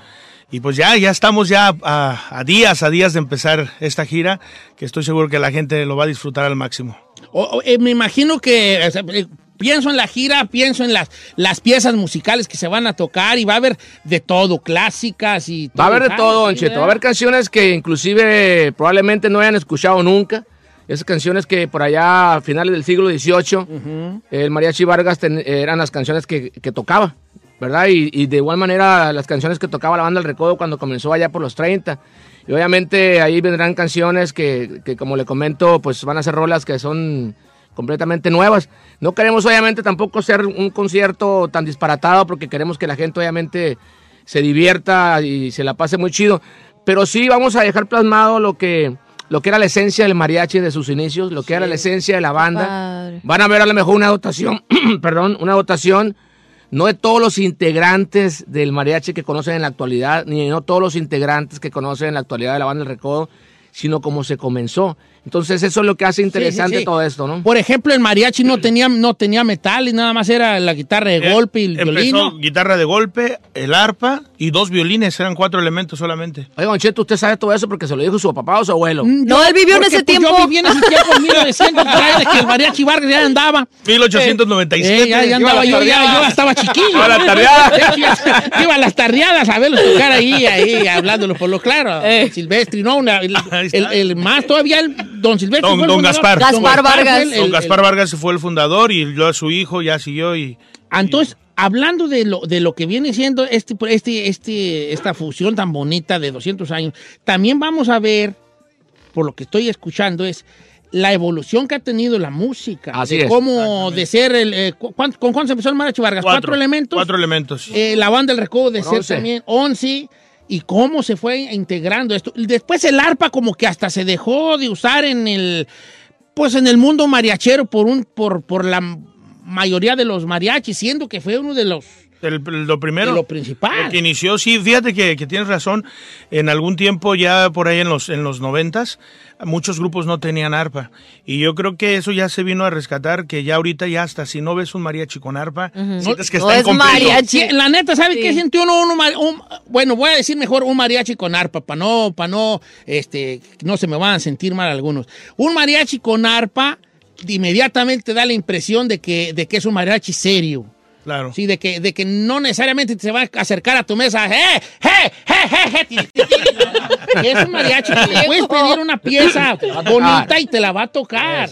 Y pues ya, ya estamos ya a, a días, a días de empezar esta gira, que estoy seguro que la gente lo va a disfrutar al máximo. O- o, eh, me imagino que eh, pienso en la gira, pienso en las, las piezas musicales que se van a tocar y va a haber de todo, clásicas y Va a haber de todo, Don Cheto. Va a haber canciones que inclusive probablemente no hayan escuchado nunca. Esas canciones que por allá a finales del siglo XVIII, el Mariachi Vargas ten- eran las canciones que, que tocaba, ¿verdad? Y, y de igual manera las canciones que tocaba la banda El Recodo cuando comenzó allá por los 30. Y obviamente ahí vendrán canciones que, que, como le comento, pues van a ser rolas que son completamente nuevas. No queremos obviamente tampoco ser un concierto tan disparatado porque queremos que la gente obviamente se divierta y se la pase muy chido. Pero sí vamos a dejar plasmado lo que, lo que era la esencia del mariachi de sus inicios, lo que era la esencia de la banda. Padre. Van a ver a lo mejor una dotación, <clears throat> perdón, una dotación no de todos los integrantes del mariachi que conocen en la actualidad, ni no todos los integrantes que conocen en la actualidad de la banda El Recodo, sino cómo se comenzó. Entonces eso es lo que hace interesante sí, sí. todo esto, ¿no? Por ejemplo, el mariachi no tenía, no tenía metal y nada más era la guitarra de Eh, golpe y el violín. Empezó guitarra de golpe, el arpa y dos violines, eran cuatro elementos solamente. Oiga, Cheto, ¿usted sabe todo eso porque se lo dijo su papá o su abuelo? No, él vivió en ese pues, tiempo. Yo viví en ese tiempo, <laughs> en 1900, por ahí, de que el mariachi Vargas ya andaba. 1897. Eh, ya, ya andaba, yo, ya, yo estaba chiquillo. Iba a las tardeadas. <laughs> Iba a las tardeadas a verlos tocar ahí, ahí, hablándolo por lo claro. Silvestre, ¿no? Una- <laughs> el- el más, todavía el don Silvestre. Don- fue el don. Gaspar. Gaspar Vargas. fue el- Don el- Gaspar el- Vargas fue el fundador y luego su hijo ya siguió y... Entonces, hablando de lo, de lo que viene siendo este, este, este, esta fusión tan bonita de 200 años, también vamos a ver, por lo que estoy escuchando, es la evolución que ha tenido la música. Así de es. Cómo de ser el... eh, cu- ¿cuánto- ¿Con cuánto se empezó el Mariachi Vargas? ¿Cuatro, elementos? Cuatro elementos. Eh, la banda del recodo de ser once. también 11 y cómo se fue integrando esto. Después el arpa como que hasta se dejó de usar en el pues en el mundo mariachero por un por por la mayoría de los mariachis, siendo que fue uno de los El- lo primero. lo principal. El que inició, sí, fíjate que, que tienes razón. En algún tiempo, ya por ahí en los, en los noventas, muchos grupos no tenían arpa. Y yo creo que eso ya se vino a rescatar, que ya ahorita ya hasta si no ves un mariachi con arpa, sientes que No está es mariachi. Sí, la neta, ¿sabe Sí. qué sintió uno? uno mari- un- bueno, voy a decir mejor un mariachi con arpa, para no, para no, este, no se me van a sentir mal algunos. Un mariachi con arpa inmediatamente te da la impresión de que, de que es un mariachi serio. Claro. Sí, de que, de que no necesariamente te va a acercar a tu mesa. ¡Eh! ¡Eh! ¡Eh! ¡Eh! ¡Eh! ti! Es un mariachi <laughs> que le puedes pedir una pieza bonita y te la va a tocar.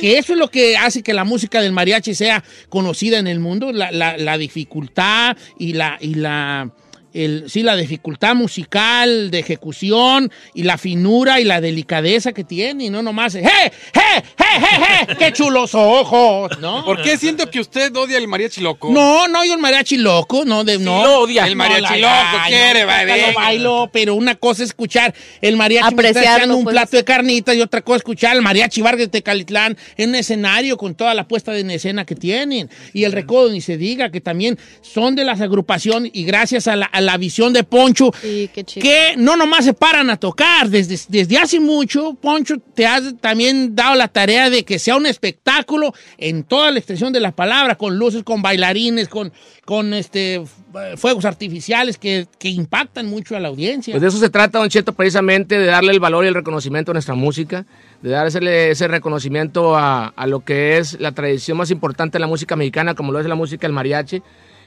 Que eso es lo que hace que la música del mariachi sea conocida en el mundo, la, la- la dificultad y la, y la el, sí, la dificultad musical, de ejecución y la finura y la delicadeza que tiene, y no nomás, ¡eh, eh, eh, eh! ¡Qué chulos ojos! ¿no? ¿Por qué siento que usted odia el mariachi loco? No, no, yo el mariachi loco, no, de, no. lo odia. El mariachi No, loco ay, quiere, no, va, lo venga. bailo, pero una cosa es escuchar el mariachi me está un pues. plato de carnitas y otra cosa es escuchar el mariachi Vargas de Tecalitlán en un escenario con toda la puesta en escena que tienen. Y el recodo ni se diga, que también son de las agrupaciones y gracias a la, a la visión de Poncho, Sí, qué chido. que no nomás se paran a tocar. Desde, desde hace mucho, Poncho, te has también dado la tarea de que sea un espectáculo en toda la extensión de la palabra, con luces, con bailarines, con, con este, f- fuegos artificiales que, que impactan mucho a la audiencia. Pues de eso se trata, Don Cheto, precisamente de darle el valor y el reconocimiento a nuestra música, de darle ese reconocimiento a, a lo que es la tradición más importante de la música mexicana, como lo es la música del mariachi,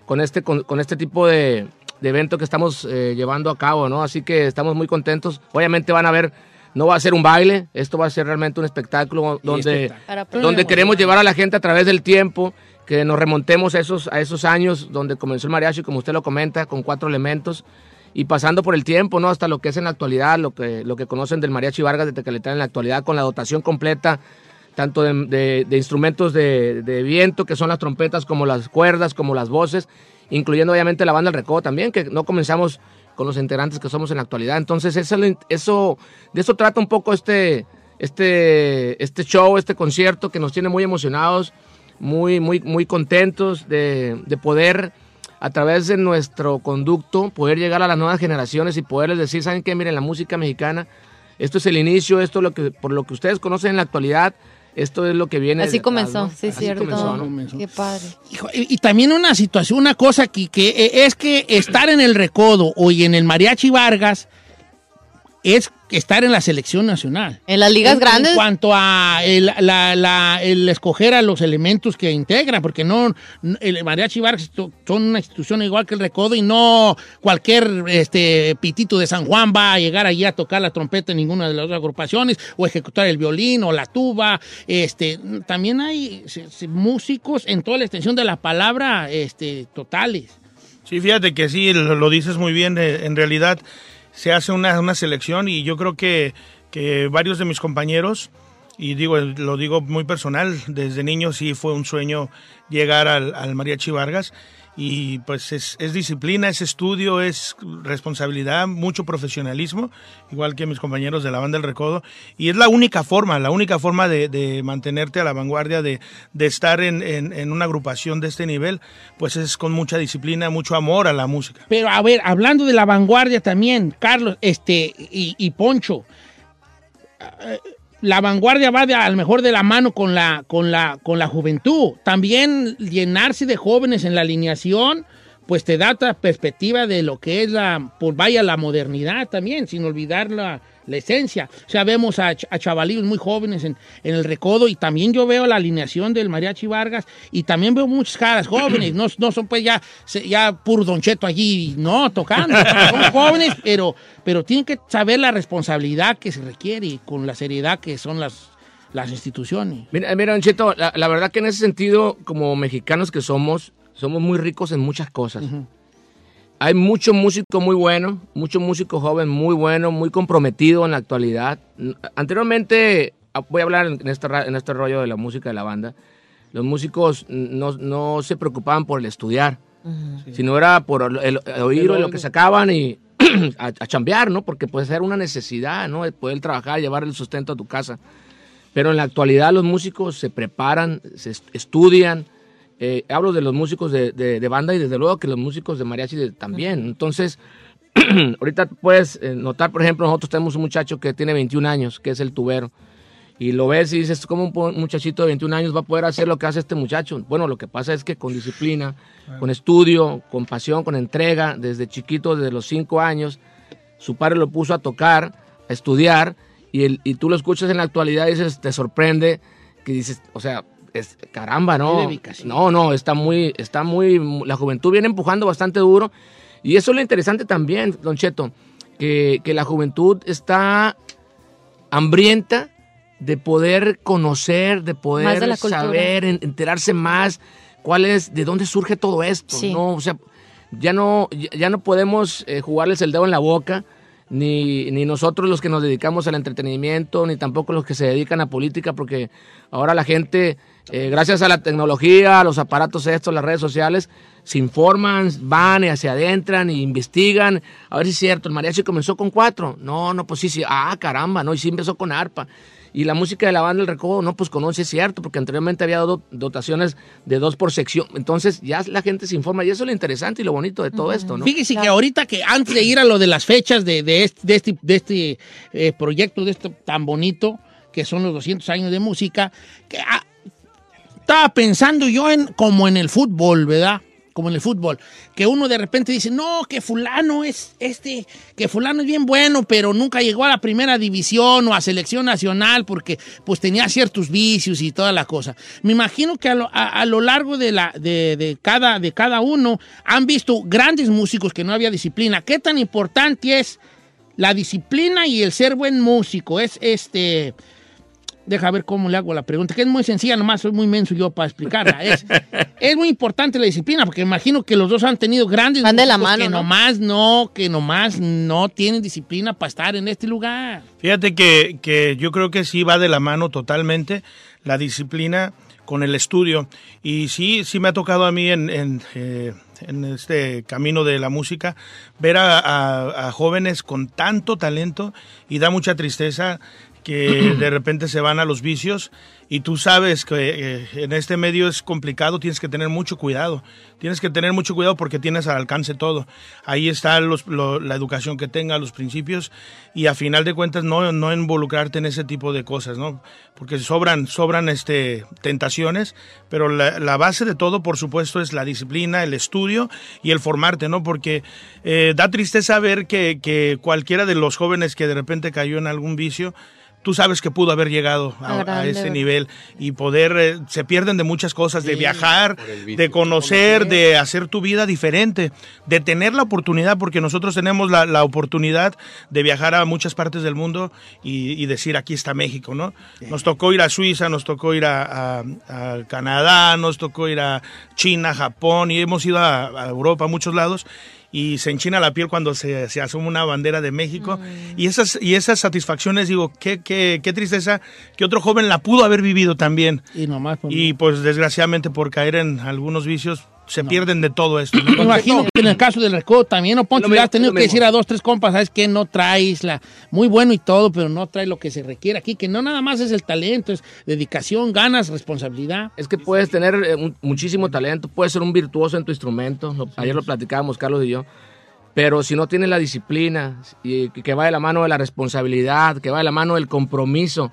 con este, con, con este tipo de, de evento que estamos eh, llevando a cabo, ¿no? Así que estamos muy contentos. Obviamente van a ver, no va a ser un baile, esto va a ser realmente un espectáculo donde, espectáculo. donde queremos llevar a la gente a través del tiempo, que nos remontemos a esos, a esos años donde comenzó el mariachi, como usted lo comenta, con cuatro elementos y pasando por el tiempo, ¿no? Hasta lo que es en la actualidad, lo que, lo que conocen del Mariachi Vargas de Tecalitlán en la actualidad, con la dotación completa, tanto de, de- de instrumentos de, viento, que son las trompetas, como las cuerdas, como las voces, incluyendo obviamente la banda El Recodo también, que no comenzamos con los integrantes que somos en la actualidad. Entonces, eso, eso, de eso trata un poco este, este, este show, este concierto, que nos tiene muy emocionados, muy, muy, muy contentos de, de poder a través de nuestro conducto poder llegar a las nuevas generaciones y poderles decir, ¿saben qué? Miren, la música mexicana, esto es el inicio, esto es lo que, por lo que ustedes conocen en la actualidad, esto es lo que viene. Así detrás, comenzó, ¿no? sí, Así cierto. comenzó, ¿no? Qué padre. Hijo, y, y también una situación, una cosa que, que eh, es que estar en el Recodo o y en el Mariachi Vargas es estar en la selección nacional. En las ligas En- grandes. En cuanto a el, la- la- el escoger a los elementos que integran, porque no, el Mariachi Vargas son una institución igual que el Recodo y no cualquier este, pitito de San Juan va a llegar allí a tocar la trompeta en ninguna de las agrupaciones o ejecutar el violín o la tuba. Este, también hay músicos en toda la extensión de la palabra este, totales. Sí, fíjate que sí, lo, lo dices muy bien. eh, En realidad se hace una, una selección y yo creo que, que varios de mis compañeros, y digo, lo digo muy personal, desde niño sí fue un sueño llegar al, al Mariachi Vargas. Y pues es, disciplina, es estudio, es responsabilidad, mucho profesionalismo, igual que mis compañeros de la banda El Recodo. Y es la única forma, la única forma de, mantenerte a la vanguardia, de, estar en, una agrupación de este nivel, pues es con mucha disciplina, mucho amor a la música. Pero a ver, hablando de la vanguardia también, Carlos, este, y, Poncho, la vanguardia va de, a lo mejor de la mano con la, con la, con la juventud. También llenarse de jóvenes en la alineación, pues te da otra perspectiva de lo que es la, pues vaya la modernidad también, sin olvidar la, la esencia. O sea, vemos a, a chavalillos muy jóvenes en, en el recodo y también yo veo la alineación del Mariachi Vargas y también veo muchas caras jóvenes, <clears throat> no, no son pues ya, ya puro Don Cheto allí, no, tocando, son jóvenes, pero, pero tienen que saber la responsabilidad que se requiere con la seriedad que son las, las instituciones. Mira, mira, Don Cheto, la, la verdad que en ese sentido, como mexicanos que somos, somos muy ricos en muchas cosas. Hay mucho músico muy bueno, mucho músico joven muy bueno, muy comprometido en la actualidad. Anteriormente, ah, voy a hablar en este, en este rollo de la música de la banda, los músicos no, no se preocupaban por el estudiar, sino era por el, el- el oír lo que sacaban y <clears throat> a, a chambear, ¿no? Porque puede ser una necesidad, ¿no? De poder trabajar, llevar el sustento a tu casa. Pero en la actualidad los músicos se preparan, se est- estudian. Eh, hablo de los músicos de, de- de banda y desde luego que los músicos de mariachi de- también. Entonces, <clears throat> ahorita puedes eh, notar, por ejemplo, nosotros tenemos un muchacho que tiene 21 años, que es el tubero. Y lo ves y dices, ¿cómo un muchachito de 21 años va a poder hacer lo que hace este muchacho? Bueno, lo que pasa es que con disciplina, con estudio, con pasión, con entrega, desde chiquito, desde los 5 años, su padre lo puso a tocar, a estudiar, y, el- y tú lo escuchas en la actualidad y dices, te sorprende, que dices, o sea, es, caramba, ¿no? No, no, está muy, está muy, la juventud viene empujando bastante duro, y eso es lo interesante también, Don Cheto, que, que la juventud está hambrienta de poder conocer, de poder de saber, en- enterarse más cuál es, de dónde surge todo esto, Sí. ¿no? O sea, ya no, ya- ya no podemos eh, jugarles el dedo en la boca, ni, ni nosotros los que nos dedicamos al entretenimiento, ni tampoco los que se dedican a política, porque ahora la gente, eh, gracias a la tecnología, a los aparatos estos, las redes sociales, se informan, van y se adentran y investigan, a ver si es cierto, el mariachi comenzó con cuatro, no, no, pues sí, sí, ah, caramba, no, y sí empezó con arpa. Y la música de la banda El Recodo, no, pues con 11 es cierto, porque anteriormente había dado dotaciones de dos por sección. Entonces ya la gente se informa y eso es lo interesante y lo bonito de todo esto, ¿no? Fíjese que ahorita que antes de ir a lo de las fechas de, de este, de este, de este, eh, proyecto, de esto tan bonito, que son los 200 años de música, que ah, estaba pensando yo en como en el fútbol, ¿verdad? Como en el fútbol, que uno de repente dice, no, que fulano es este, que fulano es bien bueno, pero nunca llegó a la primera división o a selección nacional porque pues tenía ciertos vicios y toda la cosa. Me imagino que a lo, a- lo largo de, la, de, de cada, de cada uno han visto grandes músicos que no había disciplina. ¿Qué tan importante es la disciplina y el ser buen músico? Es este... Deja ver cómo le hago la pregunta, que es muy sencilla, nomás soy muy menso yo para explicarla. Es, <laughs> es muy importante la disciplina, porque imagino que los dos han tenido grandes Van de la mano, que ¿no? nomás no, que nomás no tienen disciplina para estar en este lugar. Fíjate que, que yo creo que sí va de la mano totalmente la disciplina con el estudio. Y sí, sí me ha tocado a mí en, en, eh, en este camino de la música ver a, a- a jóvenes con tanto talento y da mucha tristeza que <clears throat> de repente se van a los vicios y tú sabes que eh, en este medio es complicado, tienes que tener mucho cuidado, tienes que tener mucho cuidado porque tienes al alcance todo. Ahí está los- lo- la educación que tenga, los principios y a final de cuentas no, no involucrarte en ese tipo de cosas, ¿no? Porque sobran, sobran este, tentaciones, pero la, la base de todo, por supuesto, es la disciplina, el estudio y el formarte, ¿no? Porque eh, da tristeza ver que, que cualquiera de los jóvenes que de repente cayó en algún vicio, tú sabes que pudo haber llegado a, ese nivel y poder, eh, se pierden de muchas cosas, de viajar, de conocer, de hacer tu vida diferente, de tener la oportunidad, porque nosotros tenemos la, la oportunidad de viajar a muchas partes del mundo y, y decir, aquí está México, ¿no? Nos tocó ir a Suiza, nos tocó ir a, a- a Canadá, nos tocó ir a China, Japón y hemos ido a, a Europa, a muchos lados. Y se enchina la piel cuando se, se asoma una bandera de México. Y, esas, y esas satisfacciones, digo, qué, qué, qué tristeza que otro joven la pudo haber vivido también. Y nomás, pues, Y pues desgraciadamente por caer en algunos vicios se pierden de todo esto. ¿no? <clears throat> Me imagino que en el caso del recodo también, ¿no? Poncho, has tenido que mismo. decir a dos, tres compas, ¿sabes qué? No traes la... Muy bueno y todo, pero no trae lo que se requiere aquí, que no nada más es el talento, es dedicación, ganas, responsabilidad. Es que puedes tener eh, un- muchísimo talento, puedes ser un virtuoso en tu instrumento. lo- ayer lo platicábamos, Carlos y yo. Pero si no tienes la disciplina, y que que va de la mano de la responsabilidad, que va de la mano del compromiso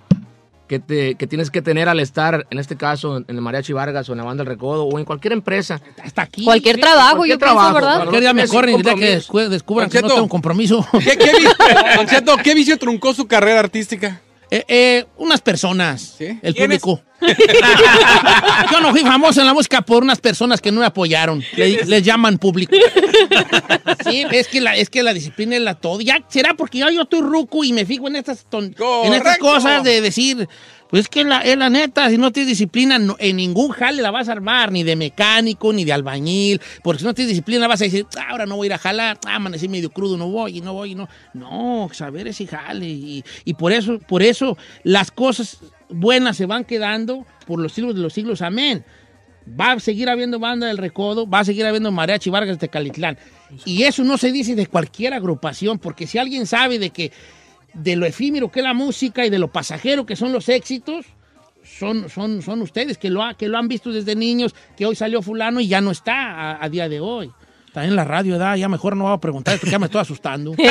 que, te, que tienes que tener al estar, en este caso, en el Mariachi Vargas o en la Banda del Recodo o en cualquier empresa. Hasta aquí. Cualquier trabajo, Cualquier yo pienso, trabajo, ¿verdad? cuando Cualquier día me corren y un que descubran que no tengo compromiso. ¿Qué, <laughs> ¿qué vicio truncó su carrera artística? Eh, eh, unas personas, ¿Sí? el público. <laughs> Yo no fui famoso en la música por unas personas que no me apoyaron. Le- les llaman público. <laughs> Sí, es que la, es que la disciplina es la todo. Ya será porque yo, yo estoy ruco y me fijo en estas, ton- en estas cosas de decir, pues es que la, es la neta, si no tienes disciplina, no- en ningún jale la vas a armar, ni de mecánico, ni de albañil, porque si no tienes disciplina vas a decir, "Ah, ahora no voy a ir a jalar, ah, amanecí medio crudo, no voy, y no voy, y no. No, saber ese jale. Y, y por eso, por eso las cosas buenas se van quedando por los siglos de los siglos, amén. Va a seguir habiendo banda del Recodo, va a seguir habiendo mariachi Vargas de Calitlán. Y eso no se dice de cualquier agrupación, porque si alguien sabe de que de lo efímero que es la música y de lo pasajero que son los éxitos, son, son, son ustedes que lo, ha- que lo han visto desde niños, que hoy salió fulano y ya no está a, día de hoy. También la radio, ¿verdad? ya mejor no voy a preguntar porque ya me estoy asustando. <laughs>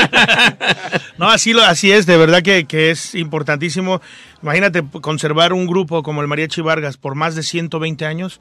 No, así, lo, así es, de verdad que, que es importantísimo. Imagínate conservar un grupo como el Mariachi Vargas por más de 120 años.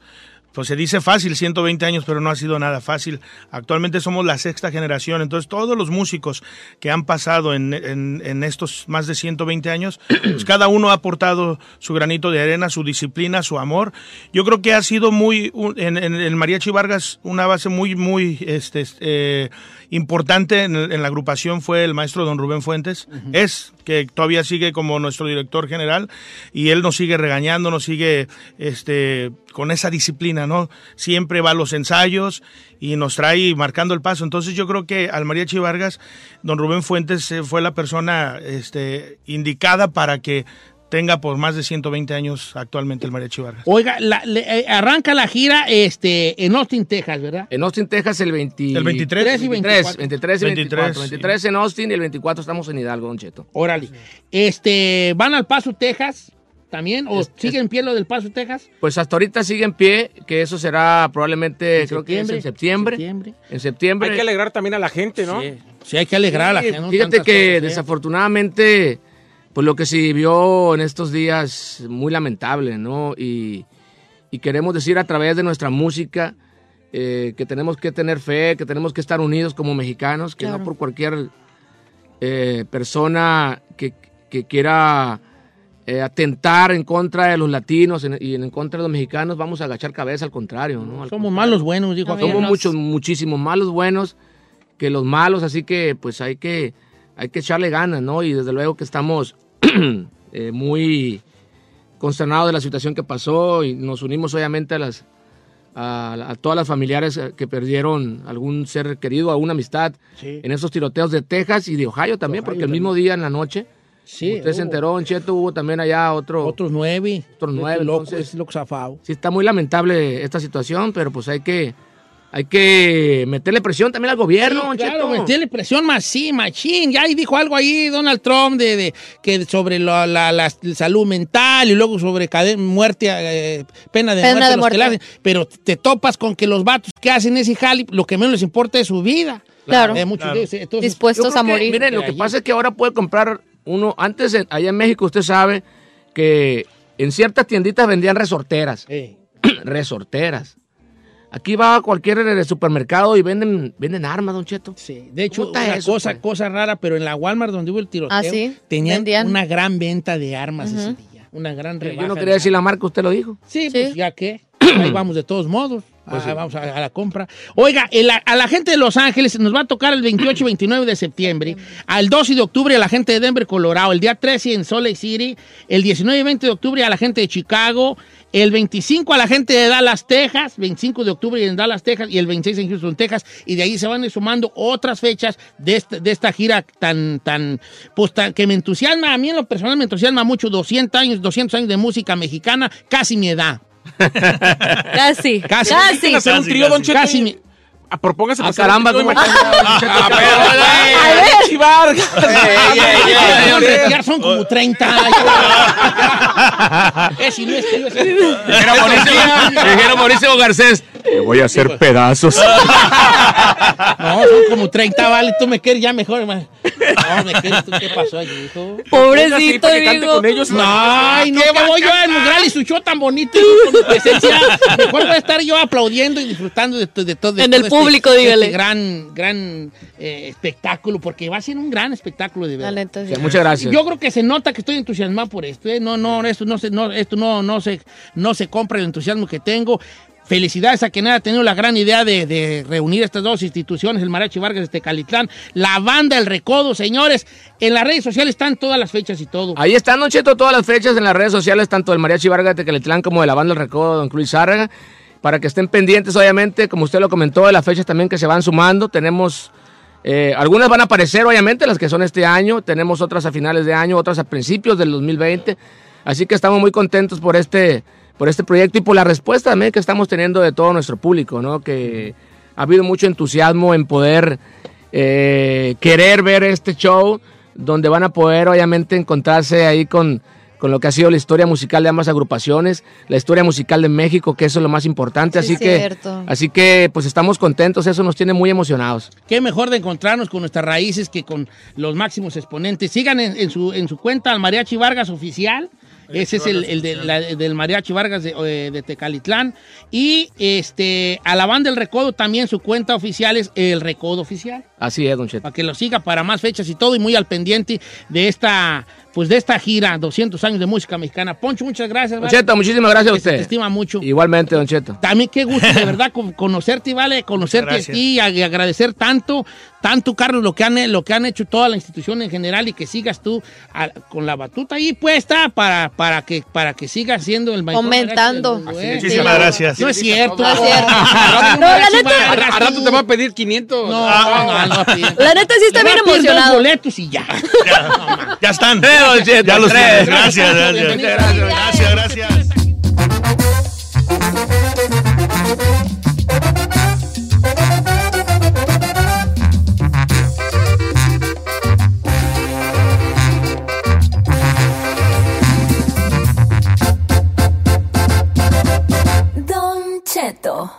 Pues se dice fácil, 120 años, pero no ha sido nada fácil. Actualmente somos la sexta generación, entonces todos los músicos que han pasado en, en- en estos más de 120 años, <clears throat> pues cada uno ha aportado su granito de arena, su disciplina, su amor. Yo creo que ha sido muy, en, en el Mariachi Vargas, una base muy, muy este, eh, importante en la agrupación fue el maestro don Rubén Fuentes. Es, que todavía sigue como nuestro director general y él nos sigue regañando, nos sigue este con esa disciplina, ¿no? Siempre va a los ensayos y nos trae marcando el paso. Entonces yo creo que al Mariachi Vargas, don Rubén Fuentes eh, fue la persona este, indicada para que tenga por más de 120 años actualmente el Mariachi Vargas. Oiga, la- le- eh, arranca la gira este, en Austin, Texas, ¿verdad? En Austin, Texas, el 20 El 23 y 23, 24. 23 y 24. 23, sí. 23 en Austin y el 24 estamos en Hidalgo, Don Cheto. Órale. Este, ¿van al Paso, Texas? ¿También? ¿O Es- siguen en pie lo del Paso, Texas? Pues hasta ahorita sigue en pie, que eso será probablemente, En creo que es en septiembre. septiembre. En septiembre. Hay que alegrar también a la gente, ¿no? Sí, sí, hay que alegrar a la gente. ¿no? Fíjate que cosas, ¿eh? desafortunadamente, pues lo que se vivió en estos días, muy lamentable, ¿no? Y, y queremos decir a través de nuestra música eh, que tenemos que tener fe, que tenemos que estar unidos como mexicanos, que Claro. no por cualquier eh, persona que, que quiera eh, atentar en contra de los latinos en- y en contra de los mexicanos, vamos a agachar cabeza, al contrario, ¿no? Al Somos malos buenos, dijo aquel. somos muchos, muchísimos malos buenos que los malos, así que pues hay que, hay que echarle ganas, ¿no? Y desde luego que estamos <clears throat> eh, muy consternados de la situación que pasó y nos unimos obviamente a las a, a todas las familiares eh, que perdieron algún ser querido, alguna amistad Sí. en esos tiroteos de Texas y de Ohio también, porque el mismo día en la noche, Sí, usted se hubo enteró, en Cheto, hubo también allá otro, Otros nueve. otros nueve, Loco, entonces- es loco zafado. Sí, está muy lamentable esta situación, pero pues hay que, hay que meterle presión también al gobierno, don Claro, Cheto. meterle presión más, sí, machín. Ya ahí dijo algo ahí Donald Trump de, de- que sobre la, la- la salud mental y luego sobre muerte, eh, pena de Pena muerte. de los que la hacen. pero te topas con que los vatos que hacen ese jali, lo que menos les importa es su vida. Claro. Eh, muchos Claro. de ellos, entonces, Yo Dispuestos a que, morir. Miren, lo que Allí. pasa es que ahora puede comprar uno, antes en- allá en México usted sabe que en ciertas tienditas vendían resorteras, eh, <clears throat> resorteras. Aquí va a cualquier supermercado y venden, venden armas, don Cheto. sí. De hecho, ¿Cómo está una eso, cosa, pues? cosa rara, pero en la Walmart donde hubo el tiroteo, Ah, ¿sí? tenían Vendían. una gran venta de armas ese día. Una gran rebaja. Yo no de quería decir la marca, usted lo dijo. Sí, Sí. pues ya que. Ahí vamos de todos modos. Ah, Vamos a, a la compra. Oiga, el- a la gente de Los Ángeles nos va a tocar el 28 y 29 de septiembre. Al 12 de octubre a la gente de Denver, Colorado. El día 13 en Salt Lake City. El 19 y 20 de octubre a la gente de Chicago. El 25 a la gente de Dallas, Texas. 25 de octubre en Dallas, Texas. Y el 26 en Houston, Texas. Y de ahí se van sumando otras fechas de esta, de esta gira tan, tan, pues tan, que me entusiasma. A mí en lo personal me entusiasma mucho. 200 años, 200 años de música mexicana. Casi mi edad. Casi. Casi. Casi. hacer un trío, Don casi. Mi- Ah, propóngase Ah, un caramba. Ah, pero- A ver. Ya, ya son como 30. es y no es dijera Mauricio Garcés. Te voy a hacer pedazos. <laughs> No, son como 30, vale. Tú me quieres ya mejor, man. No, me quieres tú. ¿Qué pasó allí, hijo? Pobrecito, digo. con ellos. Ay, no, que voy yo a emigrar y su show tan bonito hijo, con mi presencia. Mejor voy a estar yo aplaudiendo y disfrutando de, to- de todo. de En todo el este- público, dígale. Este gran, gran eh, espectáculo, porque va a ser un gran espectáculo de verdad. Neta, sí. Muchas gracias. Yo creo que se nota que estoy entusiasmado por esto. ¿eh? No, no, esto no se, no, esto no, no se, no se compra el entusiasmo que tengo. Felicidades a quien haya tenido la gran idea de, reunir estas dos instituciones, el Mariachi Vargas de Tecalitlán, la banda El Recodo, señores. En las redes sociales están todas las fechas y todo. Ahí están, Don Cheto, todas las fechas en las redes sociales, tanto del Mariachi Vargas de Tecalitlán como de la banda El Recodo, Don Cruz Zárraga, para que estén pendientes, obviamente, como usted lo comentó, de las fechas también que se van sumando. Tenemos, eh, algunas van a aparecer, obviamente, las que son este año, tenemos otras a finales de año, otras a principios del 2020. Así que estamos muy contentos por este, por este proyecto y por la respuesta también que estamos teniendo de todo nuestro público, ¿no? Que ha habido mucho entusiasmo en poder eh, querer ver este show, donde van a poder obviamente encontrarse ahí con, con lo que ha sido la historia musical de ambas agrupaciones, la historia musical de México, que eso es lo más importante. Sí, así que, así que, pues estamos contentos, eso nos tiene muy emocionados. Qué mejor de encontrarnos con nuestras raíces que con los máximos exponentes. Sigan en, en su, en su cuenta al Mariachi Vargas Oficial. Ese es el, el de la- del Mariachi Vargas de, eh, de Tecalitlán. Y este a la banda El Recodo también su cuenta oficial es El Recodo Oficial. Así es, Don Cheto. Para que lo siga para más fechas y todo y muy al pendiente de esta pues de esta gira 200 años de música mexicana. Poncho, muchas gracias. Don ¿vale? Cheto, muchísimas gracias a Que se te usted. estima mucho. Igualmente, Don Cheto. También qué gusto de <laughs> verdad con- conocerte, ¿vale? Conocerte Gracias. y, y agradecer tanto tanto, Carlos, lo que han, lo que han hecho toda la institución en general y que sigas tú a- con la batuta ahí puesta para, para, que, para que sigas siendo el mundo, ¿eh? Muchísimas gracias. No es cierto. No es cierto. <laughs> No, No, la neta- A, rato te va a pedir 500. No, no, no, pide. La neta sí está bien pedir dos emocionado. boletos y ya. <laughs> Ya están. Don Cheto, Ya los tres. tienes. Gracias, gracias. Gracias, gracias. Exacto.